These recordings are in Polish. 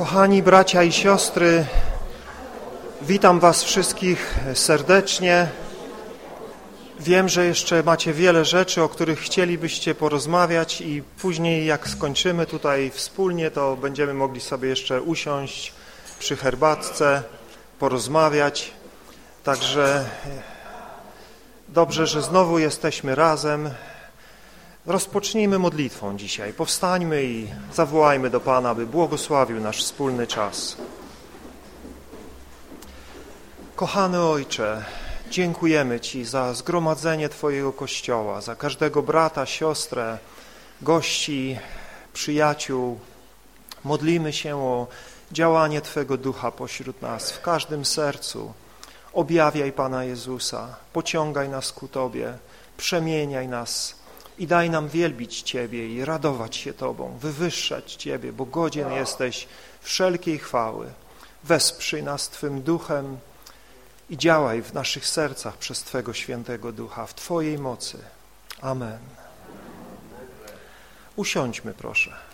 Kochani bracia i siostry, witam Was wszystkich serdecznie. Wiem, że jeszcze macie wiele rzeczy, o których chcielibyście porozmawiać i później jak skończymy tutaj wspólnie, to będziemy mogli sobie jeszcze usiąść przy herbatce, porozmawiać. Także dobrze, że znowu jesteśmy razem. Rozpocznijmy modlitwą dzisiaj. Powstańmy i zawołajmy do Pana, by błogosławił nasz wspólny czas. Kochany Ojcze, dziękujemy Ci za zgromadzenie Twojego Kościoła, za każdego brata, siostrę, gości, przyjaciół. Modlimy się o działanie Twego Ducha pośród nas, w każdym sercu. Objawiaj Pana Jezusa, pociągaj nas ku Tobie, przemieniaj nas i daj nam wielbić Ciebie i radować się Tobą, wywyższać Ciebie, bo godzien jesteś wszelkiej chwały. Wesprzyj nas Twym duchem i działaj w naszych sercach przez Twego świętego ducha, w Twojej mocy. Amen. Usiądźmy proszę.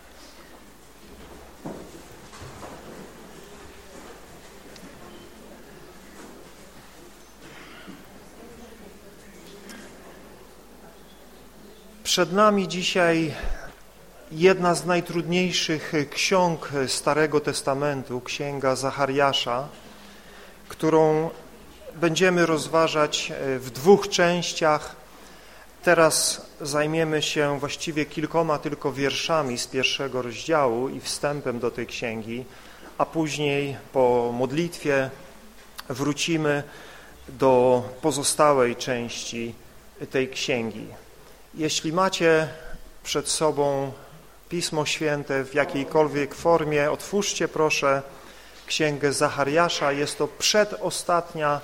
Przed nami dzisiaj jedna z najtrudniejszych ksiąg Starego Testamentu, Księga Zachariasza, którą będziemy rozważać w dwóch częściach. Teraz zajmiemy się właściwie kilkoma tylko wierszami z pierwszego rozdziału i wstępem do tej księgi, a później po modlitwie wrócimy do pozostałej części tej księgi. Jeśli macie przed sobą Pismo Święte w jakiejkolwiek formie, otwórzcie proszę Księgę Zachariasza. Jest to przedostatnia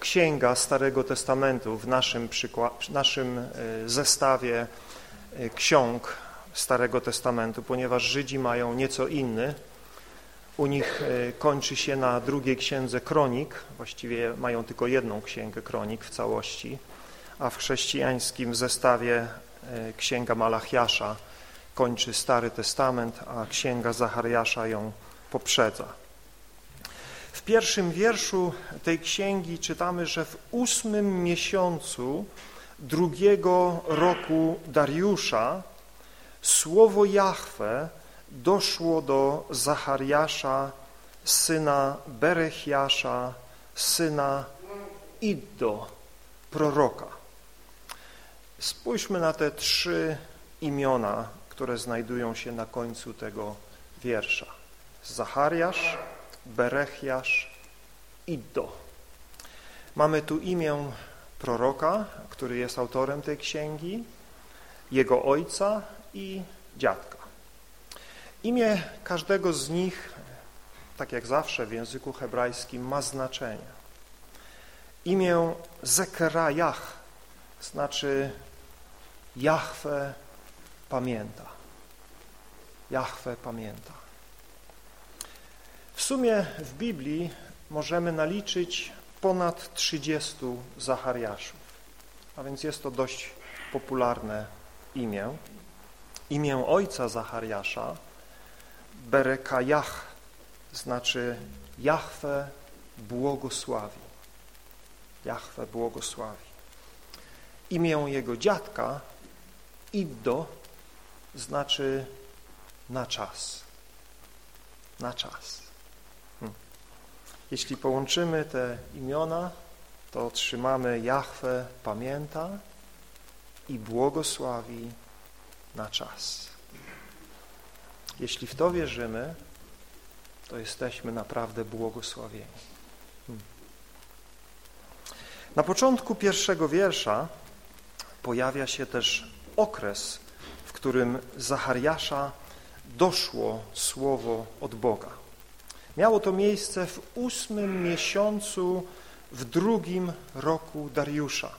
księga Starego Testamentu w naszym, w naszym e, zestawie e, ksiąg Starego Testamentu, ponieważ Żydzi mają nieco inny. U nich e, kończy się na drugiej księdze Kronik, właściwie mają tylko jedną księgę Kronik w całości a w chrześcijańskim zestawie e, Księga Malachiasza kończy Stary Testament, a Księga Zachariasza ją poprzedza. W pierwszym wierszu tej księgi czytamy, że w ósmym miesiącu drugiego roku Dariusza słowo Jahwe doszło do Zachariasza, syna Berechiasza, syna Iddo, proroka. Spójrzmy na te trzy imiona, które znajdują się na końcu tego wiersza. Zachariasz, Berechiasz, Iddo. Mamy tu imię proroka, który jest autorem tej księgi, jego ojca i dziadka. Imię każdego z nich, tak jak zawsze w języku hebrajskim, ma znaczenie. Imię Zekerajach znaczy Jahwe pamięta. Jahwe pamięta. W sumie w Biblii możemy naliczyć ponad 30 Zachariaszów, a więc jest to dość popularne imię. Imię ojca Zachariasza, Berekajach, znaczy Jahwe błogosławi. Jahwe błogosławi. Imię jego dziadka Iddo znaczy na czas. Na czas. Hmm. Jeśli połączymy te imiona, to otrzymamy Jahwe pamięta i błogosławi na czas. Jeśli w to wierzymy, to jesteśmy naprawdę błogosławieni. Hmm. Na początku pierwszego wiersza pojawia się też okres, w którym Zachariasza doszło słowo od Boga. Miało to miejsce w ósmym miesiącu w drugim roku Dariusza.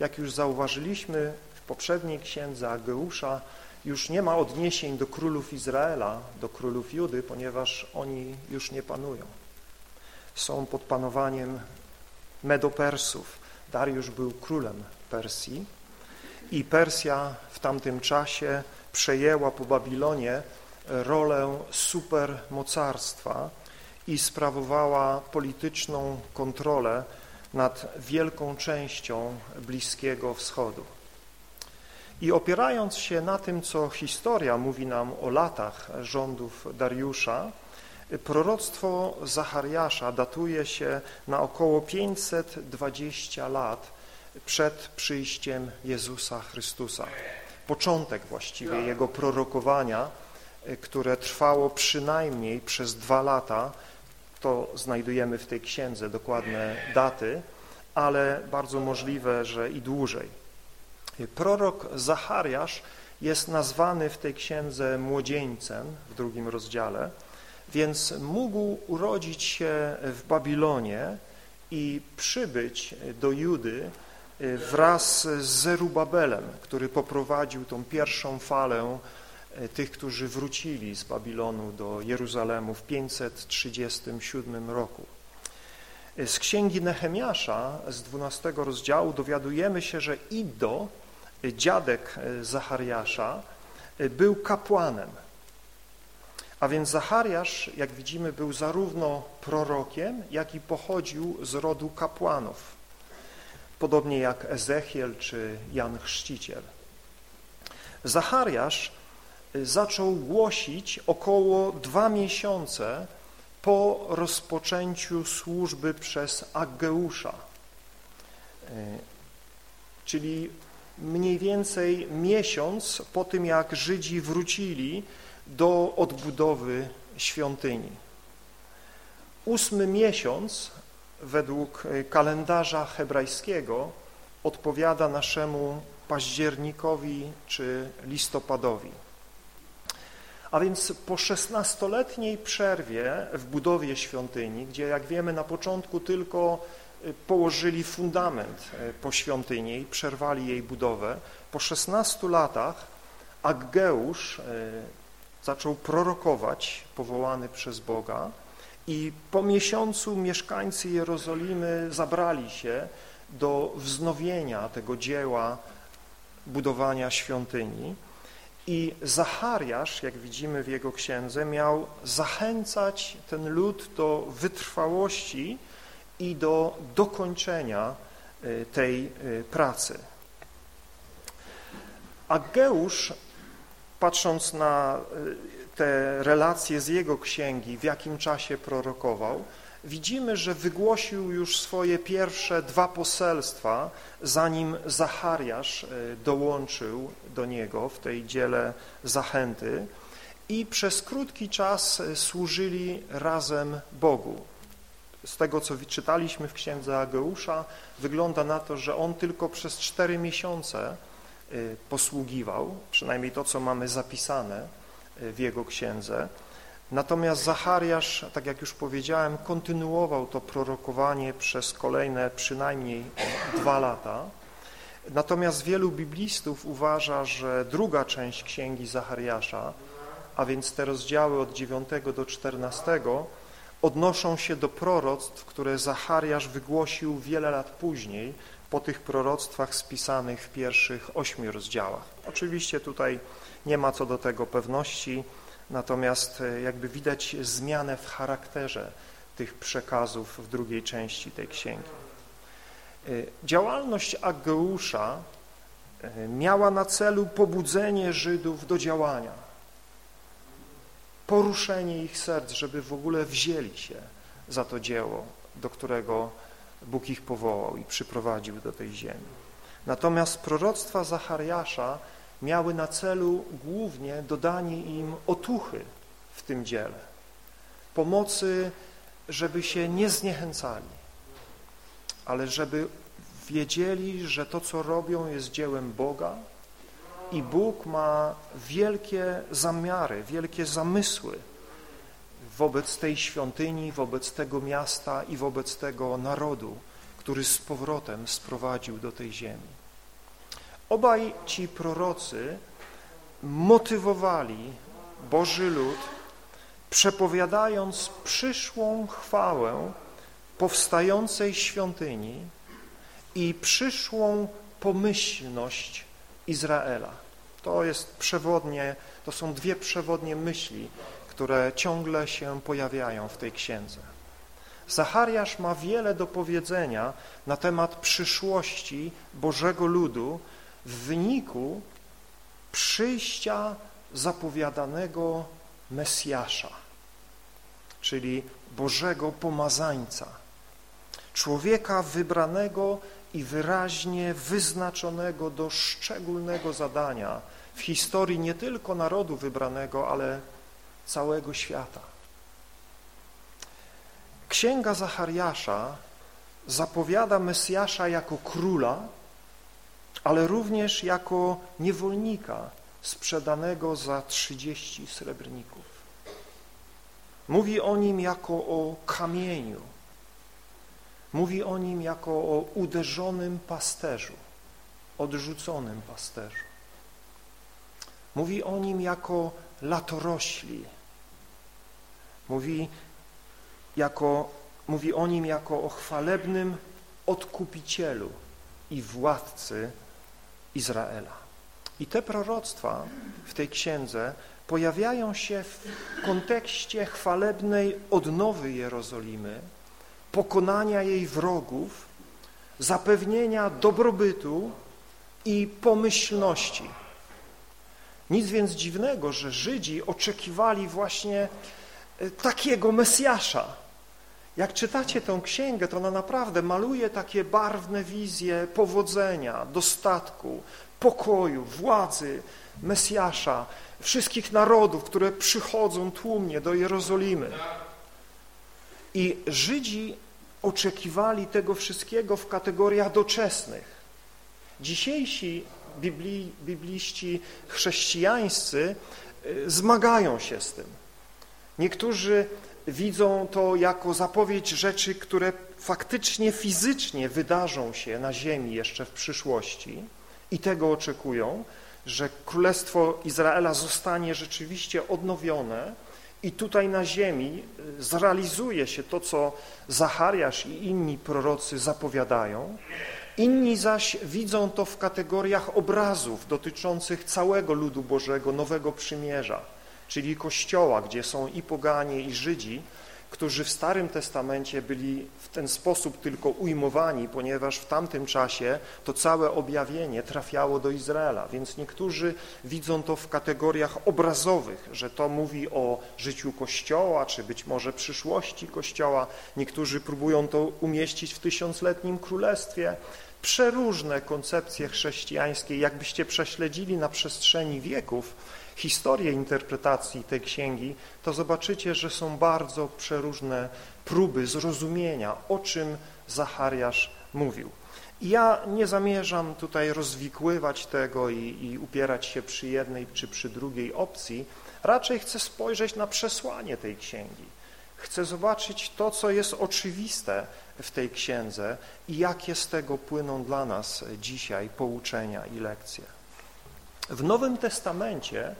Jak już zauważyliśmy w poprzedniej księdze Ageusza, już nie ma odniesień do królów Izraela, do królów Judy, ponieważ oni już nie panują. Są pod panowaniem Medopersów. Dariusz był królem Persji i Persja w tamtym czasie przejęła po Babilonie rolę supermocarstwa i sprawowała polityczną kontrolę nad wielką częścią Bliskiego Wschodu. I opierając się na tym, co historia mówi nam o latach rządów Dariusza, proroctwo Zachariasza datuje się na około 520 lat przed przyjściem Jezusa Chrystusa. Początek właściwie jego prorokowania, które trwało przynajmniej przez dwa lata, to znajdujemy w tej księdze dokładne daty, ale bardzo możliwe, że i dłużej. Prorok Zachariasz jest nazwany w tej księdze młodzieńcem w drugim rozdziale, więc mógł urodzić się w Babilonie i przybyć do Judy wraz z Zerubabelem, który poprowadził tą pierwszą falę tych, którzy wrócili z Babilonu do Jeruzalemu w 537 roku. Z księgi Nehemiasza z 12 rozdziału dowiadujemy się, że Iddo, dziadek Zachariasza, był kapłanem. A więc Zachariasz, jak widzimy, był zarówno prorokiem, jak i pochodził z rodu kapłanów. Podobnie jak Ezechiel czy Jan Chrzciciel. Zachariasz zaczął głosić około dwa miesiące po rozpoczęciu służby przez Aggeusza, czyli mniej więcej miesiąc po tym, jak Żydzi wrócili do odbudowy świątyni. Ósmy miesiąc według kalendarza hebrajskiego odpowiada naszemu październikowi czy listopadowi. A więc po szesnastoletniej przerwie w budowie świątyni, gdzie jak wiemy na początku tylko y, położyli fundament y, po świątyni i przerwali jej budowę, po 16 latach Aggeusz zaczął prorokować, powołany przez Boga i po miesiącu mieszkańcy Jerozolimy zabrali się do wznowienia tego dzieła budowania świątyni i Zachariasz, jak widzimy w jego księdze, miał zachęcać ten lud do wytrwałości i do dokończenia y, tej y, pracy. Ageusz, patrząc na y, te relacje z jego księgi, w jakim czasie prorokował, widzimy, że wygłosił już swoje pierwsze dwa poselstwa, zanim Zachariasz e, dołączył do niego w tej dziele zachęty i przez krótki czas e, służyli razem Bogu. Z tego, co czytaliśmy w księdze Ageusza, wygląda na to, że on tylko przez cztery miesiące e, posługiwał, przynajmniej to, co mamy zapisane w jego księdze, Natomiast Zachariasz, tak jak już powiedziałem, kontynuował to prorokowanie przez kolejne przynajmniej dwa lata. Natomiast wielu biblistów uważa, że druga część księgi Zachariasza, a więc te rozdziały od 9 do 14, odnoszą się do proroctw, które Zachariasz wygłosił wiele lat później, po tych proroctwach spisanych w pierwszych ośmiu rozdziałach. Oczywiście tutaj nie ma co do tego pewności, Natomiast e, jakby widać zmianę w charakterze tych przekazów w drugiej części tej księgi. E, działalność Ageusza e, miała na celu pobudzenie Żydów do działania, poruszenie ich serc, żeby w ogóle wzięli się za to dzieło, do którego Bóg ich powołał i przyprowadził do tej ziemi. Natomiast proroctwa Zachariasza miały na celu głównie dodanie im otuchy w tym dziele, pomocy, żeby się nie zniechęcali, ale żeby wiedzieli, że to, co robią, jest dziełem Boga i Bóg ma wielkie zamiary, wielkie zamysły wobec tej świątyni, wobec tego miasta i wobec tego narodu, który z powrotem sprowadził do tej ziemi. Obaj ci prorocy motywowali Boży lud, przepowiadając przyszłą chwałę powstającej świątyni i przyszłą pomyślność Izraela. To jest przewodnie, to są dwie przewodnie myśli, które ciągle się pojawiają w tej księdze. Zachariasz ma wiele do powiedzenia na temat przyszłości Bożego Ludu w wyniku przyjścia zapowiadanego Mesjasza, czyli Bożego Pomazańca, człowieka wybranego i wyraźnie wyznaczonego do szczególnego zadania w historii nie tylko narodu wybranego, ale całego świata. Księga Zachariasza zapowiada Mesjasza jako króla, ale również jako niewolnika sprzedanego za trzydzieści srebrników. Mówi o nim jako o kamieniu, mówi o nim jako o uderzonym pasterzu, odrzuconym pasterzu. Mówi o nim jako latorośli. Mówi, jako, mówi o nim jako o chwalebnym odkupicielu i władcy Izraela. I te proroctwa w tej księdze pojawiają się w kontekście chwalebnej odnowy Jerozolimy, pokonania jej wrogów, zapewnienia dobrobytu i pomyślności. Nic więc dziwnego, że Żydzi oczekiwali właśnie e, takiego Mesjasza. Jak czytacie tę księgę, to ona naprawdę maluje takie barwne wizje powodzenia, dostatku, pokoju, władzy, Mesjasza, wszystkich narodów, które przychodzą tłumnie do Jerozolimy. I Żydzi oczekiwali tego wszystkiego w kategoriach doczesnych. Dzisiejsi bibli, bibliści chrześcijańscy y, zmagają się z tym. Niektórzy widzą to jako zapowiedź rzeczy, które faktycznie fizycznie wydarzą się na ziemi jeszcze w przyszłości i tego oczekują, że Królestwo Izraela zostanie rzeczywiście odnowione i tutaj na ziemi y, zrealizuje się to, co Zachariasz i inni prorocy zapowiadają. Inni zaś widzą to w kategoriach obrazów dotyczących całego ludu Bożego, Nowego Przymierza, czyli Kościoła, gdzie są i poganie, i Żydzi, którzy w Starym Testamencie byli w ten sposób tylko ujmowani, ponieważ w tamtym czasie to całe objawienie trafiało do Izraela, więc niektórzy widzą to w kategoriach obrazowych, że to mówi o życiu Kościoła, czy być może przyszłości Kościoła, niektórzy próbują to umieścić w tysiącletnim królestwie, przeróżne koncepcje chrześcijańskie, jakbyście prześledzili na przestrzeni wieków, historię interpretacji tej księgi, to zobaczycie, że są bardzo przeróżne próby zrozumienia, o czym Zachariasz mówił. I ja nie zamierzam tutaj rozwikływać tego i, i upierać się przy jednej czy przy drugiej opcji, raczej chcę spojrzeć na przesłanie tej księgi. Chcę zobaczyć to, co jest oczywiste w tej księdze i jakie z tego płyną dla nas dzisiaj pouczenia i lekcje. W Nowym Testamencie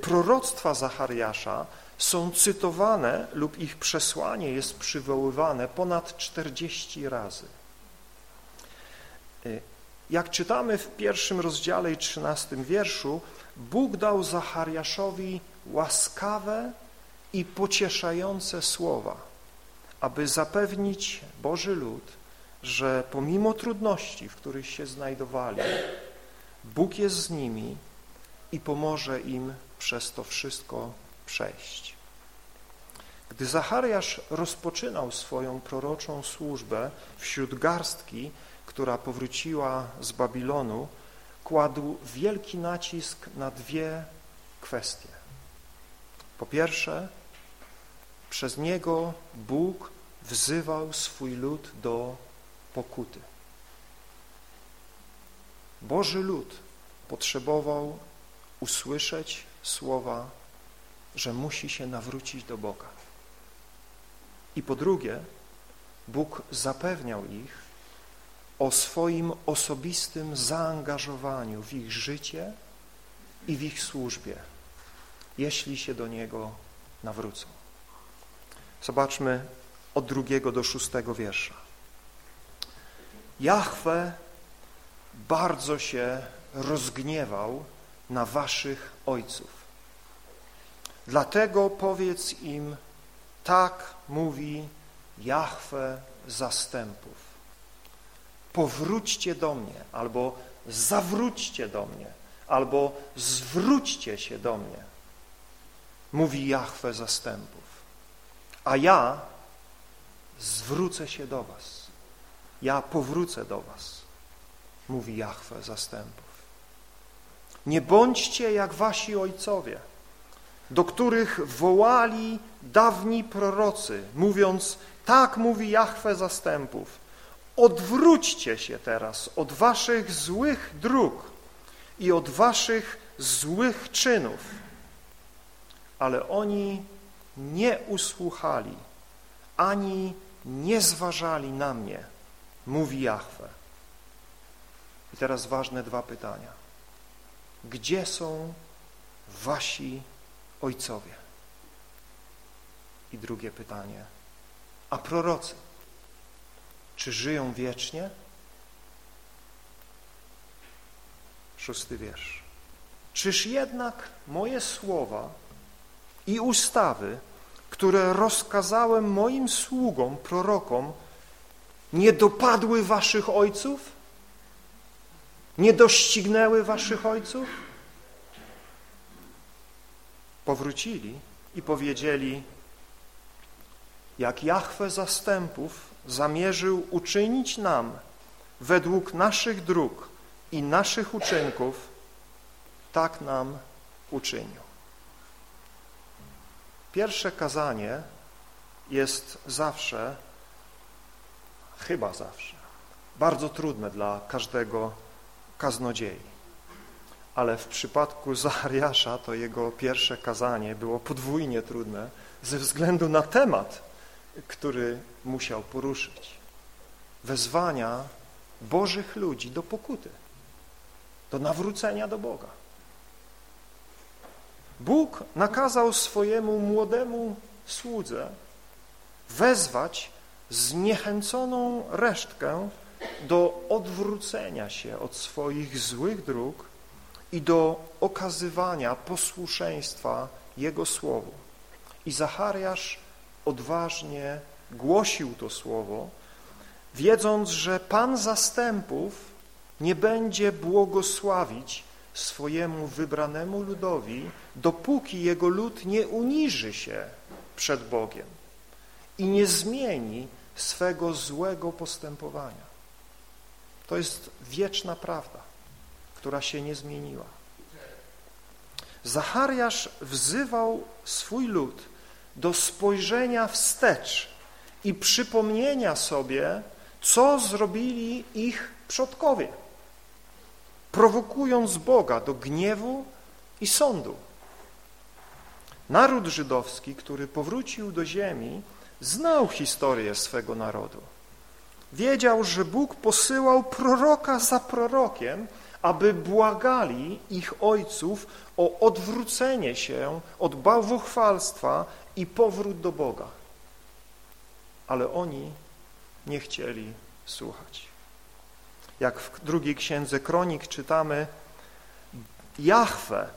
proroctwa Zachariasza są cytowane lub ich przesłanie jest przywoływane ponad 40 razy. Y, jak czytamy w pierwszym rozdziale i trzynastym wierszu, Bóg dał Zachariaszowi łaskawe i pocieszające słowa, aby zapewnić Boży lud, że pomimo trudności, w których się znajdowali, Bóg jest z nimi i pomoże im przez to wszystko przejść. Gdy Zachariasz rozpoczynał swoją proroczą służbę wśród garstki, która powróciła z Babilonu, kładł wielki nacisk na dwie kwestie. Po pierwsze, przez niego Bóg wzywał swój lud do pokuty. Boży lud potrzebował usłyszeć słowa, że musi się nawrócić do Boga. I po drugie, Bóg zapewniał ich o swoim osobistym zaangażowaniu w ich życie i w ich służbie, jeśli się do Niego nawrócą. Zobaczmy od drugiego do szóstego wiersza. Jahwe bardzo się rozgniewał na waszych ojców. Dlatego powiedz im, tak mówi Jahwe zastępów. Powróćcie do mnie, albo zawróćcie do mnie, albo zwróćcie się do mnie, mówi Jahwe zastępów. A ja zwrócę się do was. Ja powrócę do was, mówi Jahwe zastępów. Nie bądźcie jak wasi ojcowie, do których wołali dawni prorocy, mówiąc, tak mówi Jahwe zastępów, odwróćcie się teraz od waszych złych dróg i od waszych złych czynów. Ale oni nie usłuchali, ani nie zważali na mnie, mówi Jahwe. I teraz ważne dwa pytania. Gdzie są wasi ojcowie? I drugie pytanie. A prorocy, czy żyją wiecznie? Szósty wiersz. Czyż jednak moje słowa i ustawy, które rozkazałem moim sługom, prorokom, nie dopadły waszych ojców? Nie doścignęły waszych ojców? Powrócili i powiedzieli, jak Jahwe zastępów zamierzył uczynić nam według naszych dróg i naszych uczynków, tak nam uczynił. Pierwsze kazanie jest zawsze, chyba zawsze, bardzo trudne dla każdego kaznodziei. Ale w przypadku Zachariasza to jego pierwsze kazanie było podwójnie trudne ze względu na temat, który musiał poruszyć. Wezwania Bożych ludzi do pokuty, do nawrócenia do Boga. Bóg nakazał swojemu młodemu słudze wezwać zniechęconą resztkę do odwrócenia się od swoich złych dróg i do okazywania posłuszeństwa Jego Słowu. I Zachariasz odważnie głosił to słowo, wiedząc, że Pan zastępów nie będzie błogosławić swojemu wybranemu ludowi, dopóki jego lud nie uniży się przed Bogiem i nie zmieni swego złego postępowania. To jest wieczna prawda, która się nie zmieniła. Zachariasz wzywał swój lud do spojrzenia wstecz i przypomnienia sobie, co zrobili ich przodkowie, prowokując Boga do gniewu i sądu. Naród żydowski, który powrócił do ziemi, znał historię swego narodu. Wiedział, że Bóg posyłał proroka za prorokiem, aby błagali ich ojców o odwrócenie się od bałwochwalstwa i powrót do Boga. Ale oni nie chcieli słuchać. Jak w drugiej księdze Kronik czytamy, Jahwe,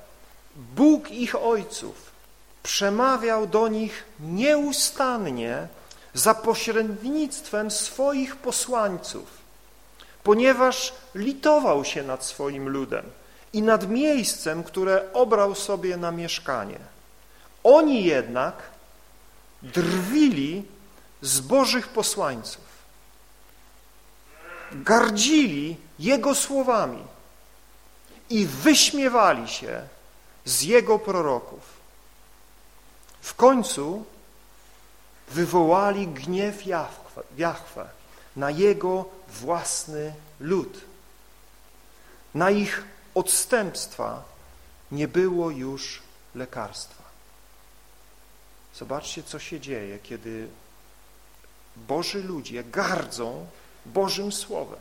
Bóg ich ojców, przemawiał do nich nieustannie za pośrednictwem swoich posłańców, ponieważ litował się nad swoim ludem i nad miejscem, które obrał sobie na mieszkanie. Oni jednak drwili z Bożych posłańców, gardzili Jego słowami i wyśmiewali się z Jego proroków. W końcu wywołali gniew Jahwe na Jego własny lud. Na ich odstępstwa nie było już lekarstwa. Zobaczcie, co się dzieje, kiedy Boży ludzie gardzą Bożym Słowem.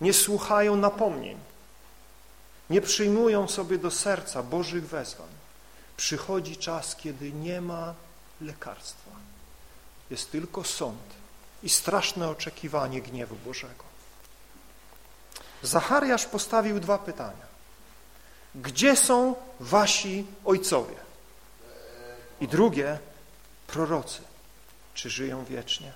Nie słuchają napomnień. Nie przyjmują sobie do serca Bożych wezwań. Przychodzi czas, kiedy nie ma lekarstwa. Jest tylko sąd i straszne oczekiwanie gniewu Bożego. Zachariasz postawił dwa pytania. Gdzie są wasi ojcowie? I drugie, prorocy, czy żyją wiecznie?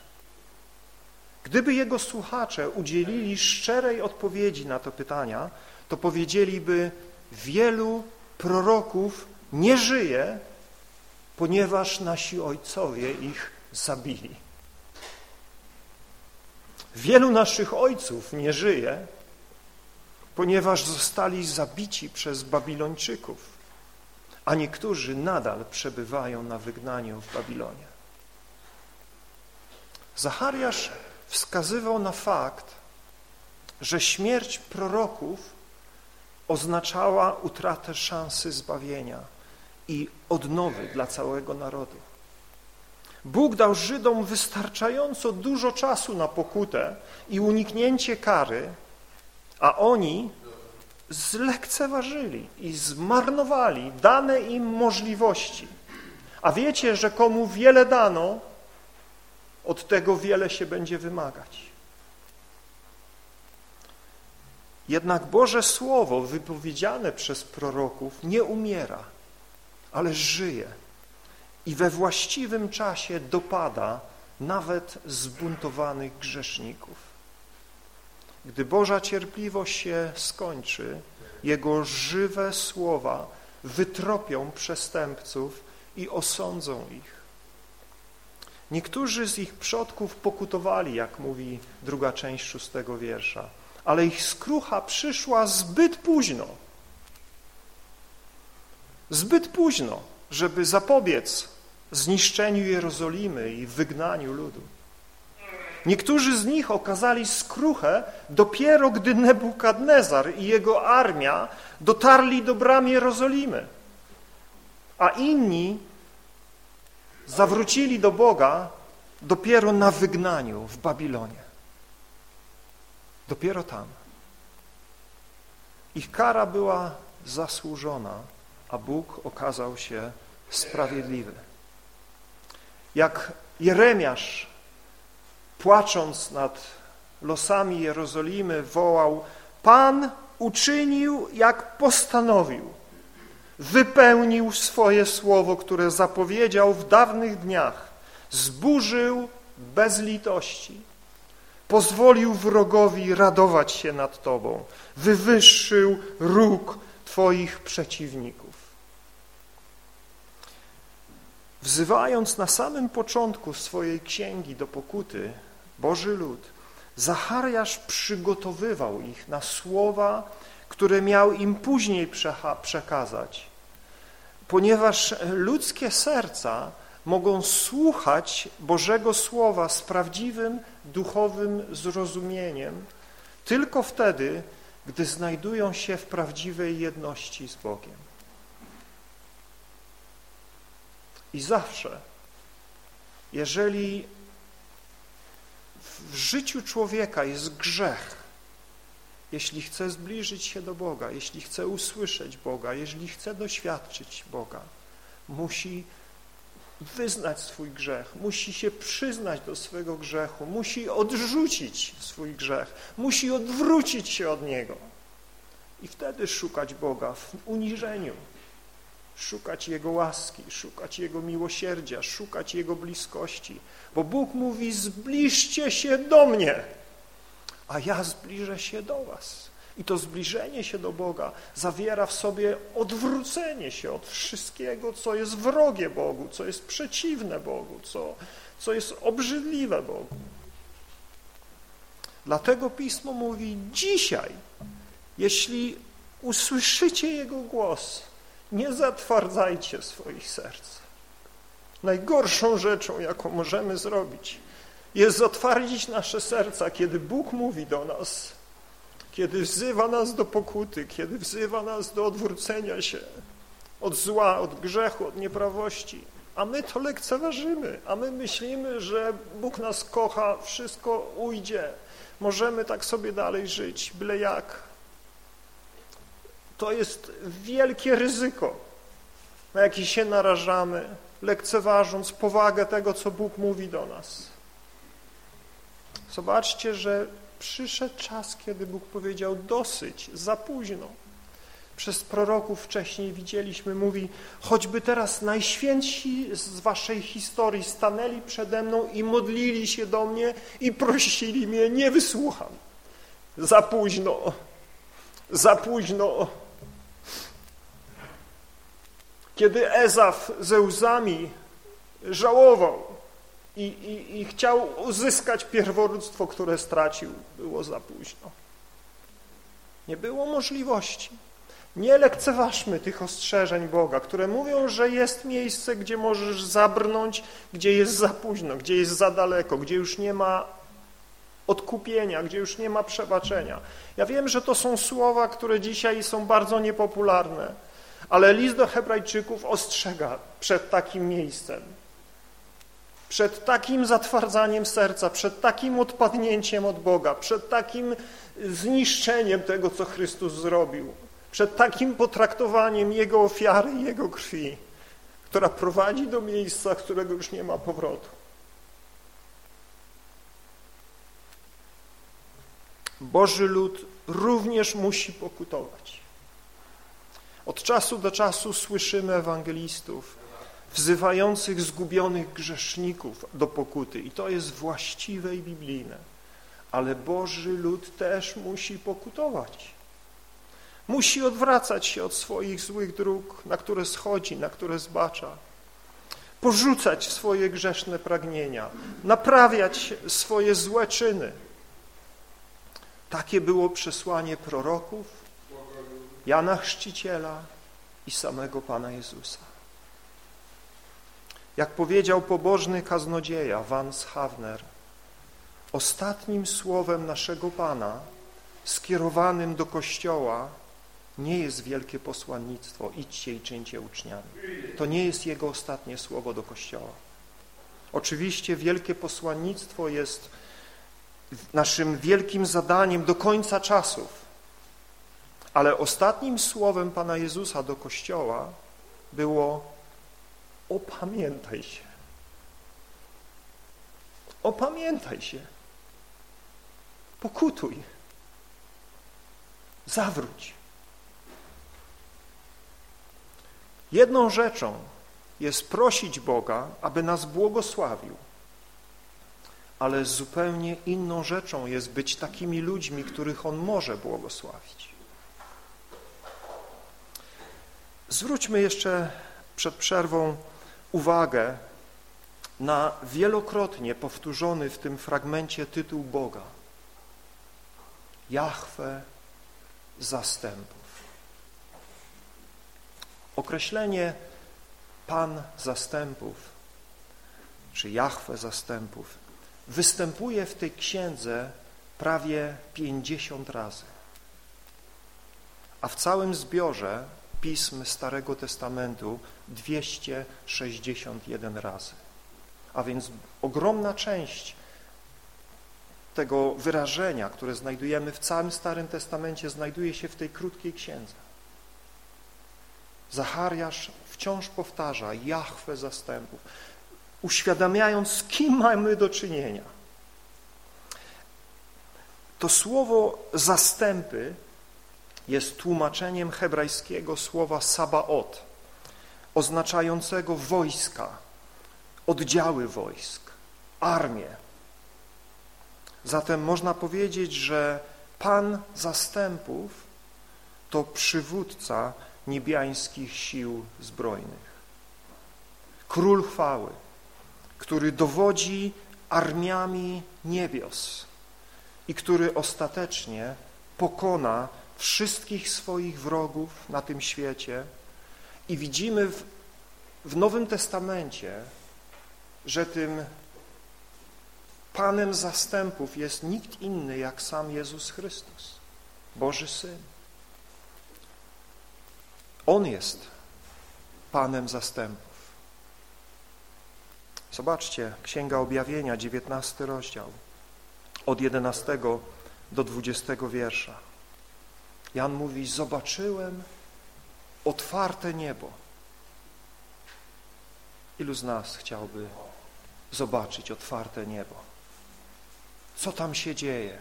Gdyby jego słuchacze udzielili szczerej odpowiedzi na to pytania, to powiedzieliby, wielu proroków nie żyje, ponieważ nasi ojcowie ich zabili. Wielu naszych ojców nie żyje, ponieważ zostali zabici przez Babilończyków, a niektórzy nadal przebywają na wygnaniu w Babilonie. Zachariasz wskazywał na fakt, że śmierć proroków oznaczała utratę szansy zbawienia i odnowy dla całego narodu. Bóg dał Żydom wystarczająco dużo czasu na pokutę i uniknięcie kary, a oni zlekceważyli i zmarnowali dane im możliwości. A wiecie, że komu wiele dano, od tego wiele się będzie wymagać. Jednak Boże Słowo wypowiedziane przez proroków nie umiera, ale żyje i we właściwym czasie dopada nawet zbuntowanych grzeszników. Gdy Boża cierpliwość się skończy, Jego żywe słowa wytropią przestępców i osądzą ich. Niektórzy z ich przodków pokutowali, jak mówi druga część szóstego wiersza, ale ich skrucha przyszła zbyt późno. Zbyt późno, żeby zapobiec zniszczeniu Jerozolimy i wygnaniu ludu. Niektórzy z nich okazali skruchę dopiero gdy Nebukadnezar i jego armia dotarli do bram Jerozolimy, a inni zawrócili do Boga dopiero na wygnaniu w Babilonie. Dopiero tam. Ich kara była zasłużona, a Bóg okazał się sprawiedliwy. Jak Jeremiasz, płacząc nad losami Jerozolimy, wołał Pan uczynił, jak postanowił wypełnił swoje słowo, które zapowiedział w dawnych dniach, zburzył bez litości, pozwolił wrogowi radować się nad Tobą, wywyższył róg Twoich przeciwników. Wzywając na samym początku swojej księgi do pokuty Boży lud, Zachariasz przygotowywał ich na słowa, które miał im później przekazać, ponieważ ludzkie serca mogą słuchać Bożego Słowa z prawdziwym duchowym zrozumieniem tylko wtedy, gdy znajdują się w prawdziwej jedności z Bogiem. I zawsze, jeżeli w życiu człowieka jest grzech, jeśli chce zbliżyć się do Boga, jeśli chce usłyszeć Boga, jeśli chce doświadczyć Boga, musi wyznać swój grzech, musi się przyznać do swego grzechu, musi odrzucić swój grzech, musi odwrócić się od niego i wtedy szukać Boga w uniżeniu, szukać Jego łaski, szukać Jego miłosierdzia, szukać Jego bliskości, bo Bóg mówi zbliżcie się do mnie, a ja zbliżę się do was. I to zbliżenie się do Boga zawiera w sobie odwrócenie się od wszystkiego, co jest wrogie Bogu, co jest przeciwne Bogu, co, co jest obrzydliwe Bogu. Dlatego Pismo mówi dzisiaj, jeśli usłyszycie Jego głos, nie zatwardzajcie swoich serc. Najgorszą rzeczą, jaką możemy zrobić, jest zatwardzić nasze serca, kiedy Bóg mówi do nas, kiedy wzywa nas do pokuty, kiedy wzywa nas do odwrócenia się od zła, od grzechu, od nieprawości. A my to lekceważymy, a my myślimy, że Bóg nas kocha, wszystko ujdzie, możemy tak sobie dalej żyć, byle jak. To jest wielkie ryzyko, na jakie się narażamy, lekceważąc powagę tego, co Bóg mówi do nas. Zobaczcie, że przyszedł czas, kiedy Bóg powiedział dosyć, za późno. Przez proroków wcześniej widzieliśmy, mówi, choćby teraz najświętsi z waszej historii stanęli przede mną i modlili się do mnie i prosili mnie, nie wysłucham. Za późno, za późno. Kiedy Ezaf ze łzami żałował i, i, i chciał uzyskać pierworództwo, które stracił, było za późno. Nie było możliwości. Nie lekceważmy tych ostrzeżeń Boga, które mówią, że jest miejsce, gdzie możesz zabrnąć, gdzie jest za późno, gdzie jest za daleko, gdzie już nie ma odkupienia, gdzie już nie ma przebaczenia. Ja wiem, że to są słowa, które dzisiaj są bardzo niepopularne, ale list do hebrajczyków ostrzega przed takim miejscem, przed takim zatwardzaniem serca, przed takim odpadnięciem od Boga, przed takim zniszczeniem tego, co Chrystus zrobił, przed takim potraktowaniem Jego ofiary Jego krwi, która prowadzi do miejsca, którego już nie ma powrotu. Boży lud również musi pokutować. Od czasu do czasu słyszymy ewangelistów wzywających zgubionych grzeszników do pokuty i to jest właściwe i biblijne. Ale Boży lud też musi pokutować. Musi odwracać się od swoich złych dróg, na które schodzi, na które zbacza. Porzucać swoje grzeszne pragnienia, naprawiać swoje złe czyny. Takie było przesłanie proroków, Jana Chrzciciela i samego Pana Jezusa. Jak powiedział pobożny kaznodzieja Vance Havner, ostatnim słowem naszego Pana skierowanym do Kościoła nie jest wielkie posłannictwo, idźcie i czyńcie uczniami. To nie jest Jego ostatnie słowo do Kościoła. Oczywiście wielkie posłannictwo jest naszym wielkim zadaniem do końca czasów, ale ostatnim słowem Pana Jezusa do Kościoła było opamiętaj się. Opamiętaj się. Pokutuj. Zawróć. Jedną rzeczą jest prosić Boga, aby nas błogosławił, ale zupełnie inną rzeczą jest być takimi ludźmi, których On może błogosławić. Zwróćmy jeszcze przed przerwą uwagę na wielokrotnie powtórzony w tym fragmencie tytuł Boga. Jahwe zastępów. Określenie Pan zastępów, czy Jahwe zastępów, występuje w tej księdze prawie 50 razy. A w całym zbiorze pism Starego Testamentu 261 razy. A więc ogromna część tego wyrażenia, które znajdujemy w całym Starym Testamencie, znajduje się w tej krótkiej księdze. Zachariasz wciąż powtarza Jahwe zastępów, uświadamiając, z kim mamy do czynienia. To słowo zastępy jest tłumaczeniem hebrajskiego słowa sabaot, oznaczającego wojska, oddziały wojsk, armię. Zatem można powiedzieć, że Pan zastępów to przywódca niebiańskich sił zbrojnych. Król chwały, który dowodzi armiami niebios i który ostatecznie pokona wszystkich swoich wrogów na tym świecie i widzimy w, w Nowym Testamencie, że tym Panem zastępów jest nikt inny jak sam Jezus Chrystus, Boży Syn. On jest Panem zastępów. Zobaczcie, Księga Objawienia, 19 rozdział, od 11 do 20 wiersza. Jan mówi, zobaczyłem otwarte niebo. Ilu z nas chciałby zobaczyć otwarte niebo? Co tam się dzieje?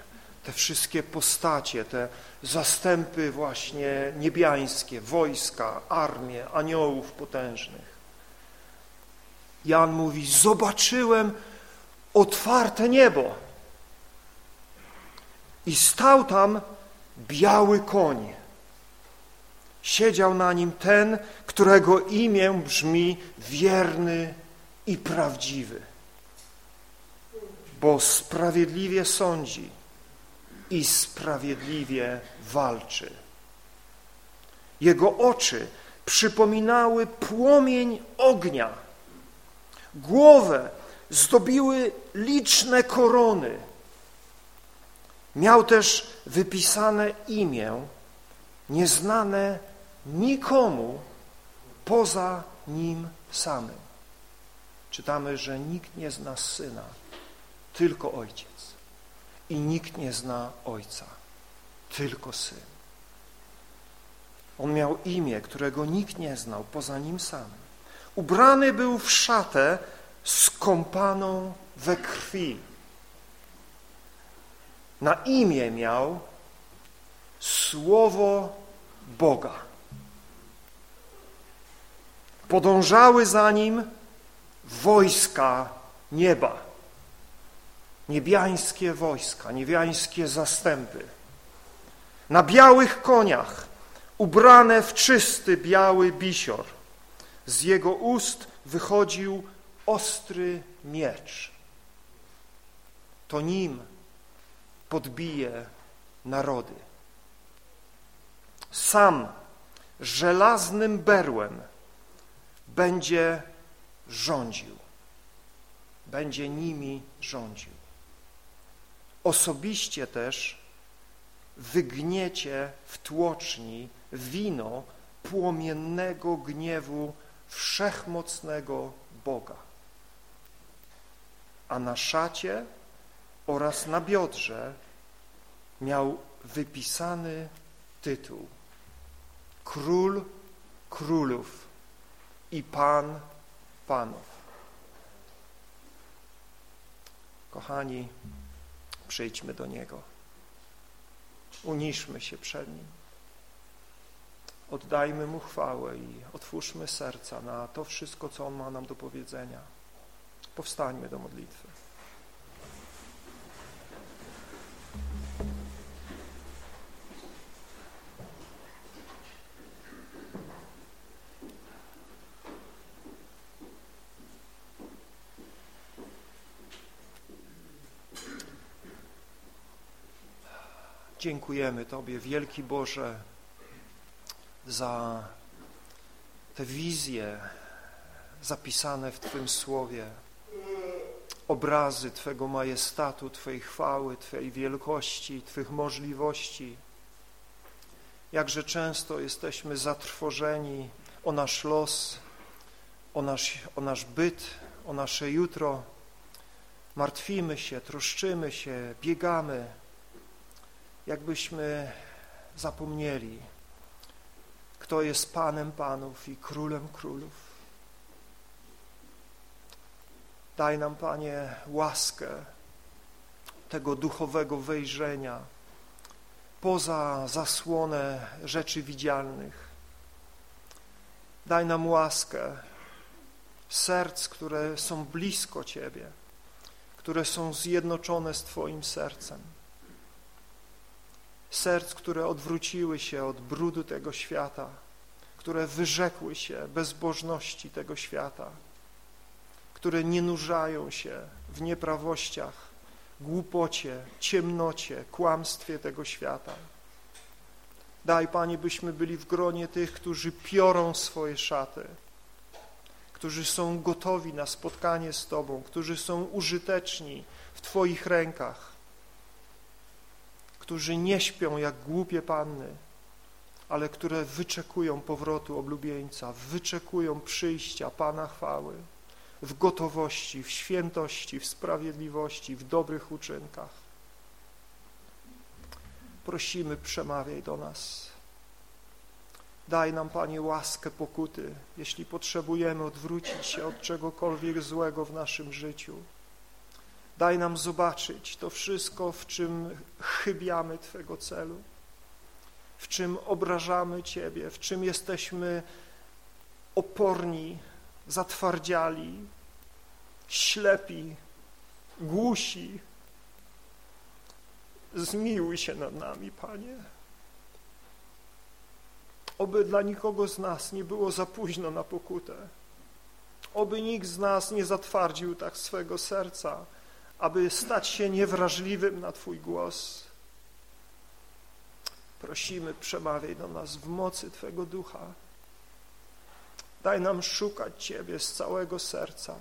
te wszystkie postacie, te zastępy właśnie niebiańskie, wojska, armie, aniołów potężnych. Jan mówi, zobaczyłem otwarte niebo i stał tam biały koń. Siedział na nim ten, którego imię brzmi wierny i prawdziwy, bo sprawiedliwie sądzi i sprawiedliwie walczy. Jego oczy przypominały płomień ognia, głowę zdobiły liczne korony. Miał też wypisane imię, nieznane nikomu poza nim samym. Czytamy, że nikt nie zna Syna, tylko Ojciec. I nikt nie zna Ojca, tylko Syn. On miał imię, którego nikt nie znał poza nim samym. Ubrany był w szatę skąpaną we krwi. Na imię miał Słowo Boga. Podążały za nim wojska nieba, niebiańskie wojska, niebiańskie zastępy. Na białych koniach, ubrane w czysty biały bisior, z jego ust wychodził ostry miecz. To nim podbije narody. Sam żelaznym berłem będzie rządził, będzie nimi rządził. Osobiście też wygniecie w tłoczni wino płomiennego gniewu wszechmocnego Boga. A na szacie oraz na biodrze miał wypisany tytuł Król Królów i Pan Panów. Kochani, przyjdźmy do Niego. Uniszmy się przed Nim. Oddajmy Mu chwałę i otwórzmy serca na to wszystko, co On ma nam do powiedzenia. Powstańmy do modlitwy. Dziękujemy Tobie, wielki Boże, za te wizje zapisane w Twym Słowie, obrazy Twego majestatu, Twojej chwały, Twojej wielkości, Twych możliwości. Jakże często jesteśmy zatrwożeni o nasz los, o nasz, o nasz byt, o nasze jutro. Martwimy się, troszczymy się, biegamy, jakbyśmy zapomnieli, kto jest Panem Panów i Królem Królów. Daj nam, Panie, łaskę tego duchowego wejrzenia poza zasłonę rzeczy widzialnych. Daj nam łaskę serc, które są blisko Ciebie, które są zjednoczone z Twoim sercem serc, które odwróciły się od brudu tego świata, które wyrzekły się bezbożności tego świata, które nie nurzają się w nieprawościach, głupocie, ciemnocie, kłamstwie tego świata. Daj, Panie, byśmy byli w gronie tych, którzy piorą swoje szaty, którzy są gotowi na spotkanie z Tobą, którzy są użyteczni w Twoich rękach, którzy nie śpią jak głupie panny, ale które wyczekują powrotu oblubieńca, wyczekują przyjścia Pana chwały w gotowości, w świętości, w sprawiedliwości, w dobrych uczynkach. Prosimy, przemawiaj do nas. Daj nam, Panie, łaskę pokuty, jeśli potrzebujemy odwrócić się od czegokolwiek złego w naszym życiu. Daj nam zobaczyć to wszystko, w czym chybiamy Twego celu, w czym obrażamy Ciebie, w czym jesteśmy oporni, zatwardziali, ślepi, głusi. Zmiłuj się nad nami, Panie. Oby dla nikogo z nas nie było za późno na pokutę. Oby nikt z nas nie zatwardził tak swego serca, aby stać się niewrażliwym na Twój głos. Prosimy, przemawiaj do nas w mocy Twego Ducha. Daj nam szukać Ciebie z całego serca.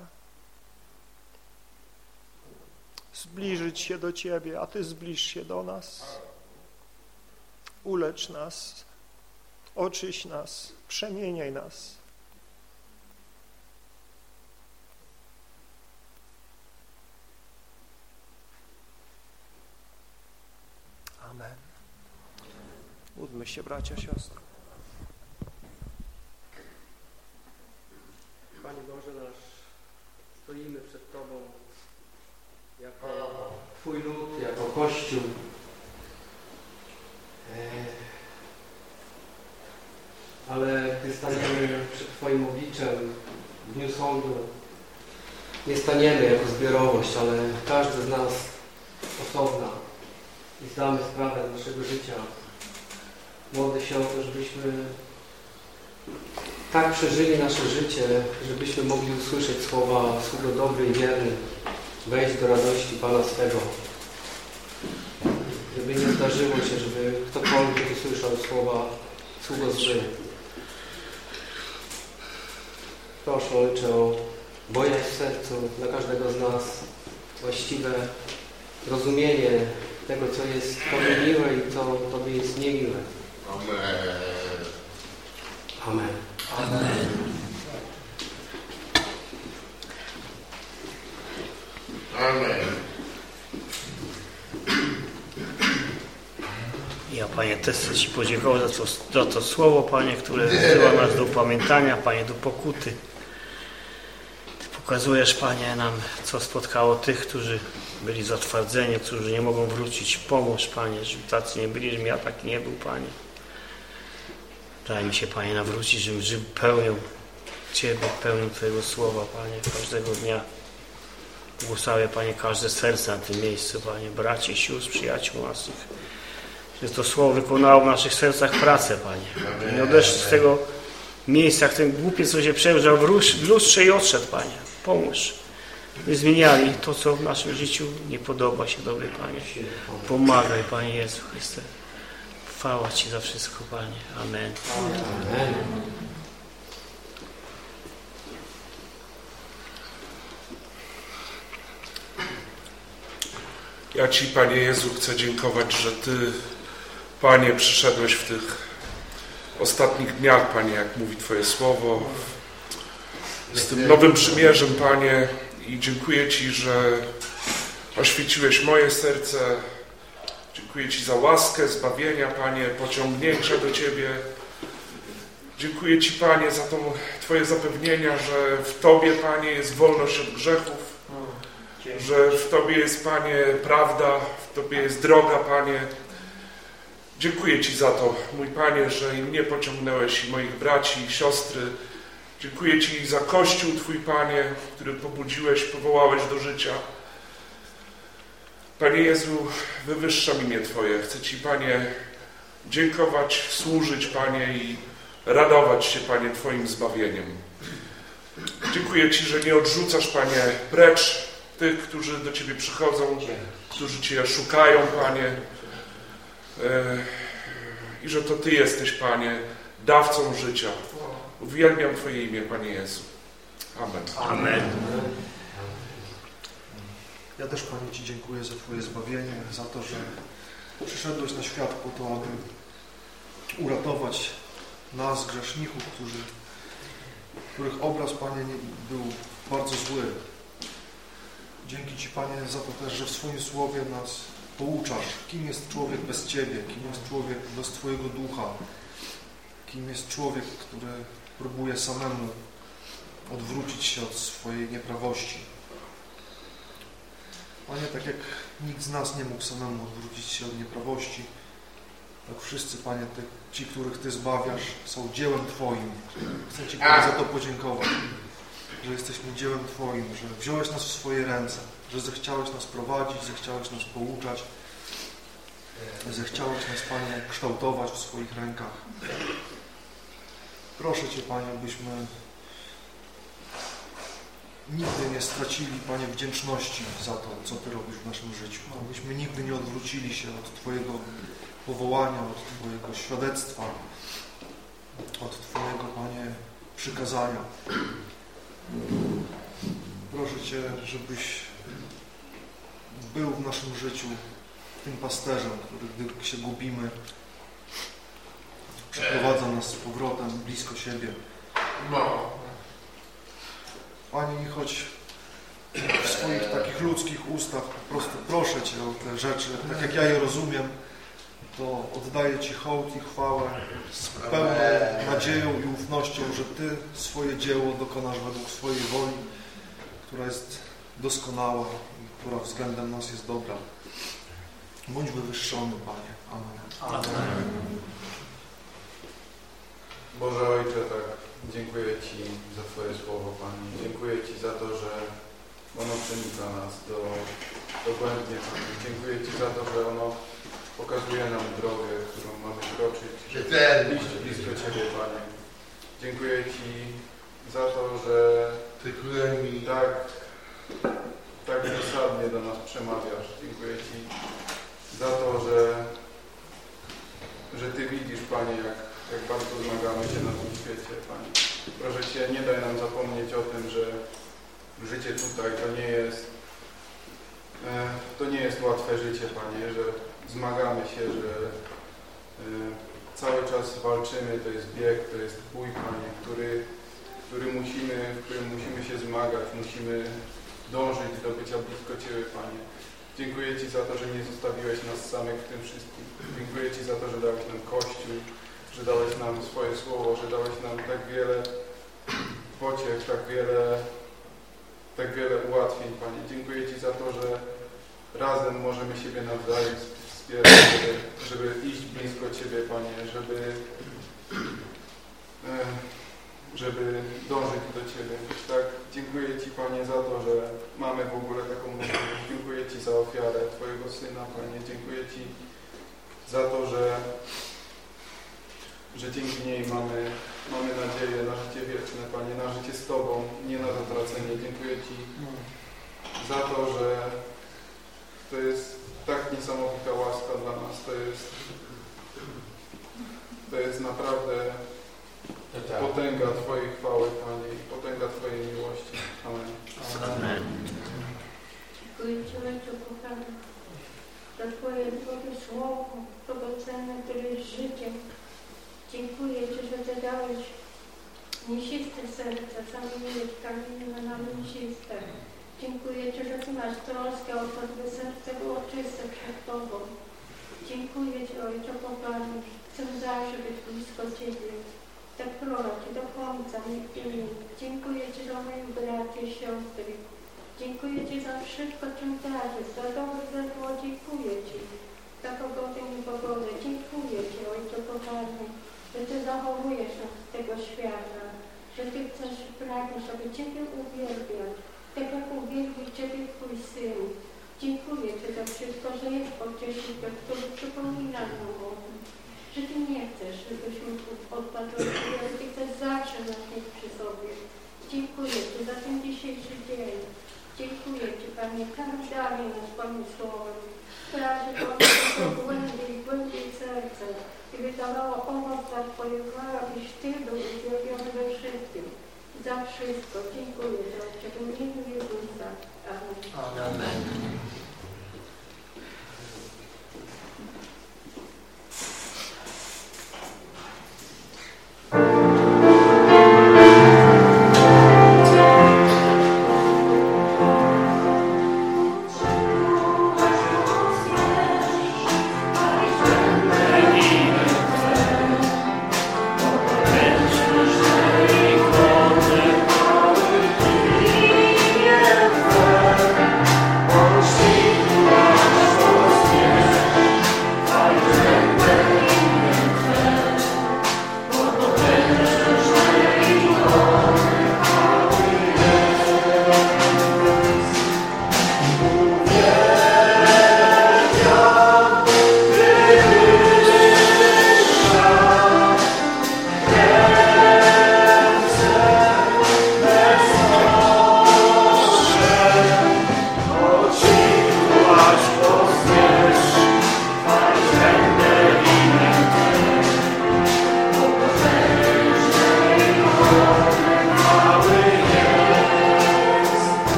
Zbliżyć się do Ciebie, a Ty zbliż się do nas. Ulecz nas, oczyś nas, przemieniaj nas. Amen. Módlmy się, bracia, siostry. Panie Boże nasz, stoimy przed Tobą jako Twój lud, jako Kościół. E, ale gdy staniemy przed Twoim obliczem w dniu sądu, nie staniemy jako zbiorowość, ale każdy z nas osobna i zdamy sprawę z naszego życia. Modlę się o to, żebyśmy tak przeżyli nasze życie, żebyśmy mogli usłyszeć słowa Sługo dobry i wierny, wejść do radości Pana swego. Żeby nie zdarzyło się, żeby ktokolwiek usłyszał słowa Sługo zły. Proszę Ojcze o bojaźń w sercu dla każdego z nas, właściwe rozumienie tego, co jest Tobie miłe i co Tobie jest niemiłe. Amen. Amen. Amen. Amen. Ja, Panie, też chcę Ci podziękować za to, za to słowo, Panie, które wzywa nas do upamiętania, Panie, do pokuty. Ty pokazujesz, Panie, nam, co spotkało tych, którzy byli zatwardzeni, którzy nie mogą wrócić. Pomóż, Panie, żeby tacy nie byli, żebym ja taki nie był, Panie. Daj mi się, Panie, nawrócić, żebym żył pełnią Ciebie, pełnią Twojego słowa, Panie, każdego dnia. Błogosławię, Panie, każde serce na tym miejscu, Panie, braci, sióstr, przyjaciół naszych. Że to słowo wykonało w naszych sercach pracę, Panie. Nie odeszli z tego miejsca, ten głupiec, co się przełżał w lustrze i odszedł, Panie. Pomóż. by zmieniali to, co w naszym życiu nie podoba się, dobry Panie. Pomagaj, Panie Jezu Chryste. Chwała Ci za wszystko, Panie. Amen. Amen. Ja Ci, Panie Jezu, chcę dziękować, że Ty, Panie, przyszedłeś w tych ostatnich dniach, Panie, jak mówi Twoje słowo, z tym nowym przymierzem, Panie, i dziękuję Ci, że oświeciłeś moje serce. Dziękuję Ci za łaskę zbawienia, Panie, pociągnięcia do Ciebie. Dziękuję Ci, Panie, za tą Twoje zapewnienia, że w Tobie, Panie, jest wolność od grzechów, że w Tobie jest, Panie, prawda, w Tobie jest droga, Panie. Dziękuję Ci za to, mój Panie, że i mnie pociągnąłeś, i moich braci, i siostry. Dziękuję Ci za Kościół Twój, Panie, który pobudziłeś, powołałeś do życia. Panie Jezu, wywyższam imię Twoje. Chcę Ci, Panie, dziękować, służyć, Panie, i radować się, Panie, Twoim zbawieniem. Dziękuję Ci, że nie odrzucasz, Panie, precz tych, którzy do Ciebie przychodzą, którzy Cię szukają, Panie. E, I że to Ty jesteś, Panie, dawcą życia. Uwielbiam Twoje imię, Panie Jezu. Amen. Amen. Ja też Panie Ci dziękuję za Twoje zbawienie, za to, że przyszedłeś na świat po to, aby uratować nas, grzeszników, którzy, których obraz, Panie, nie, był bardzo zły. Dzięki Ci, Panie, za to też, że w swoim słowie nas pouczasz, kim jest człowiek bez Ciebie, kim jest człowiek bez Twojego ducha, kim jest człowiek, który próbuje samemu odwrócić się od swojej nieprawości. Panie, tak jak nikt z nas nie mógł samemu odwrócić się od nieprawości, tak wszyscy, Panie, te, ci, których Ty zbawiasz, są dziełem Twoim. Chcę Ci Panie, za to podziękować, że jesteśmy dziełem Twoim, że wziąłeś nas w swoje ręce, że zechciałeś nas prowadzić, zechciałeś nas pouczać, zechciałeś nas, Panie, kształtować w swoich rękach. Proszę Cię, Panie, abyśmy nigdy nie stracili, Panie, wdzięczności za to, co Ty robisz w naszym życiu. Abyśmy nigdy nie odwrócili się od Twojego powołania, od Twojego świadectwa, od Twojego, Panie, przykazania. Proszę Cię, żebyś był w naszym życiu tym pasterzem, który, gdy się gubimy, przeprowadza nas z powrotem blisko siebie. No. Panie, i choć w swoich takich ludzkich ustach po prostu proszę Cię o te rzeczy, tak jak ja je rozumiem, to oddaję Ci hołd i chwałę z pełną nadzieją i ufnością, że Ty swoje dzieło dokonasz według swojej woli, która jest doskonała i która względem nas jest dobra. Bądź wywyższony, Panie. Amen. Boże Ojcze, tak dziękuję Ci za Twoje słowo, Panie. Dziękuję Ci za to, że ono przenika nas do, dogłębnie, Panie. Dziękuję Ci za to, że ono pokazuje nam drogę, którą mamy kroczyć. Czytelny. Iść blisko Ciebie, Panie. Dziękuję Ci za to, że Ty królemi. tak, tak zasadnie do nas przemawiasz. Dziękuję Ci za to, że, że Ty widzisz, Panie, jak, jak bardzo zmagamy się na tym świecie, Panie. Proszę Cię, nie daj nam zapomnieć o tym, że życie tutaj to nie jest e, to nie jest łatwe życie, Panie, że zmagamy się, że e, cały czas walczymy, to jest bieg, to jest bój, Panie, który, który musimy, w którym musimy się zmagać, musimy dążyć do bycia blisko Ciebie, Panie. Dziękuję Ci za to, że nie zostawiłeś nas samych w tym wszystkim. Dziękuję Ci za to, że dałeś nam Kościół, że dałeś nam swoje słowo, że dałeś nam tak wiele pociech, tak wiele, tak wiele ułatwień, Panie. Dziękuję Ci za to, że razem możemy siebie nawzajem wspierać, żeby, żeby iść blisko Ciebie, Panie, żeby, żeby dążyć do Ciebie. Tak, dziękuję Ci, Panie, za to, że mamy w ogóle taką możliwość. Dziękuję Ci za ofiarę Twojego Syna, Panie. Dziękuję Ci za to, że, że dzięki niej mamy, mamy nadzieję na życie wieczne, Panie, na życie z Tobą, nie na zatracenie. Dziękuję Ci za to, że to jest tak niesamowita łaska dla nas. To jest, to jest naprawdę potęga Twojej chwały, Panie, i potęga Twojej miłości. Amen. Amen. Dziękuję Ci, Ojcze kochany, za Twoje słowo, drogocenne, które jest życiem. Dziękuję Ci, że Ty dałeś mięsiste serce, same mieć kamienie na nam mięsiste. Dziękuję Ci, że Ty masz troskę o to, by serce było czyste przed Tobą. Dziękuję Ci, Ojcze kochany, chcę zawsze być blisko Ciebie. Tak prowadź do końca, nigdy nie. Dziękuję Ci za moich braci i siostry. Dziękuję Ci za wszystko, czym darzysz, za dobre, zło. Dziękuję Ci za pogodę i niepogodę. Dziękuję Ci, Ojcze kochany, że Ty zachowujesz nas z tego świata, że Ty chcesz, pragniesz, aby Ciebie uwielbiać, tak jak uwielbił Ciebie Twój Syn. Dziękuję Ci za wszystko, że jest pocieszyciel, który przypomina nam o tym, że Ty nie chcesz, żebyśmy odpadli, ale Ty chcesz zawsze nas mieć przy sobie. Dziękuję Ci za ten dzisiejszy dzień. Dziękuję Ci, Panie, tak dalej nas Panie Słowem. Sprawy Panie, głębiej, głębiej serce wydawało owoc za Twoje chwała, abyś Ty był uwielbiony we wszystkim. Za wszystko. Dziękuję Ci, w imieniu Jezusa. Amen. Amen.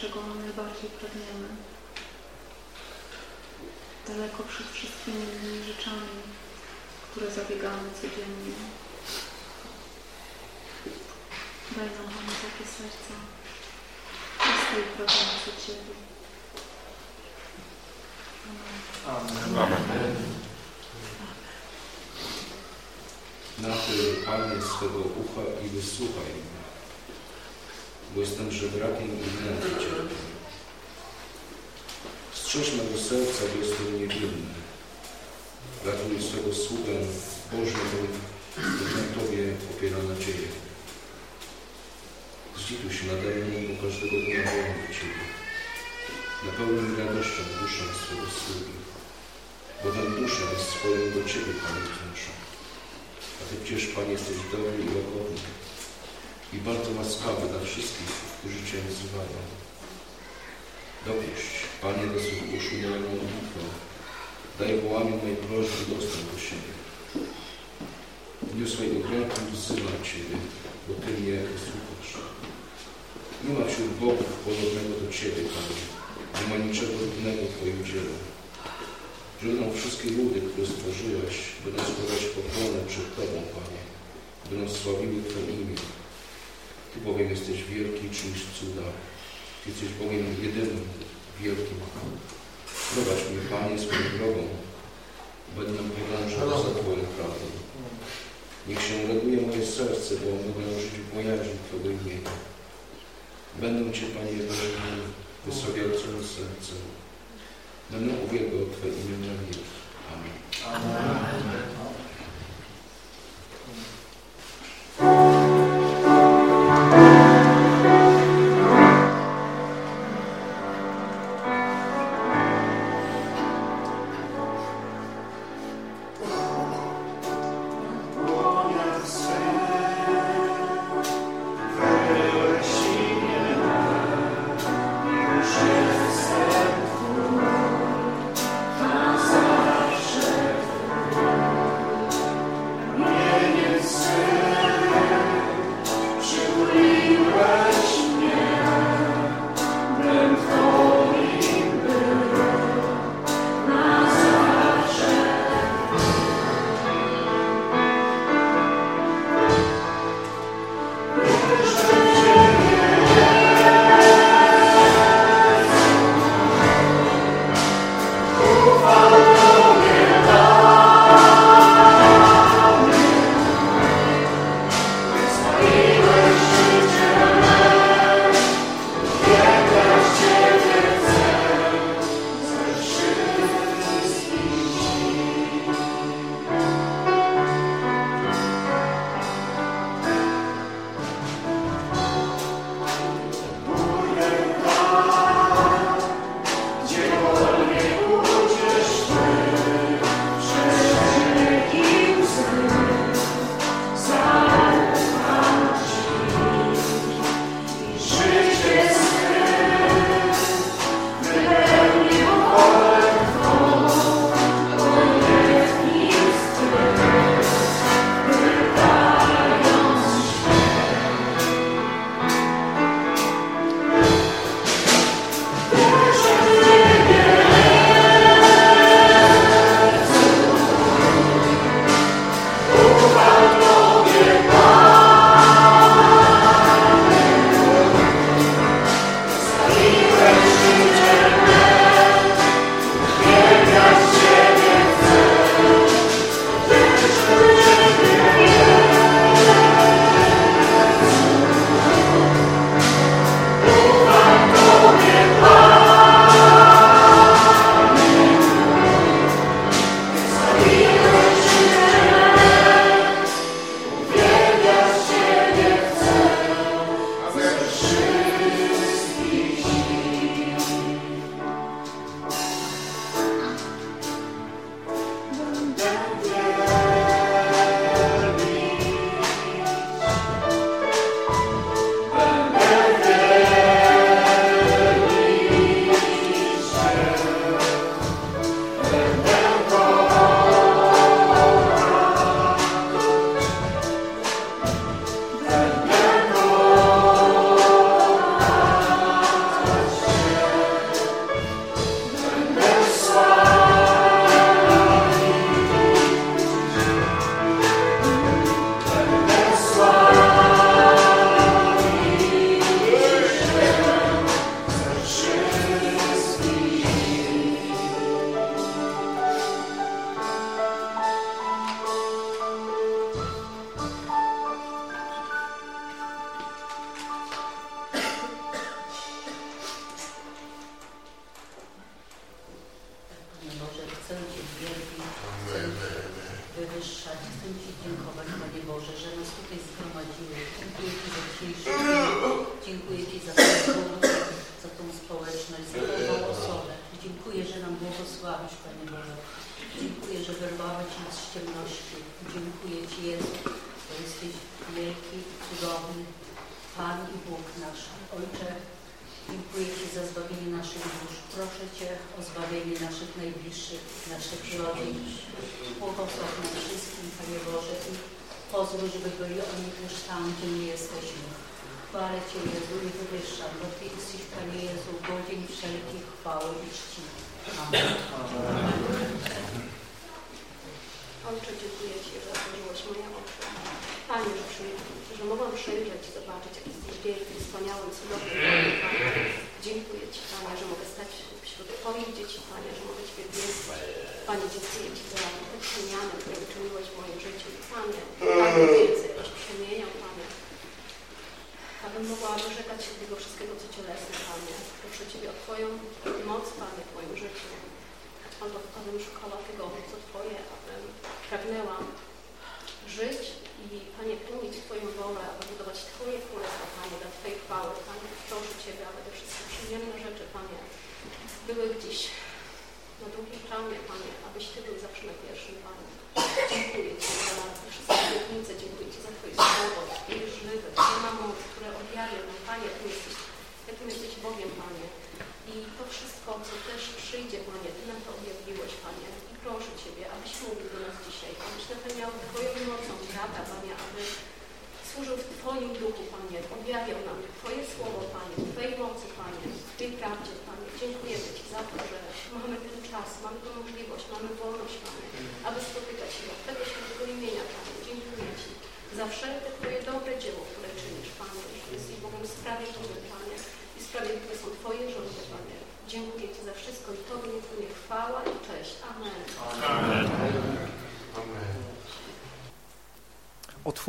Czego najbardziej pragniemy. Daleko przed wszystkimi innymi rzeczami, które zabiegamy codziennie. Daj nam, Panie, takie serca, proste i pragnące Ciebie. Amen. Amen. Nachyl, Panie, swego ucha i wysłuchaj mnie, bo jestem żebrakiem i cierpię. Strzeż mego serca, bo jestem niewinny. Ratuj swego sługę, Boże bo na Tobie opiera nadzieję. Zlituj się nade mną, bo każdego dnia wołam Ciebie. Napełnij radością duszę swego sługi, bo tę duszę swoją do Ciebie, Panie, wnoszę. A Ty przecież, Panie, jesteś dobry i łagodny i bardzo łaskawy dla wszystkich, którzy Cię wzywają. Dopuść, Panie, do swych uszu moją modlitwę. Daj wołaniu mojej prośby dostęp do siebie. W dniu swojego gręku wzywam Ciebie, bo Ty mnie wysłuchasz. Nie ma wśród bogów podobnego do Ciebie, Panie. Nie ma niczego w Twoim dziele. Żegną wszystkie ludy, które stworzyłeś, będą składać pokłonę przed Tobą, Panie. Będą sławiły Twoje imię. Ty bowiem jesteś wielki czynisz cuda. Ty jesteś bowiem jedynym wielkim. Prowadź mnie, Panie, swoją drogą. Będę podążał za Twoją prawdą. Niech się raduje moje serce, bo mogę żyć w bojaźni Twojego imienia. Będę Cię, Panie, wyraźnie wystawiał całym sercem. Będę uwielbiał Twoje imię na wieki. Amen. Amen.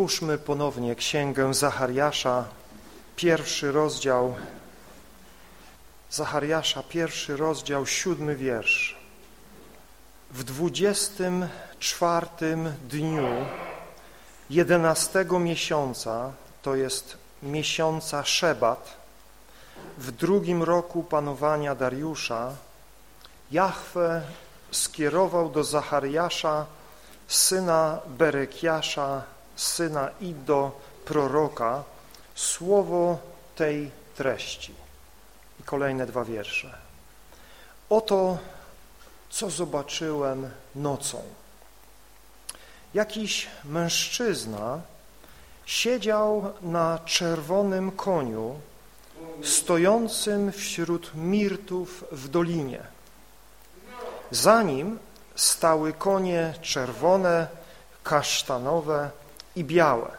Otwórzmy ponownie księgę Zachariasza, pierwszy rozdział, Zachariasza, pierwszy rozdział, siódmy wiersz. W dwudziestym czwartym dniu jedenastego miesiąca, to jest miesiąca Szebat, w drugim roku panowania Dariusza, Jahwe skierował do Zachariasza, syna Berekiasza, syna Ido, proroka, słowo tej treści. I kolejne dwa wiersze. Oto, co zobaczyłem nocą. Jakiś mężczyzna siedział na czerwonym koniu stojącym wśród mirtów w dolinie. Za nim stały konie czerwone, kasztanowe, i białe.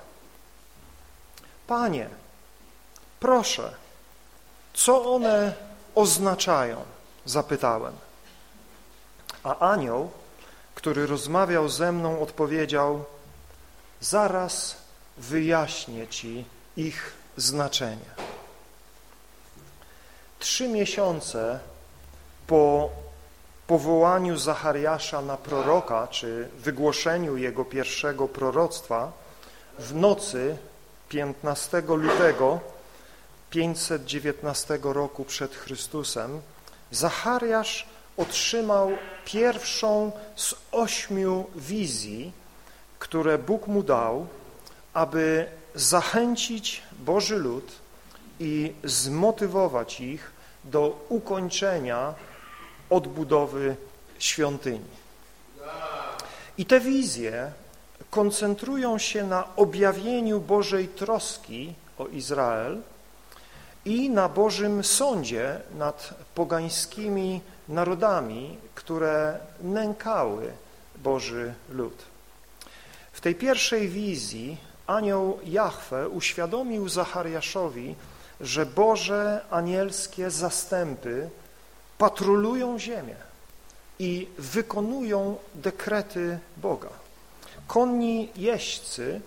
Panie, proszę, co one oznaczają? Zapytałem. A anioł, który rozmawiał ze mną, odpowiedział, zaraz wyjaśnię Ci ich znaczenie. Trzy miesiące po powołaniu Zachariasza na proroka, czy wygłoszeniu jego pierwszego proroctwa, w nocy 15 lutego 519 roku przed Chrystusem Zachariasz otrzymał pierwszą z ośmiu wizji, które Bóg mu dał, aby zachęcić Boży lud i zmotywować ich do ukończenia odbudowy świątyni. I te wizje koncentrują się na objawieniu Bożej troski o Izrael i na Bożym sądzie nad pogańskimi narodami, które nękały Boży lud. W tej pierwszej wizji anioł Jahwe uświadomił Zachariaszowi, że Boże anielskie zastępy patrolują ziemię i wykonują dekrety Boga konni jeźdźcy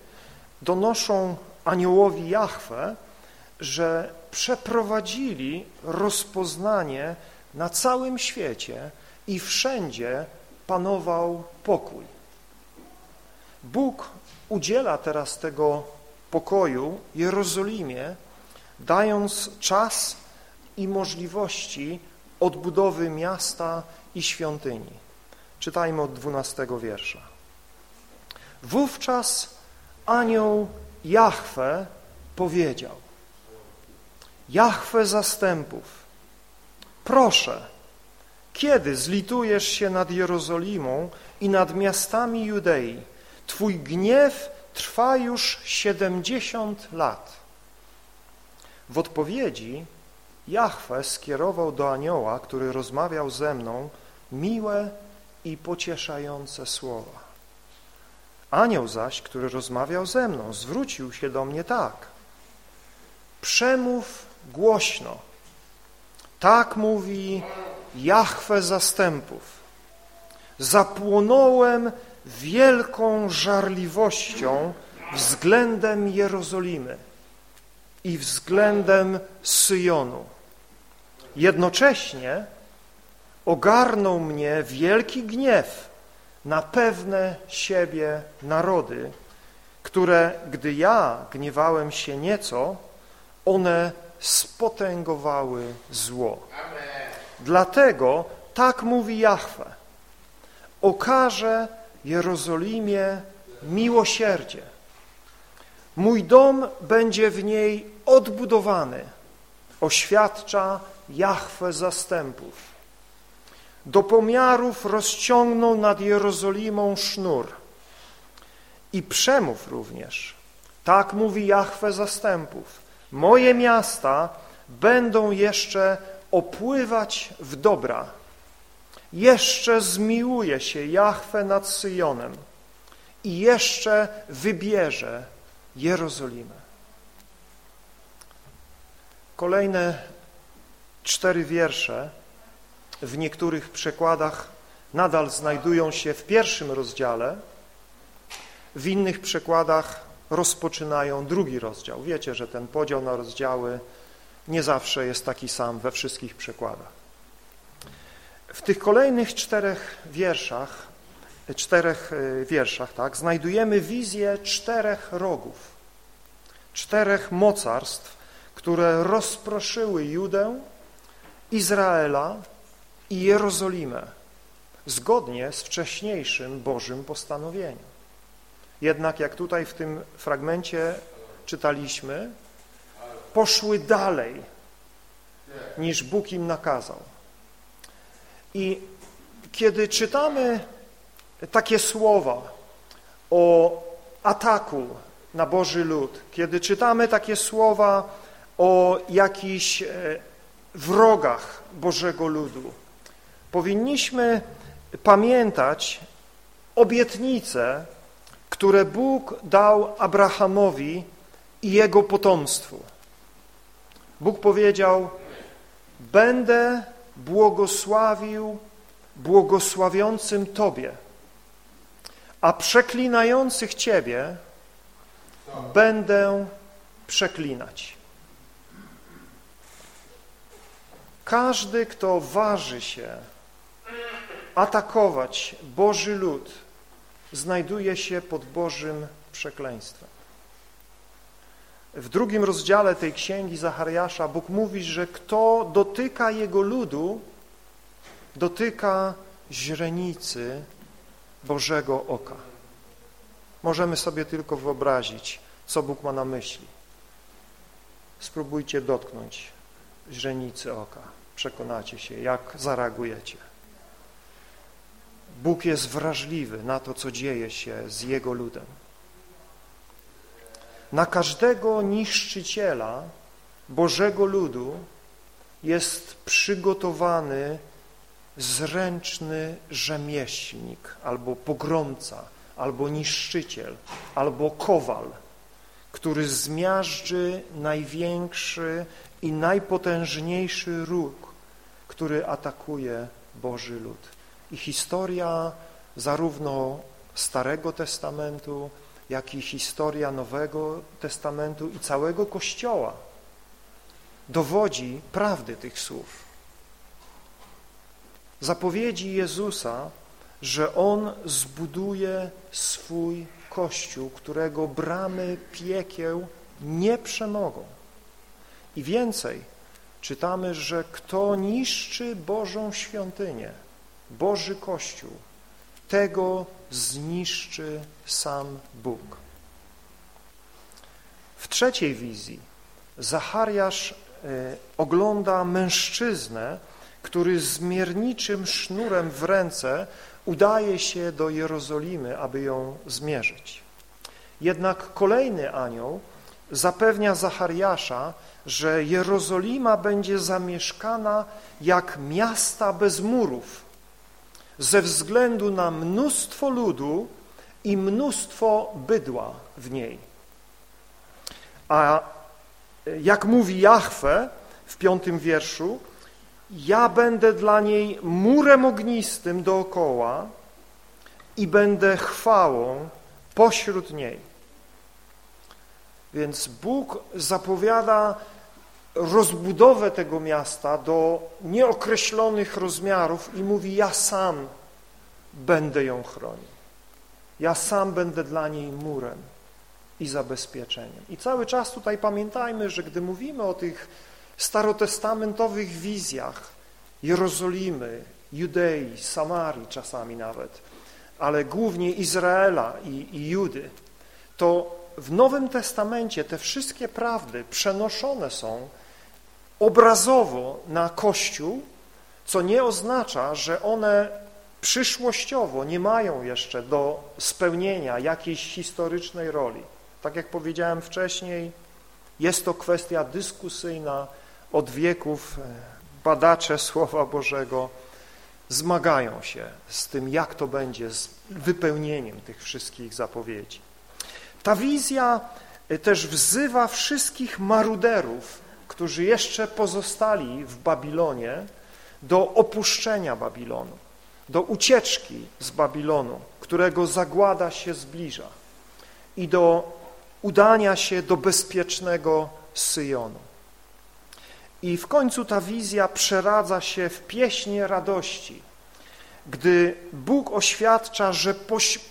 donoszą aniołowi Jahwe, że przeprowadzili rozpoznanie na całym świecie i wszędzie panował pokój. Bóg udziela teraz tego pokoju Jerozolimie, dając czas i możliwości odbudowy miasta i świątyni. Czytajmy od 12 wiersza. Wówczas anioł Jahwe powiedział Jahwe zastępów, proszę, kiedy zlitujesz się nad Jerozolimą i nad miastami Judei? Twój gniew trwa już siedemdziesiąt lat. W odpowiedzi Jahwe skierował do anioła, który rozmawiał ze mną, miłe i pocieszające słowa. Anioł zaś, który rozmawiał ze mną, zwrócił się do mnie tak. Przemów głośno. Tak mówi Jahwe zastępów. Zapłonąłem wielką żarliwością względem Jerozolimy i względem Syjonu. Jednocześnie ogarnął mnie wielki gniew na pewne siebie narody, które, gdy ja gniewałem się nieco, one spotęgowały zło. Dlatego tak mówi Jahwe. Okażę Jerozolimie miłosierdzie. Mój dom będzie w niej odbudowany, oświadcza Jahwe zastępów. Do pomiarów rozciągnął nad Jerozolimą sznur i przemów również. Tak mówi Jahwe zastępów. Moje miasta będą jeszcze opływać w dobra. Jeszcze zmiłuje się Jahwe nad Syjonem i jeszcze wybierze Jerozolimę. Kolejne cztery wiersze w niektórych przekładach nadal znajdują się w pierwszym rozdziale, w innych przekładach rozpoczynają drugi rozdział. Wiecie, że ten podział na rozdziały nie zawsze jest taki sam we wszystkich przekładach. W tych kolejnych czterech wierszach, czterech e, wierszach, tak, znajdujemy wizję czterech rogów, czterech mocarstw, które rozproszyły Judę, Izraela i Jerozolimę, zgodnie z wcześniejszym Bożym postanowieniem. Jednak jak tutaj w tym fragmencie czytaliśmy, poszły dalej niż Bóg im nakazał. I kiedy czytamy takie słowa o ataku na Boży lud, kiedy czytamy takie słowa o jakichś e, wrogach Bożego ludu, powinniśmy pamiętać obietnice, które Bóg dał Abrahamowi i jego potomstwu. Bóg powiedział, będę błogosławił błogosławiącym Tobie, a przeklinających Ciebie będę przeklinać. Każdy, kto waży się atakować Boży lud, znajduje się pod Bożym przekleństwem. W drugim rozdziale tej księgi Zachariasza Bóg mówi, że kto dotyka Jego ludu, dotyka źrenicy Bożego oka. Możemy sobie tylko wyobrazić, co Bóg ma na myśli. Spróbujcie dotknąć źrenicy oka. Przekonacie się, jak zareagujecie. Bóg jest wrażliwy na to, co dzieje się z Jego ludem. Na każdego niszczyciela Bożego ludu jest przygotowany zręczny rzemieślnik, albo pogromca, albo niszczyciel, albo kowal, który zmiażdży największy i najpotężniejszy róg, który atakuje Boży lud. I historia zarówno Starego Testamentu, jak i historia Nowego Testamentu i całego Kościoła dowodzi prawdy tych słów. Zapowiedzi Jezusa że On zbuduje swój Kościół, którego bramy piekieł nie przemogą. I więcej, czytamy, że kto niszczy Bożą świątynię, Boży Kościół, tego zniszczy sam Bóg. W trzeciej wizji Zachariasz e, ogląda mężczyznę, który z mierniczym sznurem w ręce udaje się do Jerozolimy, aby ją zmierzyć. Jednak kolejny anioł zapewnia Zachariasza, że Jerozolima będzie zamieszkana jak miasta bez murów, ze względu na mnóstwo ludu i mnóstwo bydła w niej. A jak mówi Jahwe w piątym wierszu, ja będę dla niej murem ognistym dookoła i będę chwałą pośród niej. Więc Bóg zapowiada rozbudowę tego miasta do nieokreślonych rozmiarów i mówi, ja sam będę ją chronił. Ja sam będę dla niej murem i zabezpieczeniem. I cały czas tutaj pamiętajmy, że gdy mówimy o tych starotestamentowych wizjach Jerozolimy, Judei, Samarii czasami nawet, ale głównie Izraela i, i Judy, to w Nowym Testamencie te wszystkie prawdy przenoszone są obrazowo na Kościół, co nie oznacza, że one przyszłościowo nie mają jeszcze do spełnienia jakiejś historycznej roli. Tak jak powiedziałem wcześniej, jest to kwestia dyskusyjna od wieków. Badacze Słowa Bożego zmagają się z tym, jak to będzie z wypełnieniem tych wszystkich zapowiedzi. Ta wizja też wzywa wszystkich maruderów, którzy jeszcze pozostali w Babilonie, do opuszczenia Babilonu, do ucieczki z Babilonu, którego zagłada się zbliża i do udania się do bezpiecznego Syjonu. I w końcu ta wizja przeradza się w pieśnie radości, gdy Bóg oświadcza, że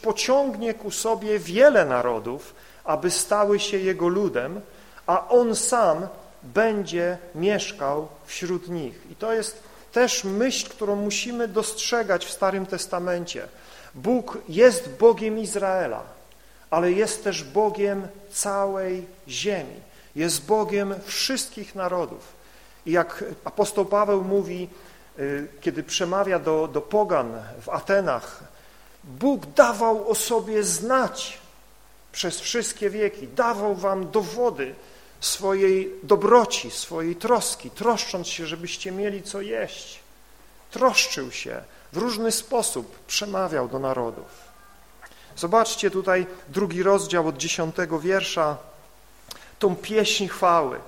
pociągnie ku sobie wiele narodów, aby stały się Jego ludem, a On sam będzie mieszkał wśród nich. I to jest też myśl, którą musimy dostrzegać w Starym Testamencie. Bóg jest Bogiem Izraela, ale jest też Bogiem całej ziemi. Jest Bogiem wszystkich narodów. I jak apostoł Paweł mówi, y, kiedy przemawia do, do pogan w Atenach, Bóg dawał o sobie znać przez wszystkie wieki, dawał wam dowody swojej dobroci, swojej troski, troszcząc się, żebyście mieli co jeść. Troszczył się, w różny sposób przemawiał do narodów. Zobaczcie tutaj drugi rozdział od dziesiątego wiersza, tą pieśń chwały.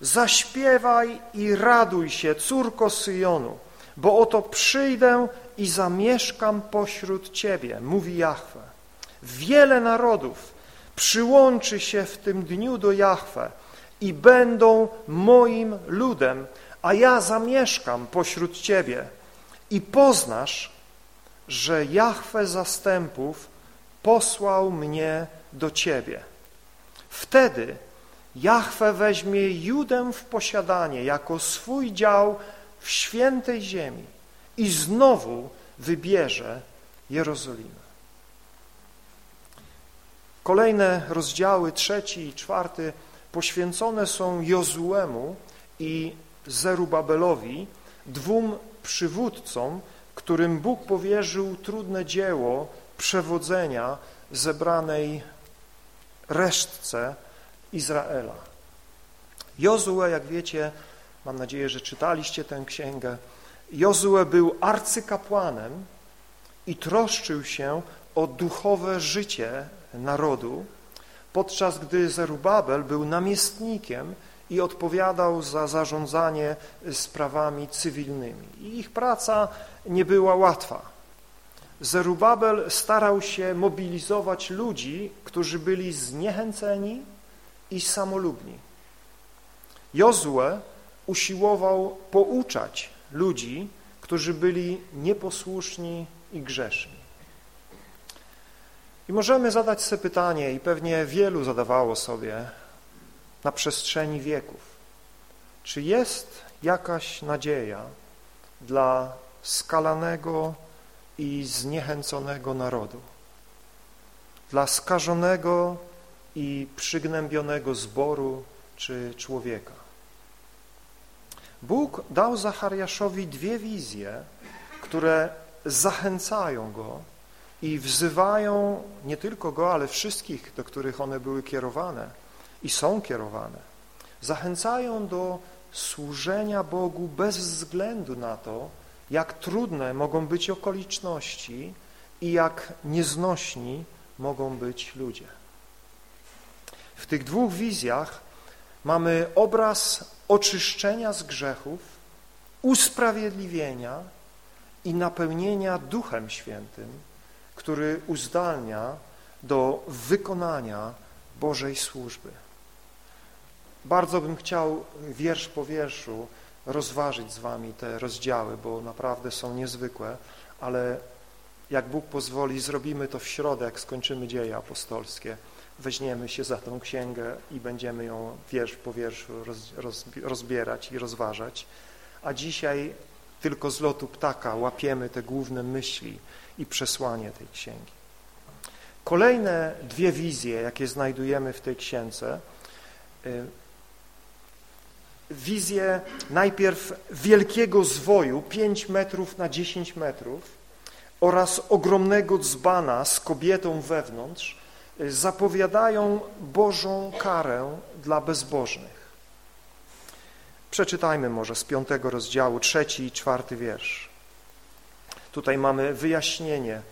Zaśpiewaj i raduj się, córko Syjonu, bo oto przyjdę i zamieszkam pośród Ciebie, mówi Jahwe. Wiele narodów przyłączy się w tym dniu do Jahwe i będą moim ludem, a ja zamieszkam pośród Ciebie i poznasz, że Jahwe zastępów posłał mnie do Ciebie. Wtedy Jahwe weźmie Judę w posiadanie jako swój dział w świętej ziemi i znowu wybierze Jerozolimę. Kolejne rozdziały, trzeci i czwarty, poświęcone są Jozuemu i Zerubabelowi, dwóm przywódcom, którym Bóg powierzył trudne dzieło przewodzenia zebranej resztce Izraela. Jozue, jak wiecie, mam nadzieję, że czytaliście tę księgę, Jozue był arcykapłanem i troszczył się o duchowe życie narodu, podczas gdy Zerubabel był namiestnikiem i odpowiadał za zarządzanie sprawami cywilnymi. I ich praca nie była łatwa. Zerubabel starał się mobilizować ludzi, którzy byli zniechęceni i samolubni. Jozue usiłował pouczać ludzi, którzy byli nieposłuszni i grzeszni. I możemy zadać sobie pytanie, i pewnie wielu zadawało sobie na przestrzeni wieków, czy jest jakaś nadzieja dla skalanego i zniechęconego narodu, dla skażonego i przygnębionego zboru czy człowieka. Bóg dał Zachariaszowi dwie wizje, które zachęcają go i wzywają nie tylko go, ale wszystkich, do których one były kierowane i są kierowane. Zachęcają do służenia Bogu bez względu na to, jak trudne mogą być okoliczności i jak nieznośni mogą być ludzie. W tych dwóch wizjach mamy obraz oczyszczenia z grzechów, usprawiedliwienia i napełnienia Duchem Świętym, który uzdalnia do wykonania Bożej służby. Bardzo bym chciał wiersz po wierszu rozważyć z Wami te rozdziały, bo naprawdę są niezwykłe, ale jak Bóg pozwoli, zrobimy to w środę, jak skończymy dzieje apostolskie. Weźmiemy się za tą księgę i będziemy ją wiersz po wierszu roz, roz, rozbierać i rozważać. A dzisiaj tylko z lotu ptaka łapiemy te główne myśli i przesłanie tej księgi. Kolejne dwie wizje, jakie znajdujemy w tej księdze, y, wizję najpierw wielkiego zwoju, 5 metrów na 10 metrów oraz ogromnego dzbana z kobietą wewnątrz, y, zapowiadają Bożą karę dla bezbożnych. Przeczytajmy może z piątego rozdziału, trzeci i czwarty wiersz. Tutaj mamy wyjaśnienie e,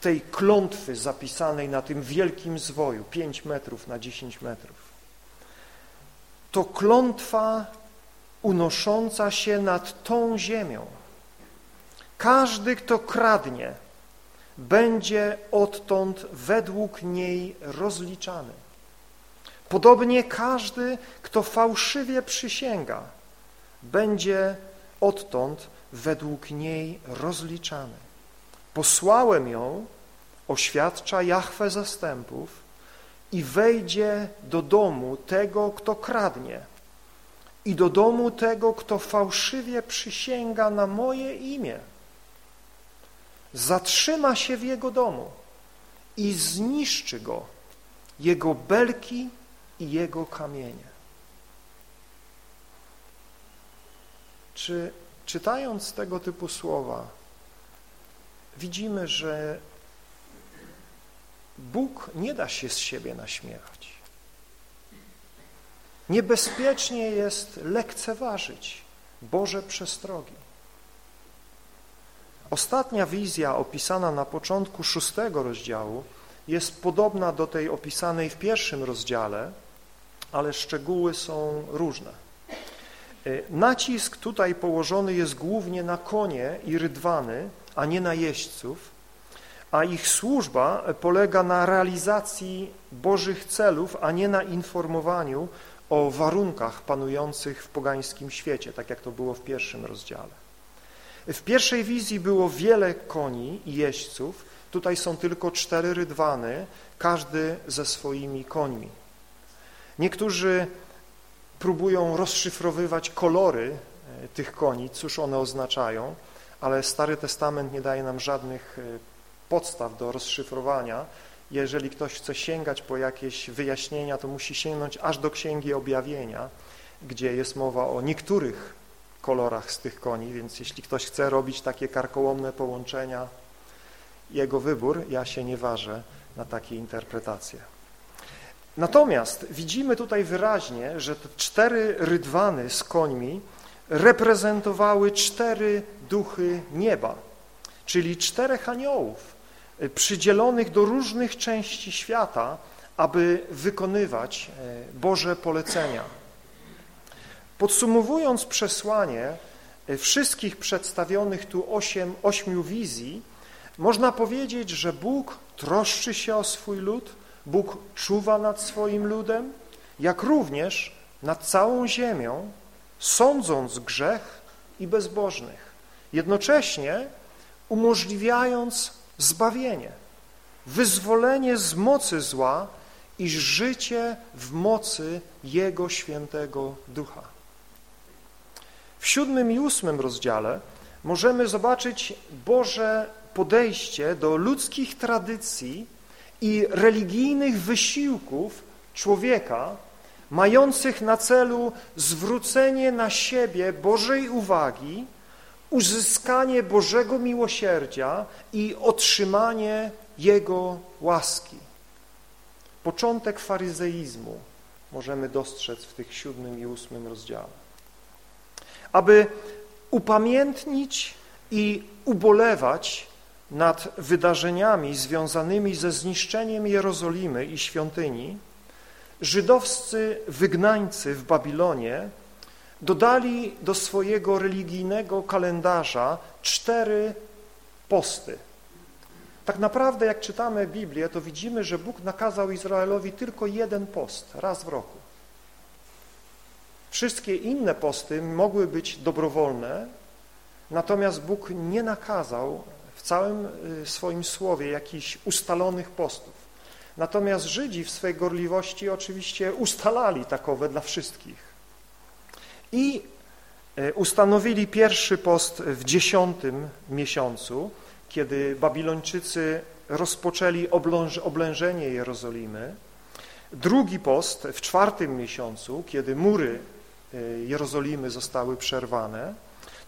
tej klątwy zapisanej na tym wielkim zwoju, 5 metrów na 10 metrów. To klątwa unosząca się nad tą ziemią. Każdy, kto kradnie, będzie odtąd według niej rozliczany. Podobnie każdy, kto fałszywie przysięga, będzie odtąd według niej rozliczany. Posłałem ją, oświadcza Jahwe zastępów i wejdzie do domu tego, kto kradnie i do domu tego, kto fałszywie przysięga na moje imię. Zatrzyma się w jego domu i zniszczy go, jego belki i jego kamienie. Czy czytając tego typu słowa widzimy, że Bóg nie da się z siebie naśmiewać. Niebezpiecznie jest lekceważyć Boże przestrogi. Ostatnia wizja opisana na początku szóstego rozdziału jest podobna do tej opisanej w pierwszym rozdziale, ale szczegóły są różne. E, nacisk tutaj położony jest głównie na konie i rydwany, a nie na jeźdźców, a ich służba polega na realizacji Bożych celów, a nie na informowaniu o warunkach panujących w pogańskim świecie, tak jak to było w pierwszym rozdziale. W pierwszej wizji było wiele koni i jeźdźców, tutaj są tylko cztery rydwany, każdy ze swoimi końmi. Niektórzy próbują rozszyfrowywać kolory e, tych koni, cóż one oznaczają, ale Stary Testament nie daje nam żadnych e, podstaw do rozszyfrowania. Jeżeli ktoś chce sięgać po jakieś wyjaśnienia, to musi sięgnąć aż do Księgi Objawienia, gdzie jest mowa o niektórych kolorach z tych koni, więc jeśli ktoś chce robić takie karkołomne połączenia, jego wybór, ja się nie ważę na takie interpretacje. Natomiast widzimy tutaj wyraźnie, że te cztery rydwany z końmi reprezentowały cztery duchy nieba, czyli czterech aniołów y, przydzielonych do różnych części świata, aby wykonywać y, Boże polecenia. Podsumowując przesłanie y, wszystkich przedstawionych tu osiem, ośmiu wizji, można powiedzieć, że Bóg troszczy się o swój lud, Bóg czuwa nad swoim ludem, jak również nad całą ziemią, sądząc grzech i bezbożnych, jednocześnie umożliwiając zbawienie wyzwolenie z mocy zła i życie w mocy Jego świętego Ducha. W siódmym i ósmym rozdziale możemy zobaczyć Boże podejście do ludzkich tradycji i religijnych wysiłków człowieka, mających na celu zwrócenie na siebie Bożej uwagi, uzyskanie Bożego miłosierdzia i otrzymanie Jego łaski. Początek faryzeizmu możemy dostrzec w tych siódmym i ósmym rozdziale. Aby upamiętnić i ubolewać nad wydarzeniami związanymi ze zniszczeniem Jerozolimy i świątyni, żydowscy wygnańcy w Babilonie dodali do swojego religijnego kalendarza cztery posty. Tak naprawdę, jak czytamy Biblię, to widzimy, że Bóg nakazał Izraelowi tylko jeden post, raz w roku. Wszystkie inne posty mogły być dobrowolne, natomiast Bóg nie nakazał w całym y, swoim słowie jakichś ustalonych postów. Natomiast Żydzi w swej gorliwości oczywiście ustalali takowe dla wszystkich. I y, ustanowili pierwszy post w dziesiątym miesiącu, kiedy Babilończycy rozpoczęli oblężenie Jerozolimy. Drugi post w czwartym miesiącu, kiedy mury y, Jerozolimy zostały przerwane.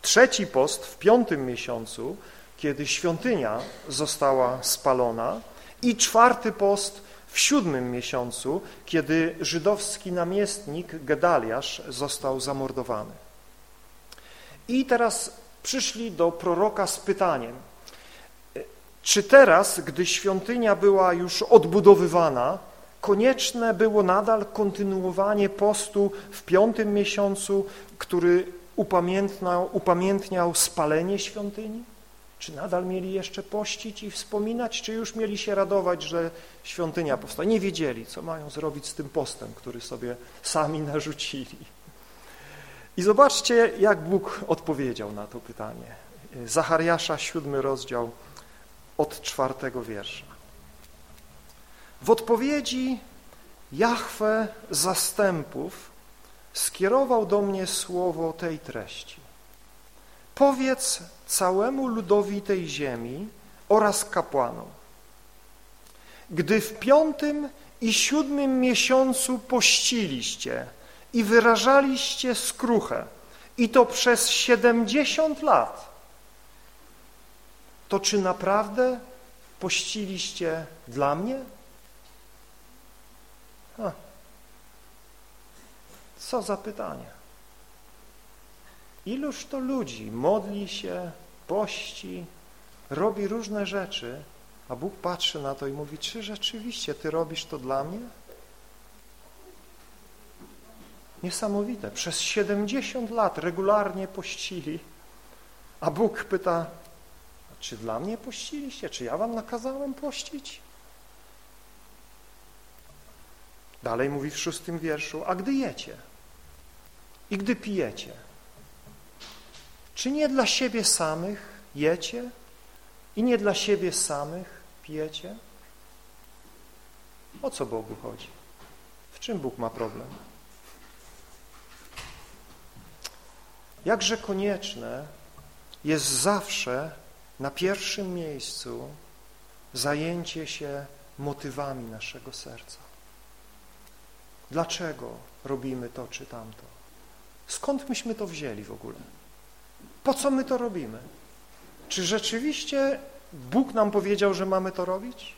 Trzeci post w piątym miesiącu, kiedy świątynia została spalona i czwarty post w siódmym miesiącu, kiedy żydowski namiestnik Gedaliasz został zamordowany. I teraz przyszli do proroka z pytaniem, czy teraz, gdy świątynia była już odbudowywana, konieczne było nadal kontynuowanie postu w piątym miesiącu, który upamiętniał, upamiętniał spalenie świątyni? Czy nadal mieli jeszcze pościć i wspominać, czy już mieli się radować, że świątynia powstała? Nie wiedzieli, co mają zrobić z tym postem, który sobie sami narzucili. I zobaczcie, jak Bóg odpowiedział na to pytanie. Zachariasza, siódmy rozdział, od czwartego wiersza. W odpowiedzi Jahwe zastępów skierował do mnie słowo tej treści. Powiedz całemu ludowi tej ziemi oraz kapłanom, gdy w piątym i siódmym miesiącu pościliście i wyrażaliście skruchę i to przez siedemdziesiąt lat, to czy naprawdę pościliście dla mnie? Ha. Co za pytanie. Iluż to ludzi modli się, pości, robi różne rzeczy, a Bóg patrzy na to i mówi, czy rzeczywiście Ty robisz to dla mnie? Niesamowite. Przez 70 lat regularnie pościli, a Bóg pyta, czy dla mnie pościliście? Czy ja wam nakazałem pościć? Dalej mówi w szóstym wierszu, a gdy jecie i gdy pijecie, czy nie dla siebie samych jecie i nie dla siebie samych pijecie? O co Bogu chodzi? W czym Bóg ma problem? Jakże konieczne jest zawsze na pierwszym miejscu zajęcie się motywami naszego serca. Dlaczego robimy to czy tamto? Skąd myśmy to wzięli w ogóle? Po co my to robimy? Czy rzeczywiście Bóg nam powiedział, że mamy to robić?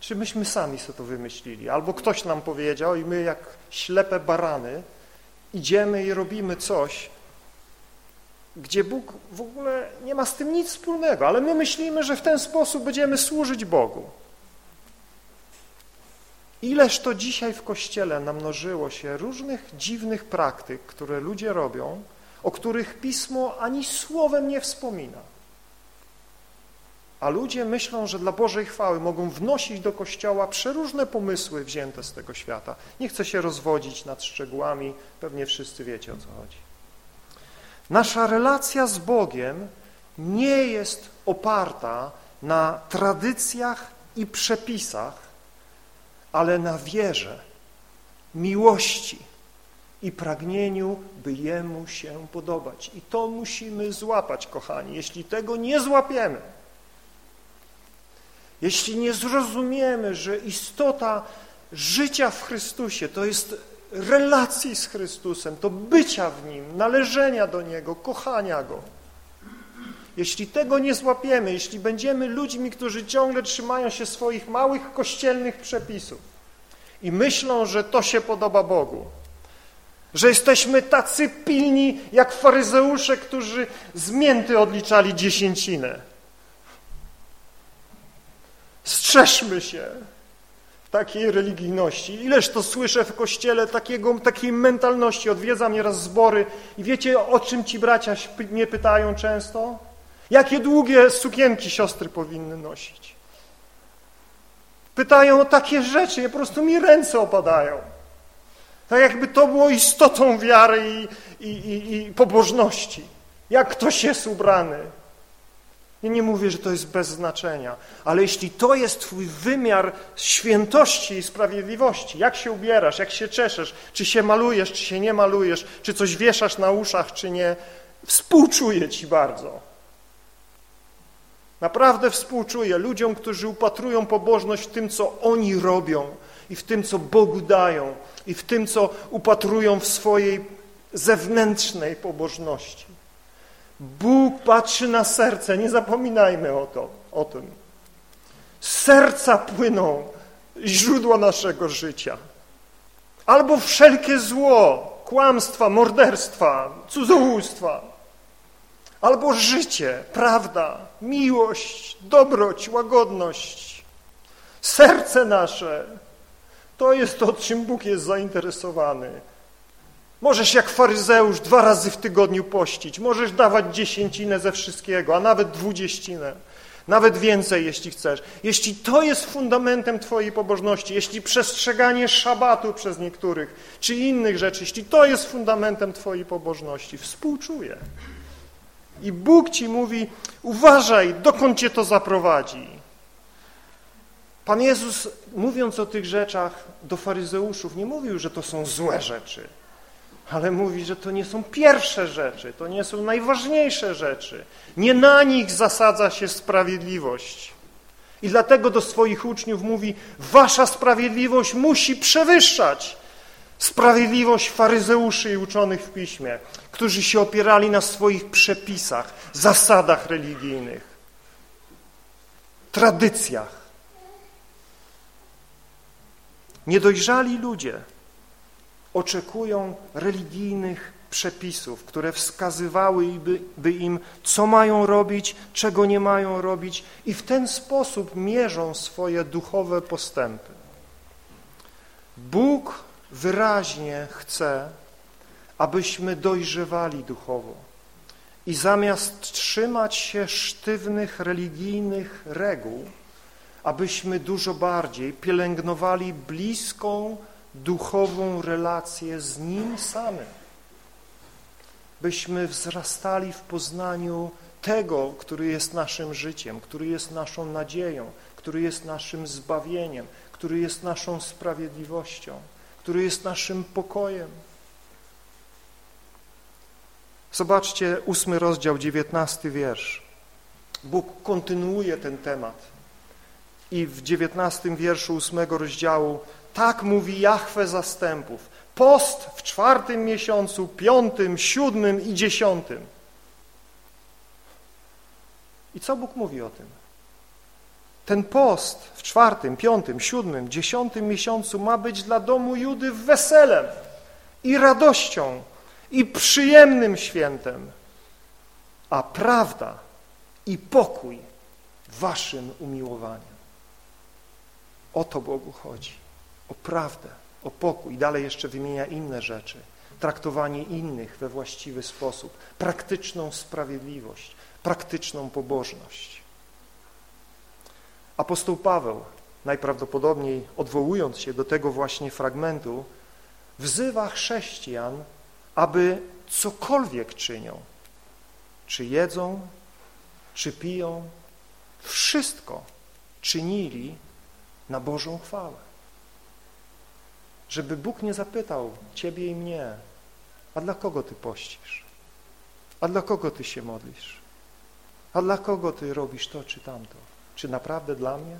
Czy myśmy sami sobie to wymyślili? Albo ktoś nam powiedział i my jak ślepe barany idziemy i robimy coś, gdzie Bóg w ogóle nie ma z tym nic wspólnego, ale my myślimy, że w ten sposób będziemy służyć Bogu. Ileż to dzisiaj w Kościele namnożyło się różnych dziwnych praktyk, które ludzie robią, o których Pismo ani słowem nie wspomina. A ludzie myślą, że dla Bożej chwały mogą wnosić do Kościoła przeróżne pomysły wzięte z tego świata. Nie chcę się rozwodzić nad szczegółami, pewnie wszyscy wiecie o co chodzi. Nasza relacja z Bogiem nie jest oparta na tradycjach i przepisach, ale na wierze, miłości i pragnieniu, by Jemu się podobać. I to musimy złapać, kochani. Jeśli tego nie złapiemy, jeśli nie zrozumiemy, że istota życia w Chrystusie to jest relacji z Chrystusem, to bycia w Nim, należenia do Niego, kochania Go. Jeśli tego nie złapiemy, jeśli będziemy ludźmi, którzy ciągle trzymają się swoich małych kościelnych przepisów i myślą, że to się podoba Bogu, że jesteśmy tacy pilni jak faryzeusze, którzy z mięty odliczali dziesięcinę. Strzeżmy się takiej religijności. Ileż to słyszę w kościele takiego, takiej mentalności. Odwiedzam nieraz zbory i wiecie, o czym ci bracia mnie pytają często? Jakie długie sukienki siostry powinny nosić? Pytają o takie rzeczy, ja po prostu mi ręce opadają. Tak jakby to było istotą wiary i, i, i, i pobożności. Jak ktoś jest ubrany. Ja nie mówię, że to jest bez znaczenia, ale jeśli to jest twój wymiar świętości i sprawiedliwości, jak się ubierasz, jak się czeszesz, czy się malujesz, czy się nie malujesz, czy coś wieszasz na uszach, czy nie, współczuję ci bardzo. Naprawdę współczuję ludziom, którzy upatrują pobożność w tym, co oni robią i w tym, co Bogu dają i w tym, co upatrują w swojej zewnętrznej pobożności. Bóg patrzy na serce, nie zapominajmy o, to, o tym. Z serca płyną źródła naszego życia. Albo wszelkie zło, kłamstwa, morderstwa, cudzołóstwa. Albo życie, prawda, miłość, dobroć, łagodność. Serce nasze to jest to, czym Bóg jest zainteresowany. Możesz jak faryzeusz dwa razy w tygodniu pościć, możesz dawać dziesięcinę ze wszystkiego, a nawet dwudzieścinę, nawet więcej, jeśli chcesz. Jeśli to jest fundamentem Twojej pobożności, jeśli przestrzeganie szabatu przez niektórych, czy innych rzeczy, jeśli to jest fundamentem Twojej pobożności, współczuję. I Bóg Ci mówi, uważaj, dokąd Cię to zaprowadzi. Pan Jezus, mówiąc o tych rzeczach do faryzeuszów, nie mówił, że to są złe rzeczy, ale mówi, że to nie są pierwsze rzeczy, to nie są najważniejsze rzeczy. Nie na nich zasadza się sprawiedliwość. I dlatego do swoich uczniów mówi, wasza sprawiedliwość musi przewyższać sprawiedliwość faryzeuszy i uczonych w piśmie, którzy się opierali na swoich przepisach, zasadach religijnych, tradycjach. Niedojrzali ludzie oczekują religijnych przepisów, które wskazywałyby by im, co mają robić, czego nie mają robić i w ten sposób mierzą swoje duchowe postępy. Bóg wyraźnie chce, abyśmy dojrzewali duchowo i zamiast trzymać się sztywnych religijnych reguł, abyśmy dużo bardziej pielęgnowali bliską, duchową relację z Nim samym. Byśmy wzrastali w poznaniu tego, który jest naszym życiem, który jest naszą nadzieją, który jest naszym zbawieniem, który jest naszą sprawiedliwością, który jest naszym pokojem. Zobaczcie ósmy rozdział, dziewiętnasty wiersz. Bóg kontynuuje ten temat i w dziewiętnastym wierszu ósmego rozdziału tak mówi Jahwe zastępów. Post w czwartym miesiącu, piątym, siódmym i dziesiątym. I co Bóg mówi o tym? Ten post w czwartym, piątym, siódmym, dziesiątym miesiącu ma być dla domu Judy weselem i radością i przyjemnym świętem, a prawda i pokój waszym umiłowaniem. O to Bogu chodzi o prawdę, o pokój. Dalej jeszcze wymienia inne rzeczy. Traktowanie innych we właściwy sposób, praktyczną sprawiedliwość, praktyczną pobożność. Apostoł Paweł, najprawdopodobniej odwołując się do tego właśnie fragmentu, wzywa chrześcijan, aby cokolwiek czynią, czy jedzą, czy piją, wszystko czynili na Bożą chwałę. Żeby Bóg nie zapytał Ciebie i mnie, a dla kogo Ty pościsz? A dla kogo Ty się modlisz? A dla kogo Ty robisz to czy tamto? Czy naprawdę dla mnie?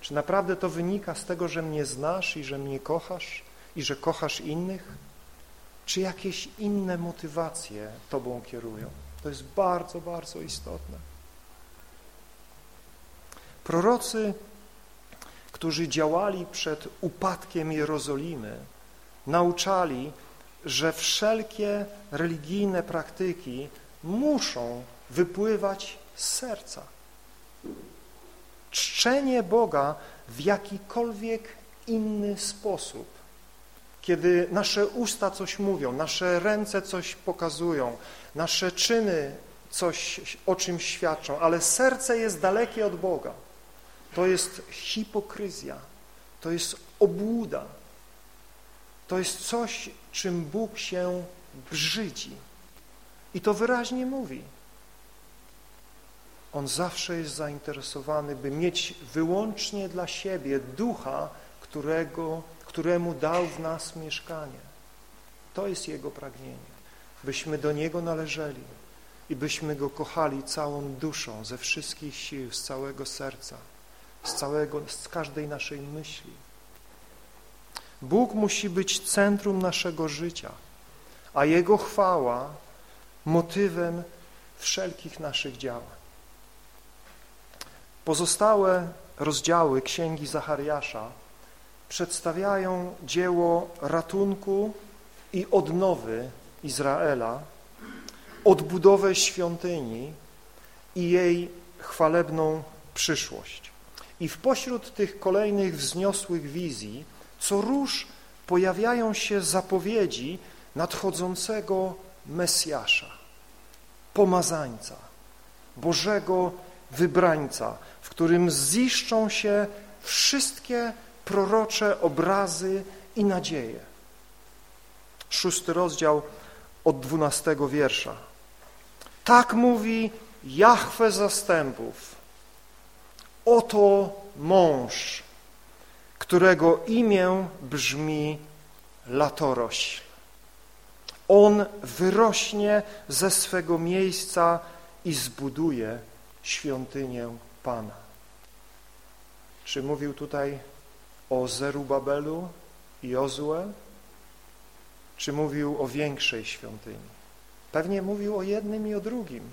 Czy naprawdę to wynika z tego, że mnie znasz i że mnie kochasz i że kochasz innych? Czy jakieś inne motywacje Tobą kierują? To jest bardzo, bardzo istotne. Prorocy, którzy działali przed upadkiem Jerozolimy, nauczali, że wszelkie religijne praktyki muszą wypływać z serca. Czczenie Boga w jakikolwiek inny sposób, kiedy nasze usta coś mówią, nasze ręce coś pokazują, nasze czyny coś o czymś świadczą, ale serce jest dalekie od Boga. To jest hipokryzja, to jest obłuda, to jest coś, czym Bóg się brzydzi. I to wyraźnie mówi. On zawsze jest zainteresowany, by mieć wyłącznie dla siebie ducha, którego, któremu dał w nas mieszkanie. To jest Jego pragnienie, byśmy do Niego należeli i byśmy Go kochali całą duszą, ze wszystkich sił, z całego serca, z, całego, z każdej naszej myśli. Bóg musi być centrum naszego życia, a Jego chwała motywem wszelkich naszych działań. Pozostałe rozdziały Księgi Zachariasza przedstawiają dzieło ratunku i odnowy Izraela, odbudowę świątyni i jej chwalebną przyszłość. I w pośród tych kolejnych wzniosłych wizji co róż pojawiają się zapowiedzi nadchodzącego Mesjasza, pomazańca, Bożego wybrańca, w którym ziszczą się wszystkie prorocze obrazy i nadzieje. Szósty rozdział od dwunastego wiersza. Tak mówi Jahwe zastępów. Oto mąż, którego imię brzmi latorośl. On wyrośnie ze swego miejsca i zbuduje świątynię Pana. Czy mówił tutaj o Zerubabelu i Jozue? Czy mówił o większej świątyni? Pewnie mówił o jednym i o drugim,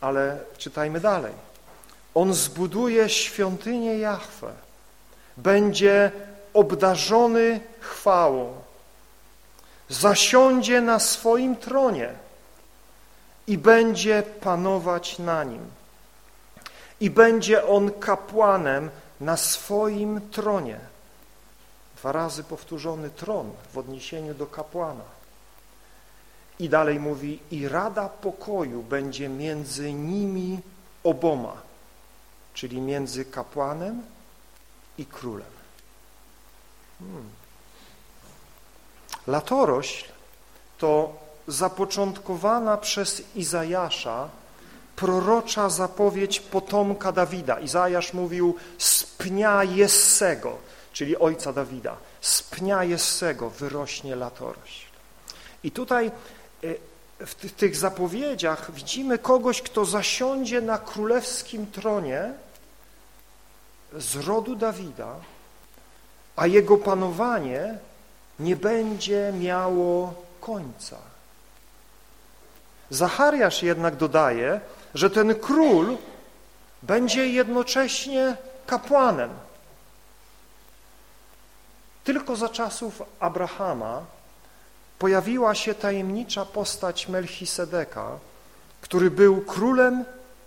ale czytajmy dalej. On zbuduje świątynię Jahwe, będzie obdarzony chwałą, zasiądzie na swoim tronie i będzie panować na nim. I będzie on kapłanem na swoim tronie. Dwa razy powtórzony tron w odniesieniu do kapłana. I dalej mówi, i rada pokoju będzie między nimi oboma, czyli między kapłanem i królem. Hmm. Latorośl to zapoczątkowana przez Izajasza prorocza zapowiedź potomka Dawida. Izajasz mówił z pnia Jessego, czyli ojca Dawida. Z pnia Jessego wyrośnie latorośl. I tutaj e, w tych zapowiedziach widzimy kogoś, kto zasiądzie na królewskim tronie z rodu Dawida, a jego panowanie nie będzie miało końca. Zachariasz jednak dodaje, że ten król będzie jednocześnie kapłanem. Tylko za czasów Abrahama pojawiła się tajemnicza postać Melchisedeka, który był królem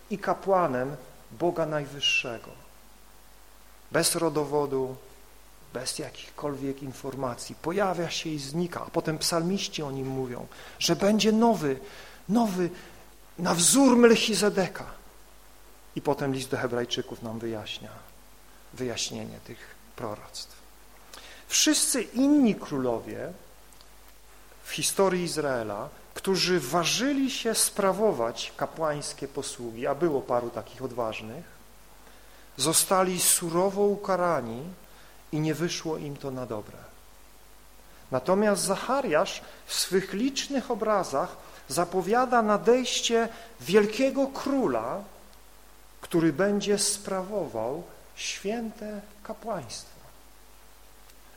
i kapłanem Boga Najwyższego bez rodowodu, bez jakichkolwiek informacji. Pojawia się i znika, a potem psalmiści o nim mówią, że będzie nowy, nowy, na wzór Melchizedeka. I potem list do hebrajczyków nam wyjaśnia wyjaśnienie tych proroctw. Wszyscy inni królowie w historii Izraela, którzy ważyli się sprawować kapłańskie posługi, a było paru takich odważnych, zostali surowo ukarani i nie wyszło im to na dobre. Natomiast Zachariasz w swych licznych obrazach zapowiada nadejście wielkiego króla, który będzie sprawował święte kapłaństwo.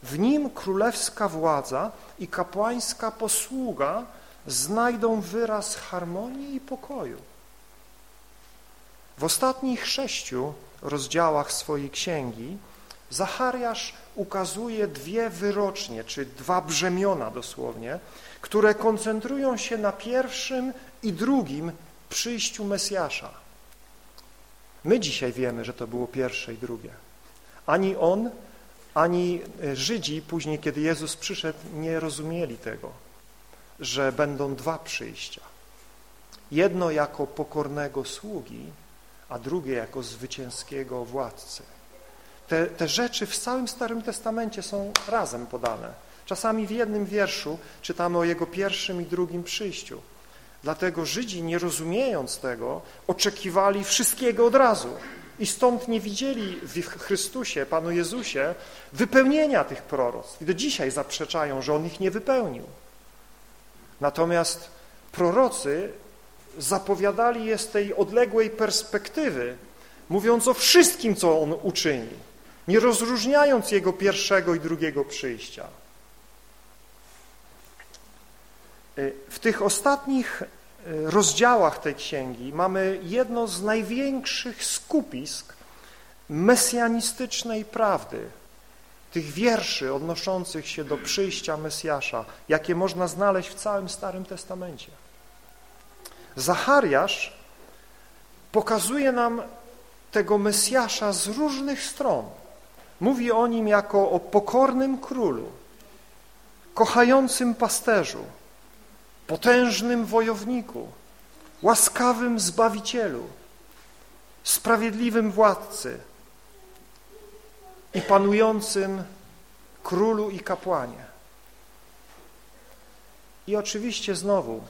W nim królewska władza i kapłańska posługa znajdą wyraz harmonii i pokoju. W ostatnich sześciu rozdziałach swojej księgi Zachariasz ukazuje dwie wyrocznie, czy dwa brzemiona dosłownie, które koncentrują się na pierwszym i drugim przyjściu Mesjasza. My dzisiaj wiemy, że to było pierwsze i drugie. Ani on, ani Żydzi później, kiedy Jezus przyszedł, nie rozumieli tego, że będą dwa przyjścia. Jedno jako pokornego sługi, a drugie jako zwycięskiego władcy. Te, te rzeczy w całym Starym Testamencie są razem podane. Czasami w jednym wierszu czytamy o Jego pierwszym i drugim przyjściu. Dlatego Żydzi, nie rozumiejąc tego, oczekiwali wszystkiego od razu i stąd nie widzieli w Chrystusie, Panu Jezusie, wypełnienia tych proroctw. I do dzisiaj zaprzeczają, że On ich nie wypełnił. Natomiast prorocy zapowiadali je z tej odległej perspektywy, mówiąc o wszystkim, co On uczyni, nie rozróżniając Jego pierwszego i drugiego przyjścia. W tych ostatnich e, rozdziałach tej księgi mamy jedno z największych skupisk mesjanistycznej prawdy, tych wierszy odnoszących się do przyjścia Mesjasza, jakie można znaleźć w całym Starym Testamencie. Zachariasz pokazuje nam tego Mesjasza z różnych stron. Mówi o nim jako o pokornym królu, kochającym pasterzu, potężnym wojowniku, łaskawym Zbawicielu, sprawiedliwym władcy i panującym królu i kapłanie. I oczywiście znowu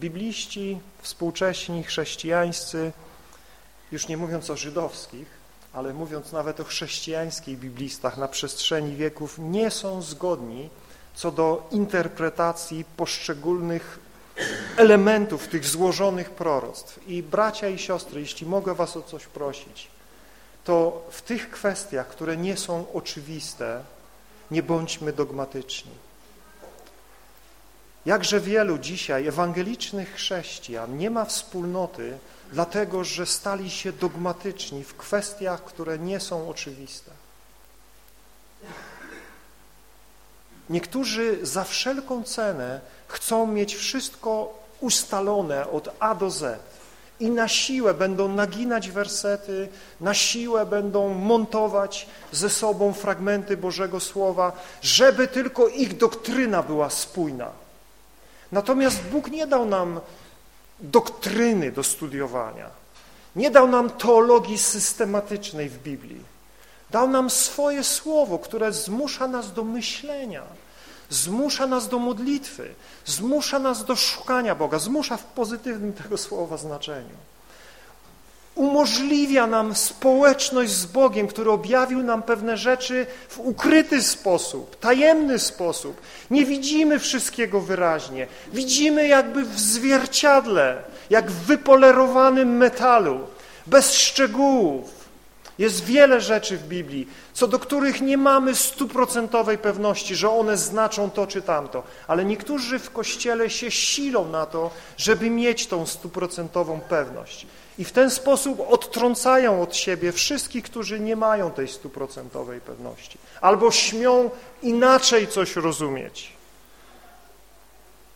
bibliści współcześni, chrześcijańscy, już nie mówiąc o żydowskich, ale mówiąc nawet o chrześcijańskich biblistach na przestrzeni wieków, nie są zgodni co do interpretacji poszczególnych elementów tych złożonych proroctw. I bracia i siostry, jeśli mogę was o coś prosić, to w tych kwestiach, które nie są oczywiste, nie bądźmy dogmatyczni. Jakże wielu dzisiaj ewangelicznych chrześcijan nie ma wspólnoty, dlatego że stali się dogmatyczni w kwestiach, które nie są oczywiste. Niektórzy za wszelką cenę chcą mieć wszystko ustalone od A do Z i na siłę będą naginać wersety, na siłę będą montować ze sobą fragmenty Bożego Słowa, żeby tylko ich doktryna była spójna. Natomiast Bóg nie dał nam doktryny do studiowania, nie dał nam teologii systematycznej w Biblii. Dał nam swoje słowo, które zmusza nas do myślenia, zmusza nas do modlitwy, zmusza nas do szukania Boga, zmusza w pozytywnym tego słowa znaczeniu. Umożliwia nam społeczność z Bogiem, który objawił nam pewne rzeczy w ukryty sposób, tajemny sposób. Nie widzimy wszystkiego wyraźnie. Widzimy jakby w zwierciadle, jak w wypolerowanym metalu, bez szczegółów. Jest wiele rzeczy w Biblii, co do których nie mamy stuprocentowej pewności, że one znaczą to czy tamto, ale niektórzy w Kościele się silą na to, żeby mieć tą stuprocentową pewność. I w ten sposób odtrącają od siebie wszystkich, którzy nie mają tej stuprocentowej pewności. Albo śmią inaczej coś rozumieć.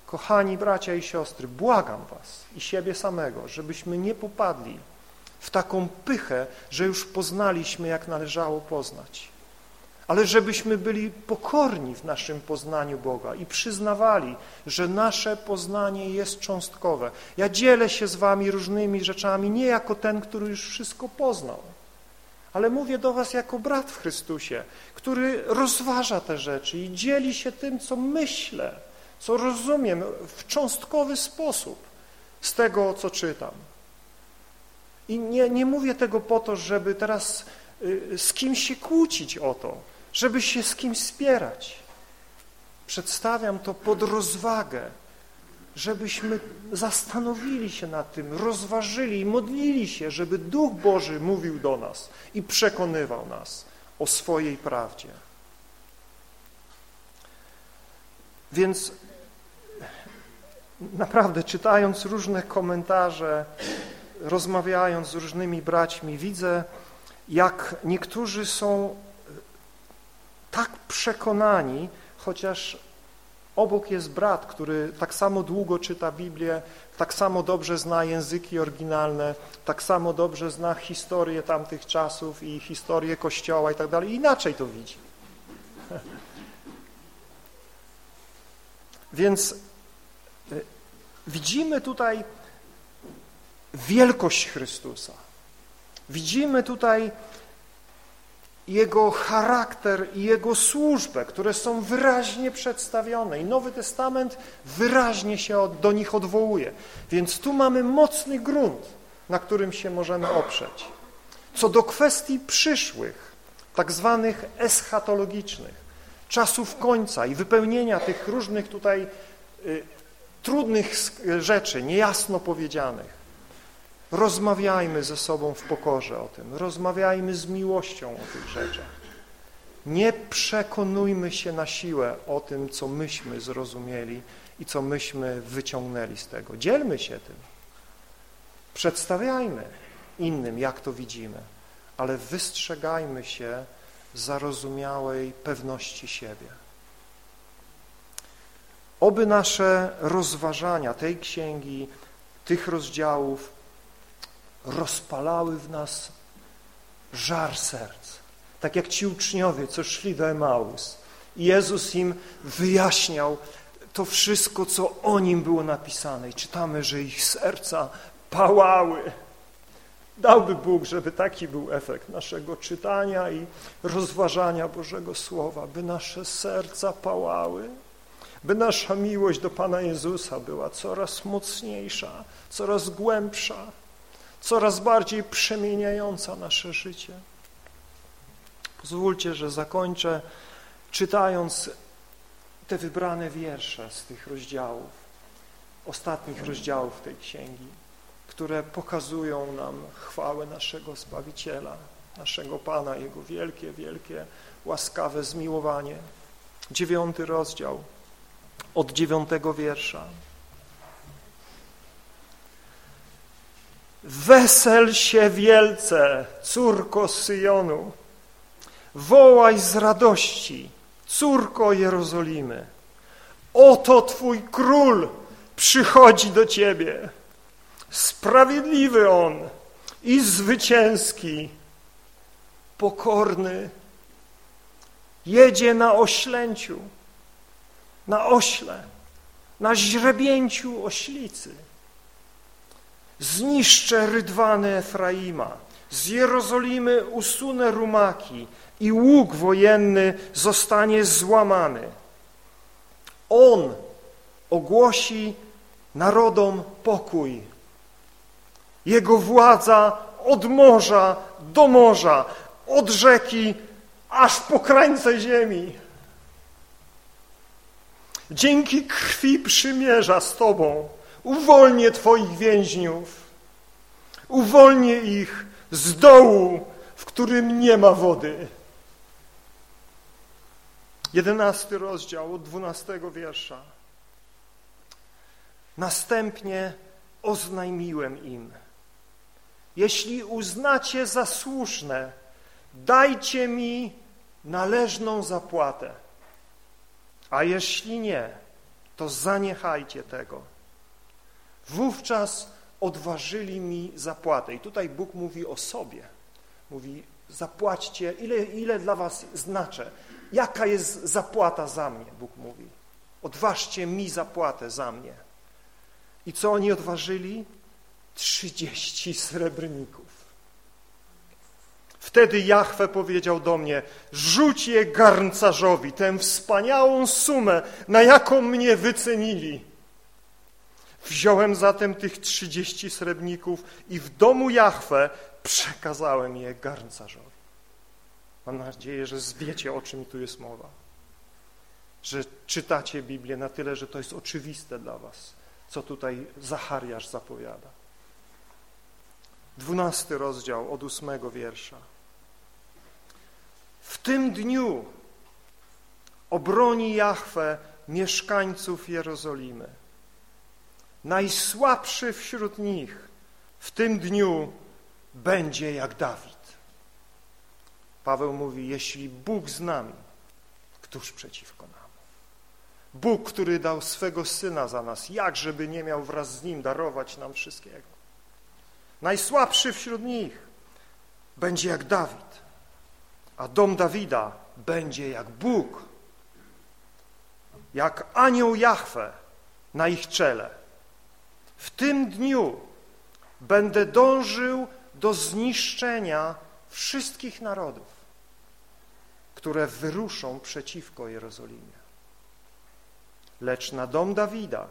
Kochani bracia i siostry, błagam was i siebie samego, żebyśmy nie popadli w taką pychę, że już poznaliśmy, jak należało poznać. Ale żebyśmy byli pokorni w naszym poznaniu Boga i przyznawali, że nasze poznanie jest cząstkowe. Ja dzielę się z wami różnymi rzeczami, nie jako ten, który już wszystko poznał, ale mówię do was jako brat w Chrystusie, który rozważa te rzeczy i dzieli się tym, co myślę, co rozumiem w cząstkowy sposób z tego, co czytam. I nie, nie mówię tego po to, żeby teraz y, z kim się kłócić o to, żeby się z kimś spierać. Przedstawiam to pod rozwagę, żebyśmy zastanowili się nad tym, rozważyli i modlili się, żeby Duch Boży mówił do nas i przekonywał nas o swojej prawdzie. Więc naprawdę czytając różne komentarze, rozmawiając z różnymi braćmi, widzę, jak niektórzy są tak przekonani, chociaż obok jest brat, który tak samo długo czyta Biblię, tak samo dobrze zna języki oryginalne, tak samo dobrze zna historię tamtych czasów i historię Kościoła i tak dalej, inaczej to widzi. Więc e, widzimy tutaj wielkość Chrystusa. Widzimy tutaj Jego charakter i Jego służbę, które są wyraźnie przedstawione i Nowy Testament wyraźnie się do nich odwołuje. Więc tu mamy mocny grunt, na którym się możemy oprzeć. Co do kwestii przyszłych, tak zwanych eschatologicznych, czasów końca i wypełnienia tych różnych tutaj y, trudnych rzeczy, niejasno powiedzianych, Rozmawiajmy ze sobą w pokorze o tym, rozmawiajmy z miłością o tych rzeczach. Nie przekonujmy się na siłę o tym, co myśmy zrozumieli i co myśmy wyciągnęli z tego. Dzielmy się tym. Przedstawiajmy innym, jak to widzimy, ale wystrzegajmy się zarozumiałej pewności siebie. Oby nasze rozważania tej księgi, tych rozdziałów rozpalały w nas żar serc. Tak jak ci uczniowie, co szli do Emaus. Jezus im wyjaśniał to wszystko, co o nim było napisane. I czytamy, że ich serca pałały. Dałby Bóg, żeby taki był efekt naszego czytania i rozważania Bożego Słowa, by nasze serca pałały, by nasza miłość do Pana Jezusa była coraz mocniejsza, coraz głębsza, coraz bardziej przemieniająca nasze życie. Pozwólcie, że zakończę czytając te wybrane wiersze z tych rozdziałów, ostatnich rozdziałów tej księgi, które pokazują nam chwałę naszego Zbawiciela, naszego Pana, Jego wielkie, wielkie, łaskawe zmiłowanie. Dziewiąty rozdział, od dziewiątego wiersza. Wesel się wielce, córko Syjonu, wołaj z radości, córko Jerozolimy. Oto Twój król przychodzi do Ciebie, sprawiedliwy On i zwycięski, pokorny, jedzie na oślęciu, na ośle, na źrebięciu oślicy. Zniszczę rydwany Efraima, z Jerozolimy usunę rumaki i łuk wojenny zostanie złamany. On ogłosi narodom pokój. Jego władza od morza do morza, od rzeki aż po krańce ziemi. Dzięki krwi przymierza z Tobą Uwolnię Twoich więźniów. Uwolnię ich z dołu, w którym nie ma wody. Jedenasty rozdział od dwunastego wiersza. Następnie oznajmiłem im, jeśli uznacie za słuszne, dajcie mi należną zapłatę, a jeśli nie, to zaniechajcie tego Wówczas odważyli mi zapłatę. I tutaj Bóg mówi o sobie. Mówi, zapłaćcie, ile, ile dla was znaczę. Jaka jest zapłata za mnie, Bóg mówi. Odważcie mi zapłatę za mnie. I co oni odważyli? Trzydzieści srebrników. Wtedy Jahwe powiedział do mnie, rzuć je garncarzowi, tę wspaniałą sumę, na jaką mnie wycenili. Wziąłem zatem tych trzydzieści srebrników i w domu Jahwe przekazałem je garncarzowi. Mam nadzieję, że wiecie, o czym tu jest mowa. Że czytacie Biblię na tyle, że to jest oczywiste dla was, co tutaj Zachariasz zapowiada. Dwunasty rozdział od ósmego wiersza. W tym dniu obroni Jahwe mieszkańców Jerozolimy. Najsłabszy wśród nich w tym dniu będzie jak Dawid. Paweł mówi, jeśli Bóg z nami, któż przeciwko nam? Bóg, który dał swego Syna za nas, jak żeby nie miał wraz z Nim darować nam wszystkiego? Najsłabszy wśród nich będzie jak Dawid, a dom Dawida będzie jak Bóg, jak anioł Jahwe na ich czele. W tym dniu będę dążył do zniszczenia wszystkich narodów, które wyruszą przeciwko Jerozolimie. Lecz na dom Dawida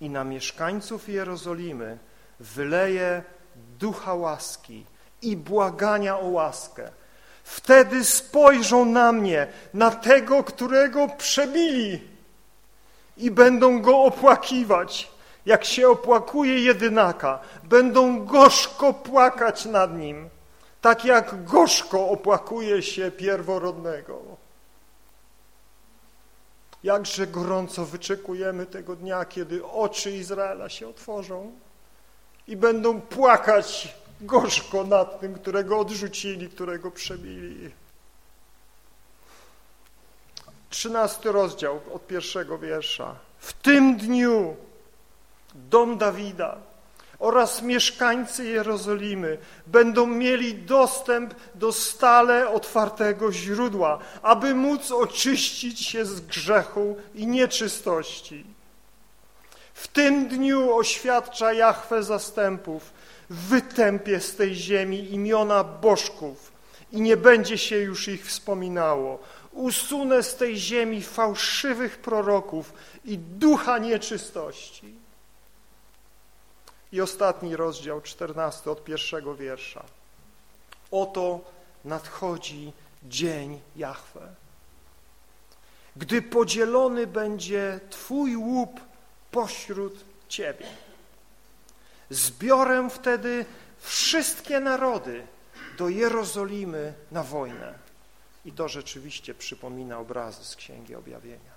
i na mieszkańców Jerozolimy wyleje ducha łaski i błagania o łaskę. Wtedy spojrzą na mnie, na tego, którego przebili i będą go opłakiwać, jak się opłakuje jedynaka. Będą gorzko płakać nad nim, tak jak gorzko opłakuje się pierworodnego. Jakże gorąco wyczekujemy tego dnia, kiedy oczy Izraela się otworzą i będą płakać gorzko nad tym, którego odrzucili, którego przebili. Trzynasty rozdział od pierwszego wiersza. W tym dniu dom Dawida oraz mieszkańcy Jerozolimy będą mieli dostęp do stale otwartego źródła, aby móc oczyścić się z grzechu i nieczystości. W tym dniu oświadcza Jahwe zastępów, wytępię z tej ziemi imiona bożków i nie będzie się już ich wspominało. Usunę z tej ziemi fałszywych proroków i ducha nieczystości. I ostatni rozdział, czternasty od pierwszego wiersza. Oto nadchodzi dzień Jahwe. Gdy podzielony będzie Twój łup pośród Ciebie. Zbiorę wtedy wszystkie narody do Jerozolimy na wojnę. I to rzeczywiście przypomina obrazy z Księgi Objawienia.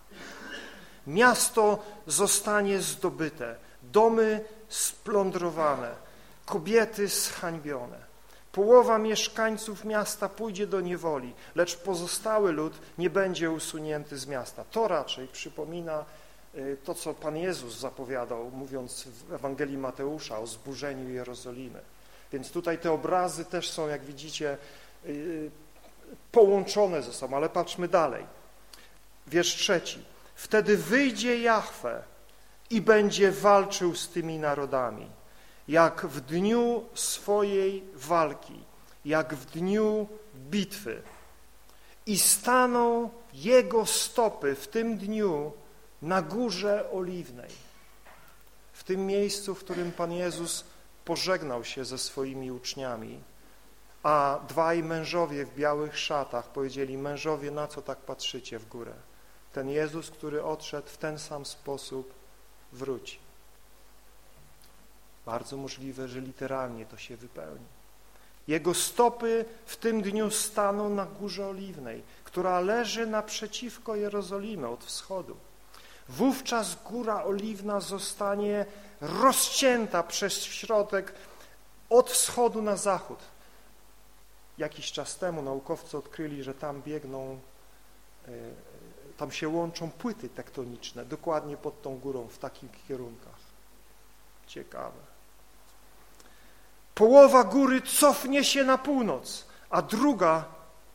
Miasto zostanie zdobyte, domy splądrowane, kobiety zhańbione. Połowa mieszkańców miasta pójdzie do niewoli, lecz pozostały lud nie będzie usunięty z miasta. To raczej przypomina y, to, co Pan Jezus zapowiadał, mówiąc w Ewangelii Mateusza o zburzeniu Jerozolimy. Więc tutaj te obrazy też są, jak widzicie, y, połączone ze sobą, ale patrzmy dalej. Wiersz trzeci. Wtedy wyjdzie Jahwe i będzie walczył z tymi narodami, jak w dniu swojej walki, jak w dniu bitwy. I staną jego stopy w tym dniu na górze oliwnej, w tym miejscu, w którym Pan Jezus pożegnał się ze swoimi uczniami, a dwaj mężowie w białych szatach powiedzieli, mężowie, na co tak patrzycie w górę? Ten Jezus, który odszedł w ten sam sposób, wróci. Bardzo możliwe, że literalnie to się wypełni. Jego stopy w tym dniu staną na Górze Oliwnej, która leży naprzeciwko Jerozolimy od wschodu. Wówczas Góra Oliwna zostanie rozcięta przez środek od wschodu na zachód. Jakiś czas temu naukowcy odkryli, że tam biegną e, tam się łączą płyty tektoniczne, dokładnie pod tą górą, w takich kierunkach. Ciekawe. Połowa góry cofnie się na północ, a druga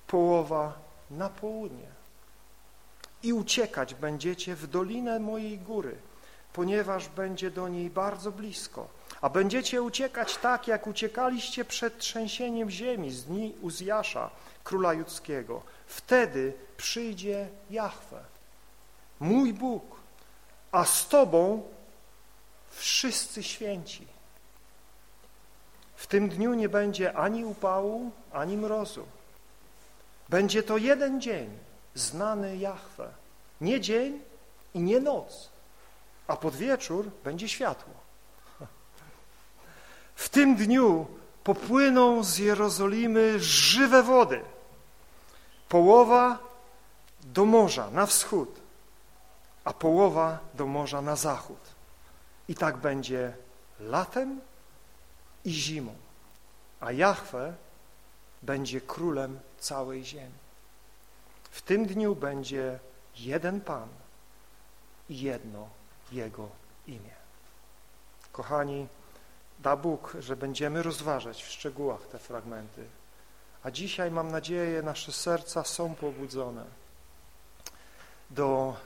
połowa na południe. I uciekać będziecie w dolinę mojej góry, ponieważ będzie do niej bardzo blisko. A będziecie uciekać tak, jak uciekaliście przed trzęsieniem ziemi z dni Uzjasza, króla judzkiego. Wtedy przyjdzie Jahwe, mój Bóg, a z Tobą wszyscy święci. W tym dniu nie będzie ani upału, ani mrozu. Będzie to jeden dzień, znany Jahwe. Nie dzień i nie noc, a pod wieczór będzie światło. W tym dniu popłyną z Jerozolimy żywe wody. Połowa do morza na wschód, a połowa do morza na zachód. I tak będzie latem i zimą, a Jahwe będzie królem całej ziemi. W tym dniu będzie jeden Pan i jedno Jego imię. Kochani, da Bóg, że będziemy rozważać w szczegółach te fragmenty, a dzisiaj mam nadzieję, nasze serca są pobudzone do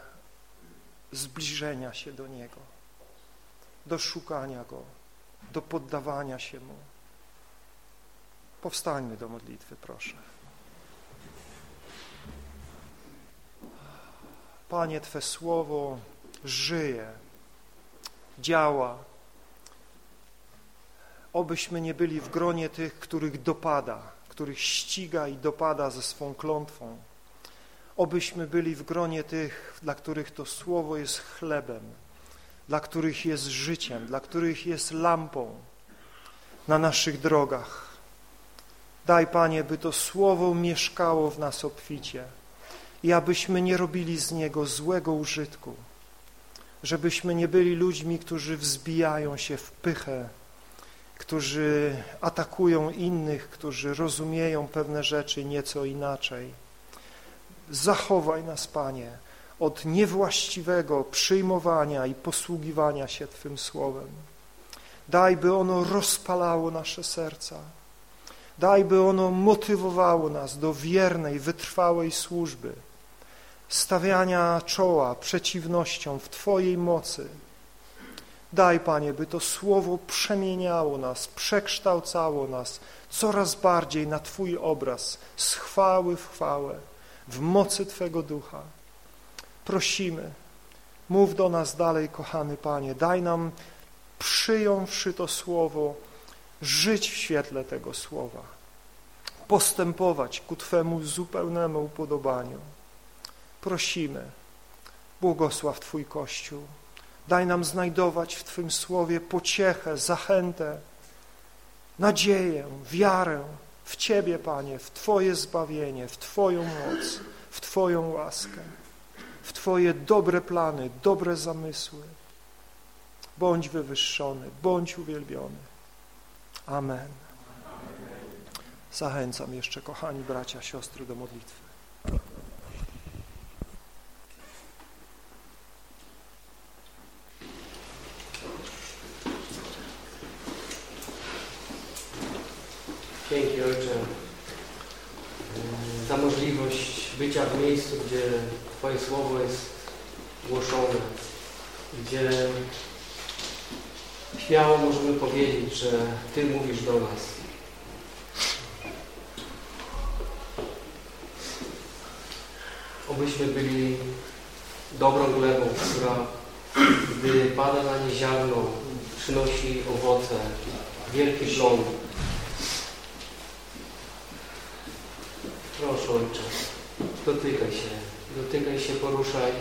zbliżenia się do Niego, do szukania Go, do poddawania się Mu. Powstańmy do modlitwy, proszę. Panie, Twe Słowo żyje, działa. Obyśmy nie byli w gronie tych, których dopada, których ściga i dopada ze swą klątwą. Obyśmy byli w gronie tych, dla których to Słowo jest chlebem, dla których jest życiem, dla których jest lampą na naszych drogach. Daj, Panie, by to Słowo mieszkało w nas obficie i abyśmy nie robili z niego złego użytku, żebyśmy nie byli ludźmi, którzy wzbijają się w pychę, którzy atakują innych, którzy rozumieją pewne rzeczy nieco inaczej. Zachowaj nas, Panie, od niewłaściwego przyjmowania i posługiwania się Twym Słowem. Daj, by ono rozpalało nasze serca. Daj, by ono motywowało nas do wiernej, wytrwałej służby, stawiania czoła przeciwnościom w Twojej mocy. Daj, Panie, by to Słowo przemieniało nas, przekształcało nas coraz bardziej na Twój obraz, z chwały w chwałę, w mocy Twego Ducha. Prosimy, mów do nas dalej, kochany Panie, daj nam, przyjąwszy to Słowo, żyć w świetle tego Słowa, postępować ku Twemu zupełnemu upodobaniu. Prosimy, błogosław Twój Kościół, daj nam znajdować w Twym Słowie pociechę, zachętę, nadzieję, wiarę w Ciebie, Panie, w Twoje zbawienie, w Twoją moc, w Twoją łaskę, w Twoje dobre plany, dobre zamysły. Bądź wywyższony, bądź uwielbiony. Amen. Zachęcam jeszcze, kochani bracia, siostry, do modlitwy. Dzięki Ojcze za możliwość bycia w miejscu, gdzie Twoje Słowo jest głoszone, gdzie śmiało możemy powiedzieć, że Ty mówisz do nas. Obyśmy byli dobrą glebą, która gdy pada na nie ziarno, przynosi owoce, wielki plon. Proszę Ojcze, dotykaj się, dotykaj się, poruszaj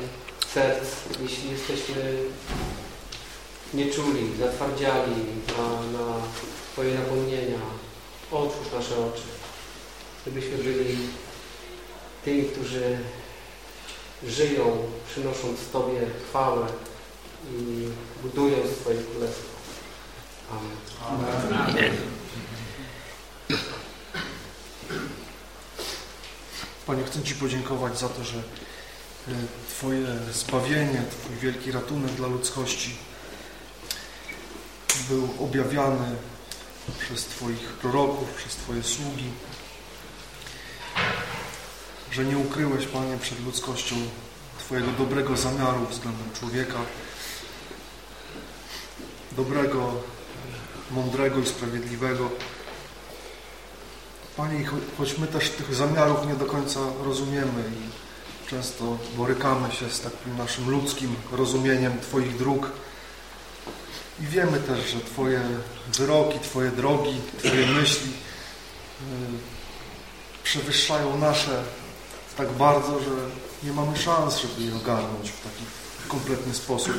serc, jeśli jesteśmy nieczuli, zatwardziali na, na Twoje napomnienia. Otwórz nasze oczy, żebyśmy byli tymi, którzy żyją, przynosząc Tobie chwałę i budując Twoje królestwo. Amen. Amen. Panie, chcę Ci podziękować za to, że Twoje zbawienie, Twój wielki ratunek dla ludzkości był objawiany przez Twoich proroków, przez Twoje sługi, że nie ukryłeś, Panie, przed ludzkością Twojego dobrego zamiaru względem człowieka, dobrego, mądrego i sprawiedliwego. Panie, choć my też tych zamiarów nie do końca rozumiemy i często borykamy się z takim naszym ludzkim rozumieniem Twoich dróg, i wiemy też, że Twoje wyroki, Twoje drogi, Twoje myśli przewyższają nasze tak bardzo, że nie mamy szans, żeby je ogarnąć w taki kompletny sposób.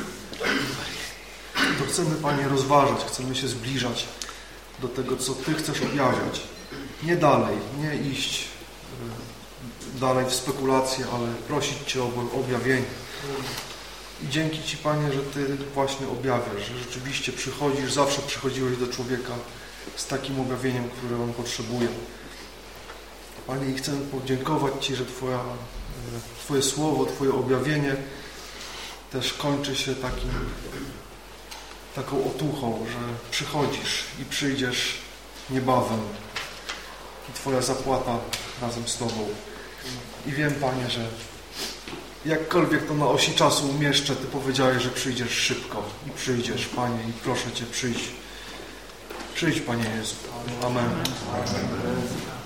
To chcemy, Panie, rozważać, chcemy się zbliżać do tego, co Ty chcesz objawiać. Nie dalej, nie iść y, dalej w spekulacje, ale prosić Cię o objawienie. I dzięki Ci, Panie, że Ty właśnie objawiasz, że rzeczywiście przychodzisz, zawsze przychodziłeś do człowieka z takim objawieniem, które on potrzebuje. Panie, i chcę podziękować Ci, że Twoja, Twoje słowo, Twoje objawienie też kończy się takim, taką otuchą, że przychodzisz i przyjdziesz niebawem i Twoja zapłata razem z Tobą. I wiem, Panie, że jakkolwiek to na osi czasu umieszczę, Ty powiedziałeś, że przyjdziesz szybko i przyjdziesz, Panie, i proszę Cię, przyjdź. Przyjdź, Panie Jezu. Amen. Amen.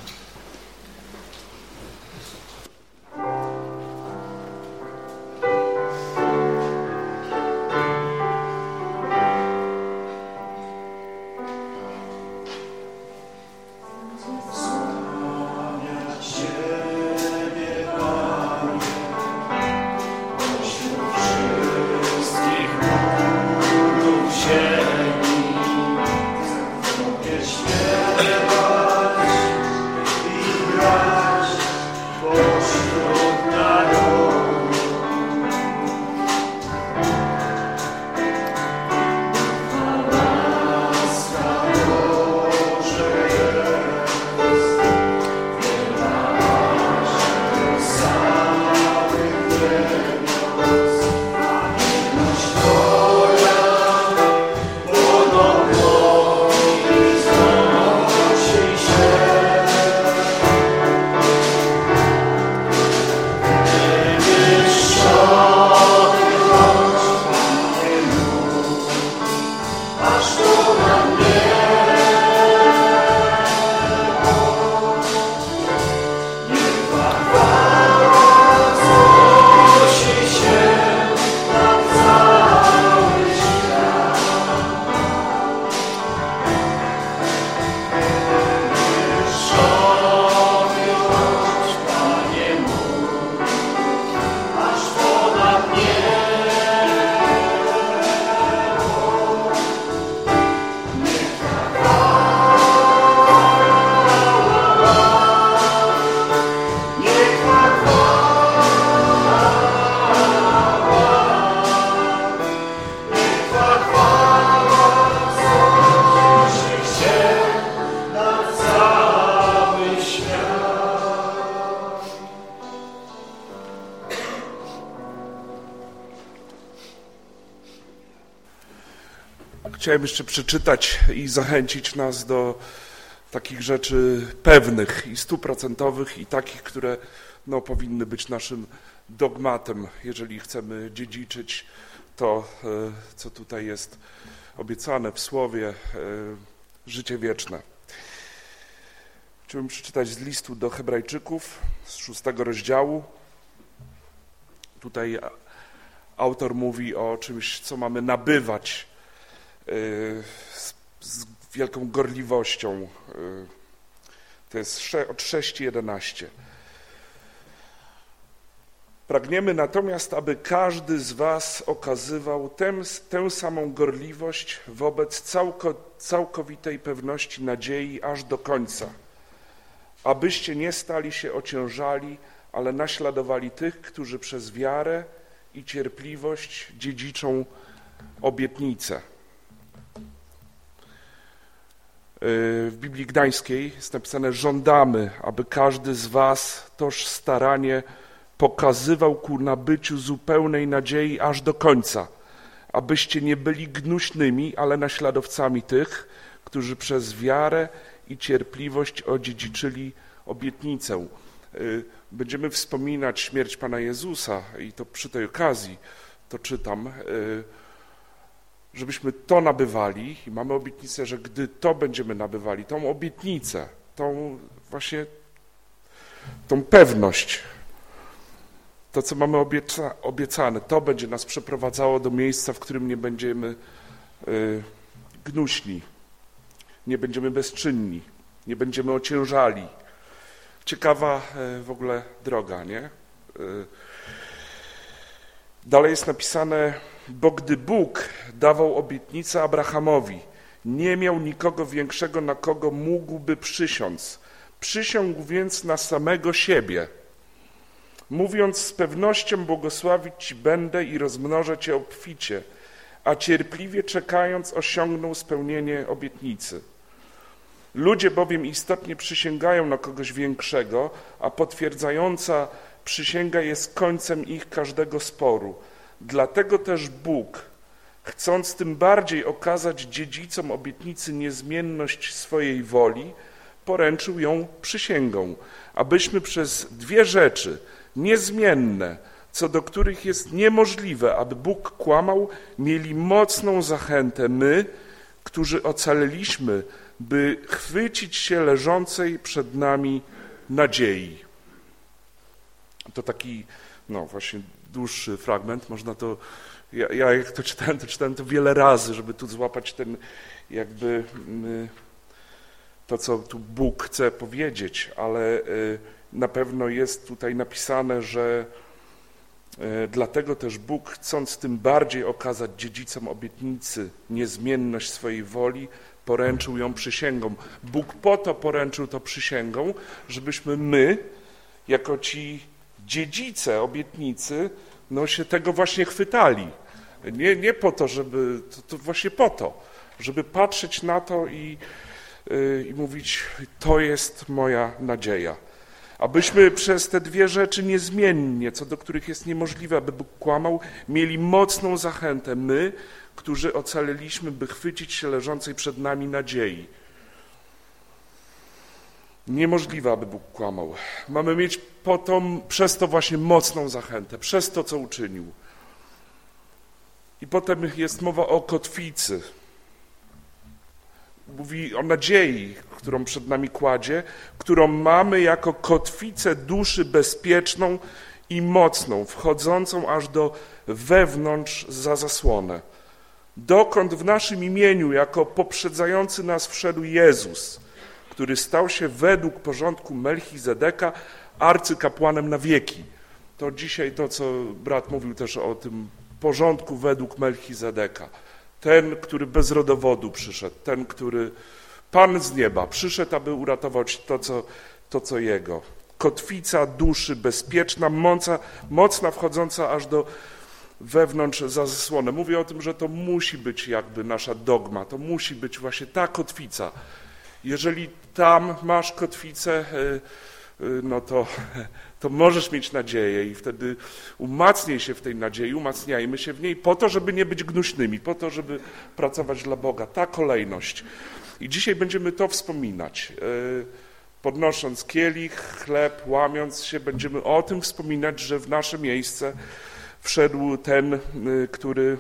Chciałem jeszcze przeczytać i zachęcić nas do takich rzeczy pewnych i stuprocentowych i takich, które no, powinny być naszym dogmatem, jeżeli chcemy dziedziczyć to, e, co tutaj jest obiecane w Słowie, e, życie wieczne. Chciałbym przeczytać z listu do Hebrajczyków z szóstego rozdziału. Tutaj autor mówi o czymś, co mamy nabywać z, z wielką gorliwością. Y, to jest od 6.11. Pragniemy natomiast, aby każdy z Was okazywał tę, tę samą gorliwość wobec całko, całkowitej pewności nadziei aż do końca, abyście nie stali się ociężali, ale naśladowali tych, którzy przez wiarę i cierpliwość dziedziczą obietnicę. W Biblii Gdańskiej jest napisane żądamy, aby każdy z was toż staranie pokazywał ku nabyciu zupełnej nadziei aż do końca, abyście nie byli gnuśnymi, ale naśladowcami tych, którzy przez wiarę i cierpliwość odziedziczyli obietnicę. Y, będziemy wspominać śmierć Pana Jezusa i to przy tej okazji to czytam y, żebyśmy to nabywali i mamy obietnicę, że gdy to będziemy nabywali, tą obietnicę, tą właśnie tą pewność, to, co mamy obieca, obiecane, to będzie nas przeprowadzało do miejsca, w którym nie będziemy y, gnuśni, nie będziemy bezczynni, nie będziemy ociężali, Ciekawa e, w ogóle droga, nie? E, dalej jest napisane, bo gdy Bóg dawał obietnicę Abrahamowi, nie miał nikogo większego, na kogo mógłby przysiąc. Przysiągł więc na samego siebie, mówiąc z pewnością błogosławić Ci będę i rozmnożę Cię obficie, a cierpliwie czekając osiągnął spełnienie obietnicy. Ludzie bowiem istotnie przysięgają na kogoś większego, a potwierdzająca przysięga jest końcem ich każdego sporu. Dlatego też Bóg, chcąc tym bardziej okazać dziedzicom obietnicy niezmienność swojej woli, poręczył ją przysięgą, abyśmy przez dwie rzeczy niezmienne, co do których jest niemożliwe, aby Bóg kłamał, mieli mocną zachętę my, którzy ocaliliśmy, by chwycić się leżącej przed nami nadziei. To taki, no właśnie, dłuższy fragment, można to, ja, ja jak to czytałem, to czytałem to wiele razy, żeby tu złapać ten jakby mm, to, co tu Bóg chce powiedzieć, ale y, na pewno jest tutaj napisane, że y, dlatego też Bóg, chcąc tym bardziej okazać dziedzicom obietnicy niezmienność swojej woli, poręczył ją przysięgą. Bóg po to poręczył to przysięgą, żebyśmy my, jako ci dziedzice obietnicy, no się tego właśnie chwytali. Nie, nie po to, żeby, to, to właśnie po to, żeby patrzeć na to i, yy, i mówić, to jest moja nadzieja. Abyśmy przez te dwie rzeczy niezmiennie, co do których jest niemożliwe, aby Bóg kłamał, mieli mocną zachętę. My, którzy ocaliliśmy, by chwycić się leżącej przed nami nadziei. Niemożliwe, aby Bóg kłamał. Mamy mieć potem przez to właśnie mocną zachętę, przez to, co uczynił. I potem jest mowa o kotwicy. Mówi o nadziei, którą przed nami kładzie, którą mamy jako kotwicę duszy bezpieczną i mocną, wchodzącą aż do wewnątrz za zasłonę dokąd w naszym imieniu jako poprzedzający nas wszedł Jezus, który stał się według porządku Melchizedeka arcykapłanem na wieki. To dzisiaj to, co brat mówił też o tym porządku według Melchizedeka. Ten, który bez rodowodu przyszedł, ten, który Pan z nieba przyszedł, aby uratować to, co, to, co Jego. Kotwica duszy bezpieczna, mocna, mocna wchodząca aż do wewnątrz za zasłonę. Mówię o tym, że to musi być jakby nasza dogma, to musi być właśnie ta kotwica. Jeżeli tam masz kotwicę, e, e, no to, to możesz mieć nadzieję i wtedy umacnij się w tej nadziei, umacniajmy się w niej po to, żeby nie być gnuśnymi, po to, żeby pracować dla Boga. Ta kolejność. I dzisiaj będziemy to wspominać. E, podnosząc kielich, chleb, łamiąc się, będziemy o tym wspominać, że w nasze miejsce wszedł ten, który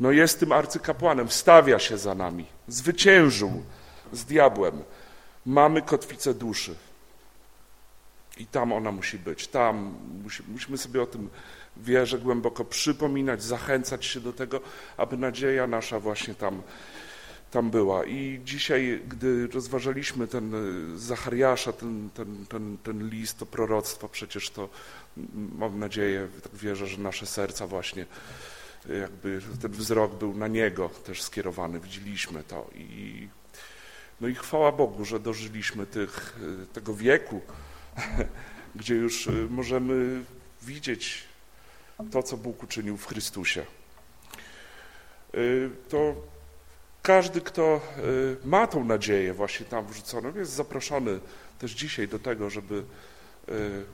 no jest tym arcykapłanem, stawia się za nami, zwyciężył z diabłem. Mamy kotwicę duszy. I tam ona musi być. Tam musi, musimy sobie o tym wierze głęboko przypominać, zachęcać się do tego, aby nadzieja nasza właśnie tam, tam była. I dzisiaj, gdy rozważaliśmy ten y, Zachariasza, ten, ten, ten, ten list, to proroctwo, przecież to mam nadzieję, tak wierzę, że nasze serca właśnie jakby ten wzrok był na Niego też skierowany, widzieliśmy to i no i chwała Bogu, że dożyliśmy tych, tego wieku, gdzie już możemy widzieć to, co Bóg uczynił w Chrystusie. To każdy, kto ma tą nadzieję właśnie tam wrzuconą, jest zaproszony też dzisiaj do tego, żeby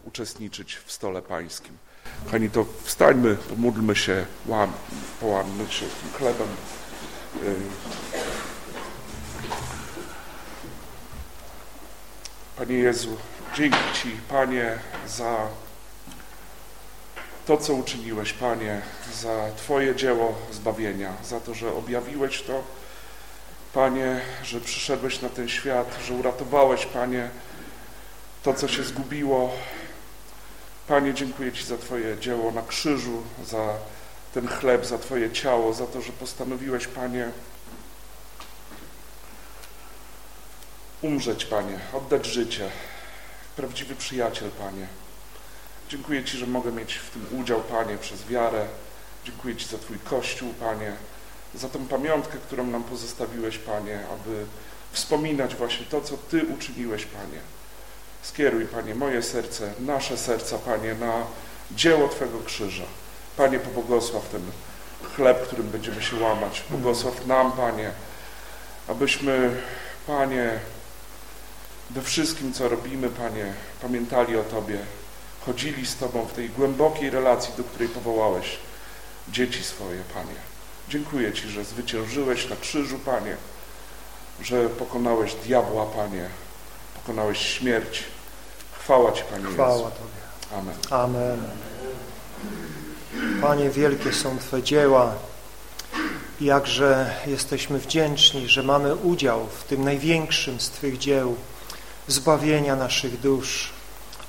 uczestniczyć w stole pańskim. Kochani, to wstańmy, pomódlmy się, łam, połammy się tym chlebem. Panie Jezu, dzięki Ci, Panie, za to, co uczyniłeś, Panie, za Twoje dzieło zbawienia, za to, że objawiłeś to, Panie, że przyszedłeś na ten świat, że uratowałeś, Panie, to, co się zgubiło. Panie, dziękuję Ci za Twoje dzieło na krzyżu, za ten chleb, za Twoje ciało, za to, że postanowiłeś, Panie, umrzeć, Panie, oddać życie prawdziwy przyjaciel, Panie. Dziękuję Ci, że mogę mieć w tym udział, Panie, przez wiarę. Dziękuję Ci za Twój Kościół, Panie, za tą pamiątkę, którą nam pozostawiłeś, Panie, aby wspominać właśnie to, co Ty uczyniłeś, Panie. Skieruj, Panie, moje serce, nasze serca, Panie, na dzieło Twego krzyża. Panie, pobłogosław ten chleb, którym będziemy się łamać. Błogosław nam, Panie, abyśmy, Panie, we wszystkim, co robimy, Panie, pamiętali o Tobie, chodzili z Tobą w tej głębokiej relacji, do której powołałeś dzieci swoje, Panie. Dziękuję Ci, że zwyciężyłeś na krzyżu, Panie, że pokonałeś diabła, Panie, pokonałeś śmierć. Chwała Ci, Panie Chwała Jezu. Tobie. Amen. Amen. Panie, wielkie są Twe dzieła i jakże jesteśmy wdzięczni, że mamy udział w tym największym z Twych dzieł zbawienia naszych dusz,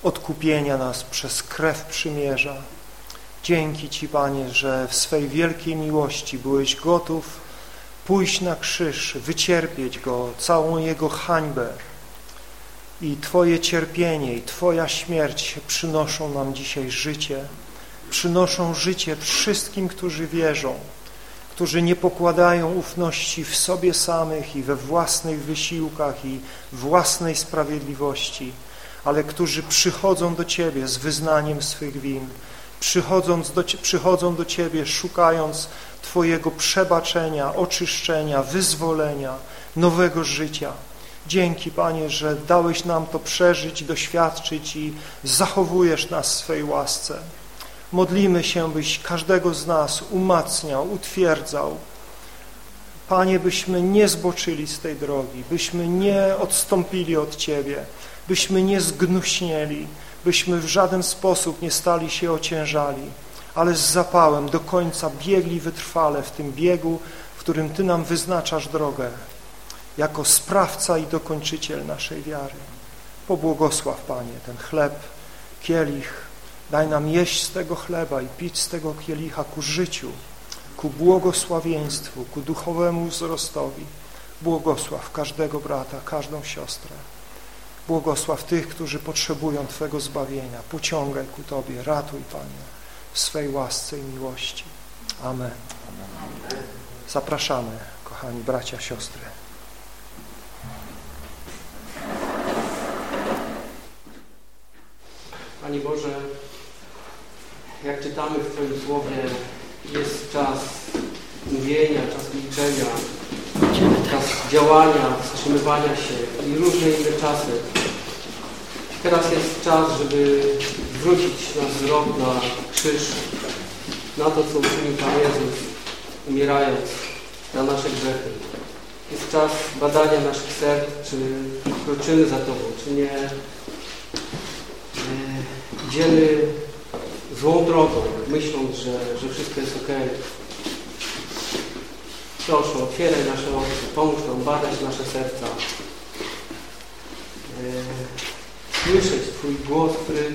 odkupienia nas przez krew przymierza. Dzięki Ci, Panie, że w swej wielkiej miłości byłeś gotów pójść na krzyż, wycierpieć Go, całą Jego hańbę. I Twoje cierpienie i Twoja śmierć przynoszą nam dzisiaj życie, przynoszą życie wszystkim, którzy wierzą, którzy nie pokładają ufności w sobie samych i we własnych wysiłkach i własnej sprawiedliwości, ale którzy przychodzą do Ciebie z wyznaniem swych win, przychodząc do, przychodzą do Ciebie szukając Twojego przebaczenia, oczyszczenia, wyzwolenia, nowego życia. Dzięki, Panie, że dałeś nam to przeżyć, doświadczyć i zachowujesz nas w swej łasce. Modlimy się, byś każdego z nas umacniał, utwierdzał. Panie, byśmy nie zboczyli z tej drogi, byśmy nie odstąpili od Ciebie, byśmy nie zgnuśnieli, byśmy w żaden sposób nie stali się ociężali, ale z zapałem do końca biegli wytrwale w tym biegu, w którym Ty nam wyznaczasz drogę, jako sprawca i dokończyciel naszej wiary. Pobłogosław, Panie, ten chleb, kielich, daj nam jeść z tego chleba i pić z tego kielicha ku życiu, ku błogosławieństwu, ku duchowemu wzrostowi. Błogosław każdego brata, każdą siostrę. Błogosław tych, którzy potrzebują Twego zbawienia. Pociągaj ku Tobie, ratuj, Panie, w swej łasce i miłości. Amen. Zapraszamy, kochani bracia, siostry. Panie Boże, jak czytamy w Twoim Słowie, jest czas mówienia, czas milczenia, czas działania, wstrzymywania się i różne inne czasy. Teraz jest czas, żeby zwrócić nasz wzrok na krzyż, na to, co uczynił Pan Jezus, umierając na nasze grzechy. Jest czas badania naszych serc, czy kroczymy za Tobą, czy nie e, idziemy złą drogą, myśląc, że, że wszystko jest ok. Proszę, otwieraj nasze oczy, pomóż nam badać nasze serca. E, słyszeć Twój głos, który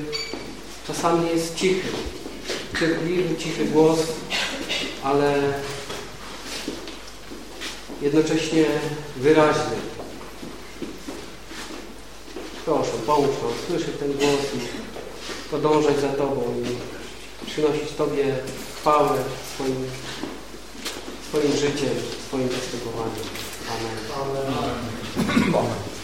czasami jest cichy. Cierpliwy, cichy głos, ale jednocześnie wyraźny. Proszę, pomóż nam słyszeć ten głos i podążać za Tobą i przynosić Tobie chwałę swoim, swoim życiem, swoim postępowaniem. Amen. Amen. Amen.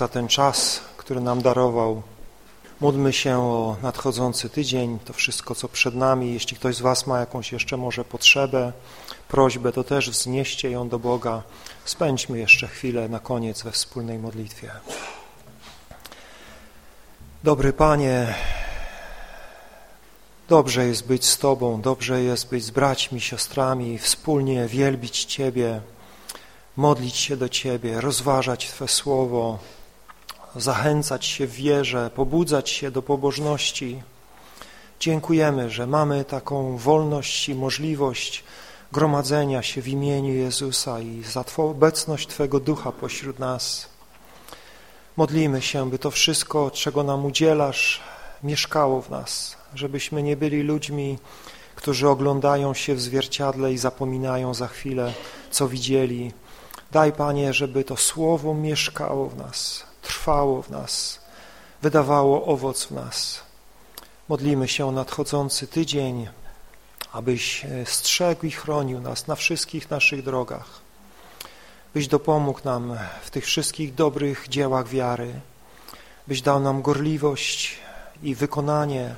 Za ten czas, który nam darował. Módlmy się o nadchodzący tydzień, to wszystko, co przed nami. Jeśli ktoś z Was ma jakąś jeszcze może potrzebę, prośbę, to też wznieście ją do Boga. Spędźmy jeszcze chwilę na koniec we wspólnej modlitwie. Dobry Panie, dobrze jest być z Tobą, dobrze jest być z braćmi, siostrami, wspólnie wielbić Ciebie, modlić się do Ciebie, rozważać Twe Słowo, zachęcać się w wierze, pobudzać się do pobożności. Dziękujemy, że mamy taką wolność i możliwość gromadzenia się w imieniu Jezusa i za Twą obecność Twego Ducha pośród nas. Modlimy się, by to wszystko, czego nam udzielasz, mieszkało w nas, żebyśmy nie byli ludźmi, którzy oglądają się w zwierciadle i zapominają za chwilę, co widzieli. Daj, Panie, żeby to Słowo mieszkało w nas, trwało w nas, wydawało owoc w nas. Modlimy się o nadchodzący tydzień, abyś strzegł i chronił nas na wszystkich naszych drogach, byś dopomógł nam w tych wszystkich dobrych dziełach wiary, byś dał nam gorliwość i wykonanie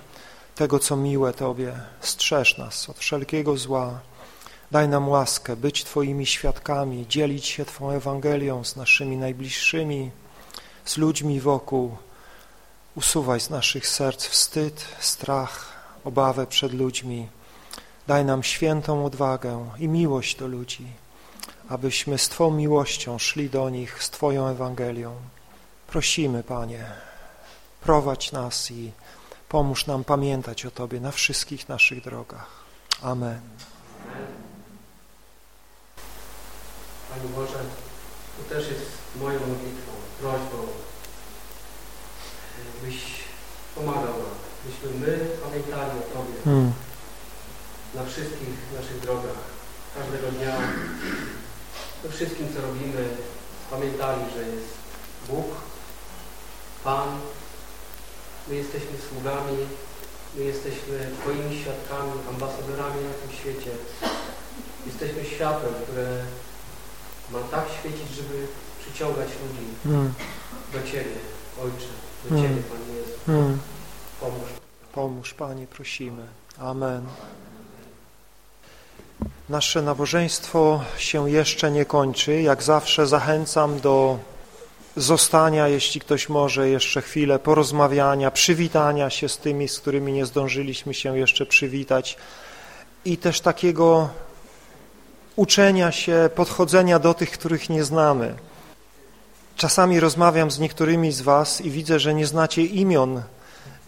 tego, co miłe Tobie. Strzeż nas od wszelkiego zła. Daj nam łaskę być Twoimi świadkami, dzielić się Twą Ewangelią z naszymi najbliższymi, z ludźmi wokół. Usuwaj z naszych serc wstyd, strach, obawę przed ludźmi. Daj nam świętą odwagę i miłość do ludzi, abyśmy z Twą miłością szli do nich, z Twoją Ewangelią. Prosimy, Panie, prowadź nas i pomóż nam pamiętać o Tobie na wszystkich naszych drogach. Amen. Panie Boże, to też jest moją modlitwą, prośbą, byś pomagał nam, byśmy my pamiętali o Tobie Hmm. na wszystkich naszych drogach, każdego dnia, we wszystkim, co robimy, pamiętali, że jest Bóg, Pan, my jesteśmy sługami, my jesteśmy Twoimi świadkami, ambasadorami na tym świecie. Jesteśmy światłem, które ma tak świecić, żeby przyciągać ludzi Hmm. do Ciebie, Ojcze, do Hmm. Ciebie, Panie Jezu. Hmm. Pomóż. Pomóż, Panie, prosimy. Amen. Nasze nabożeństwo się jeszcze nie kończy. Jak zawsze zachęcam do zostania, jeśli ktoś może, jeszcze chwilę porozmawiania, przywitania się z tymi, z którymi nie zdążyliśmy się jeszcze przywitać i też takiego uczenia się, podchodzenia do tych, których nie znamy. Czasami rozmawiam z niektórymi z Was i widzę, że nie znacie imion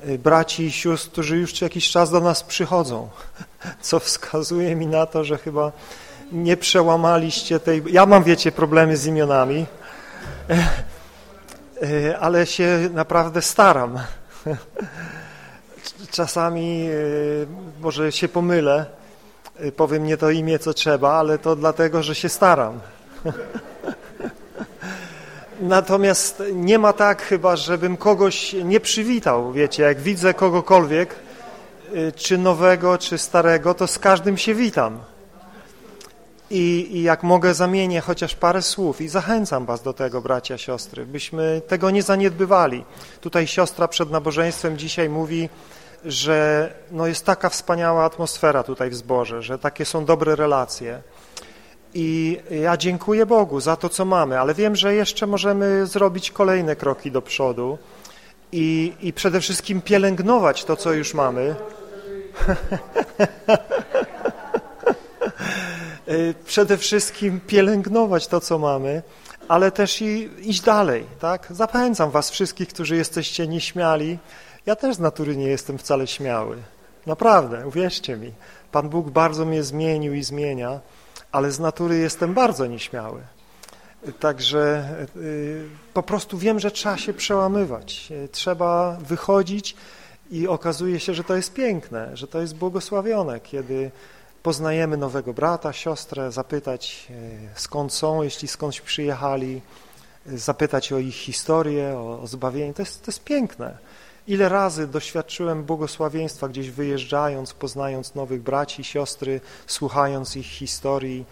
y, braci i sióstr, którzy już jakiś czas do nas przychodzą, co wskazuje mi na to, że chyba nie przełamaliście tej... Ja mam, wiecie, problemy z imionami, y, ale się naprawdę staram. Czasami y, może się pomylę, powiem nie to imię, co trzeba, ale to dlatego, że się staram. Natomiast nie ma tak chyba, żebym kogoś nie przywitał, wiecie, jak widzę kogokolwiek, y, czy nowego, czy starego, to z każdym się witam. I, I jak mogę zamienię chociaż parę słów i zachęcam was do tego, bracia, siostry, byśmy tego nie zaniedbywali. Tutaj siostra przed nabożeństwem dzisiaj mówi, że no jest taka wspaniała atmosfera tutaj w zborze, że takie są dobre relacje. I ja dziękuję Bogu za to, co mamy, ale wiem, że jeszcze możemy zrobić kolejne kroki do przodu i, i przede wszystkim pielęgnować to, co już mamy. Przede wszystkim pielęgnować to, co mamy, ale też i iść dalej, tak? Zachęcam was wszystkich, którzy jesteście nieśmiali. Ja też z natury nie jestem wcale śmiały. Naprawdę, uwierzcie mi. Pan Bóg bardzo mnie zmienił i zmienia, ale z natury jestem bardzo nieśmiały. Także y, po prostu wiem, że trzeba się przełamywać. Y, Trzeba wychodzić i okazuje się, że to jest piękne, że to jest błogosławione, kiedy poznajemy nowego brata, siostrę, zapytać y, skąd są, jeśli skądś przyjechali, zapytać o ich historię, o, o zbawienie. To jest, to jest piękne. Ile razy doświadczyłem błogosławieństwa gdzieś wyjeżdżając, poznając nowych braci, siostry, słuchając ich historii.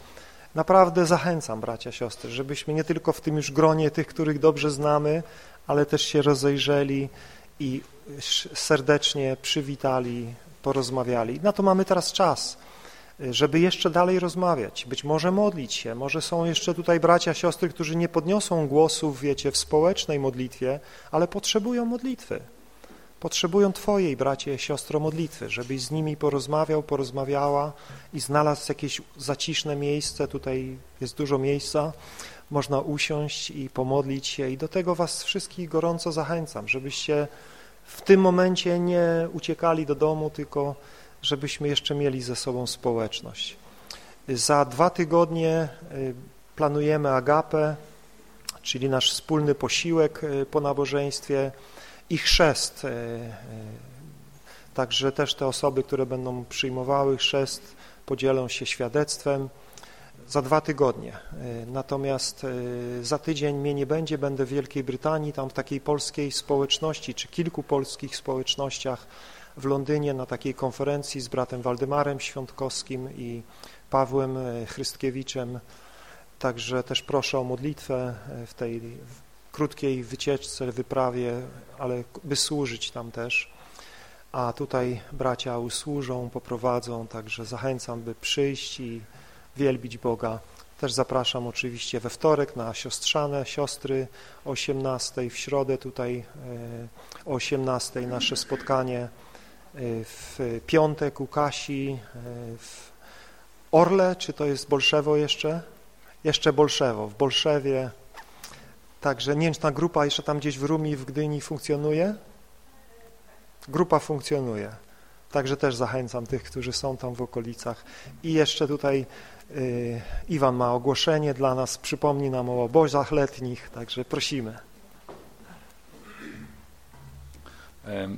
Naprawdę zachęcam bracia, siostry, żebyśmy nie tylko w tym już gronie tych, których dobrze znamy, ale też się rozejrzeli i serdecznie przywitali, porozmawiali. Na to mamy teraz czas, żeby jeszcze dalej rozmawiać, być może modlić się, może są jeszcze tutaj bracia, siostry, którzy nie podniosą głosów, wiecie, w społecznej modlitwie, ale potrzebują modlitwy. Potrzebują Twojej, bracie, siostro, modlitwy, żebyś z nimi porozmawiał, porozmawiała i znalazł jakieś zaciszne miejsce, tutaj jest dużo miejsca, można usiąść i pomodlić się. I do tego Was wszystkich gorąco zachęcam, żebyście w tym momencie nie uciekali do domu, tylko żebyśmy jeszcze mieli ze sobą społeczność. Za dwa tygodnie y, planujemy agapę, czyli nasz wspólny posiłek y, po nabożeństwie i chrzest. Y, także też te osoby, które będą przyjmowały chrzest, podzielą się świadectwem za dwa tygodnie. Natomiast za tydzień mnie nie będzie, będę w Wielkiej Brytanii, tam w takiej polskiej społeczności, czy kilku polskich społecznościach w Londynie na takiej konferencji z bratem Waldemarem Świątkowskim i Pawłem e, Chrystkiewiczem. Także też proszę o modlitwę e, w tej krótkiej wycieczce, wyprawie, ale by służyć tam też. A tutaj bracia usłużą, poprowadzą, także zachęcam, by przyjść i wielbić Boga. Też zapraszam oczywiście we wtorek na siostrzane, siostry o 18, w środę tutaj e, o 18 nasze spotkanie w piątek u Kasi, w Orle, czy to jest Bolszewo jeszcze? Jeszcze Bolszewo, w Bolszewie. Także nie wiem, czy ta grupa jeszcze tam gdzieś w Rumi, w Gdyni funkcjonuje? Grupa funkcjonuje. Także też zachęcam tych, którzy są tam w okolicach. I jeszcze tutaj y, Iwan ma ogłoszenie dla nas, przypomni nam o obozach letnich, także prosimy.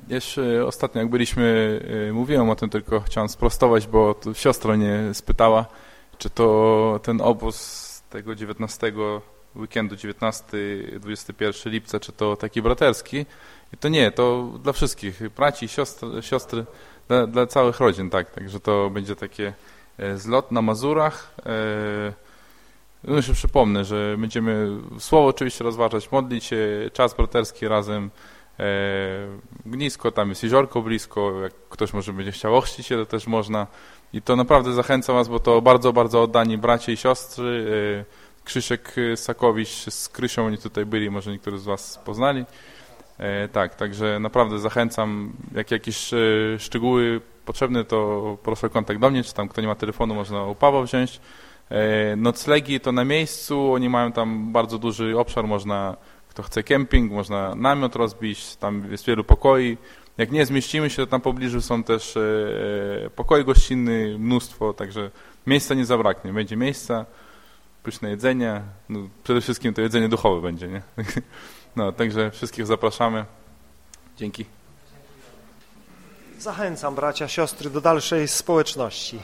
Jeszcze ostatnio jak byliśmy, e, mówiłem o tym, tylko chciałem sprostować, bo siostra mnie spytała, czy to ten obóz tego 19 weekendu 19-21 lipca, czy to taki braterski. I to nie, to dla wszystkich, braci, siostry, siostry dla, dla całych rodzin, tak. Także to będzie takie e, zlot na Mazurach. E, no jeszcze przypomnę, że będziemy słowo oczywiście rozważać, modlić się, czas braterski razem, Gnisko, tam jest jeziorko blisko, jak ktoś może będzie chciał ochrzcić się, to też można. I to naprawdę zachęcam Was, bo to bardzo, bardzo oddani bracia i siostry. E, Krzysiek Sakowicz z Krysią, oni tutaj byli, może niektórzy z Was poznali. E, tak, także naprawdę zachęcam, jak jakieś e, szczegóły potrzebne, to proszę kontakt do mnie, czy tam kto nie ma telefonu, można u Pawła wziąć. Noclegi to na miejscu, oni mają tam bardzo duży obszar, można kto chce kemping, można namiot rozbić, tam jest wielu pokoi. Jak nie zmieścimy się, to tam pobliżu są też e, pokoje gościnne, mnóstwo, także miejsca nie zabraknie. Będzie miejsca, pyszne jedzenie, no, przede wszystkim to jedzenie duchowe będzie, nie? No, także wszystkich zapraszamy. Dzięki. Zachęcam bracia, siostry do dalszej społeczności.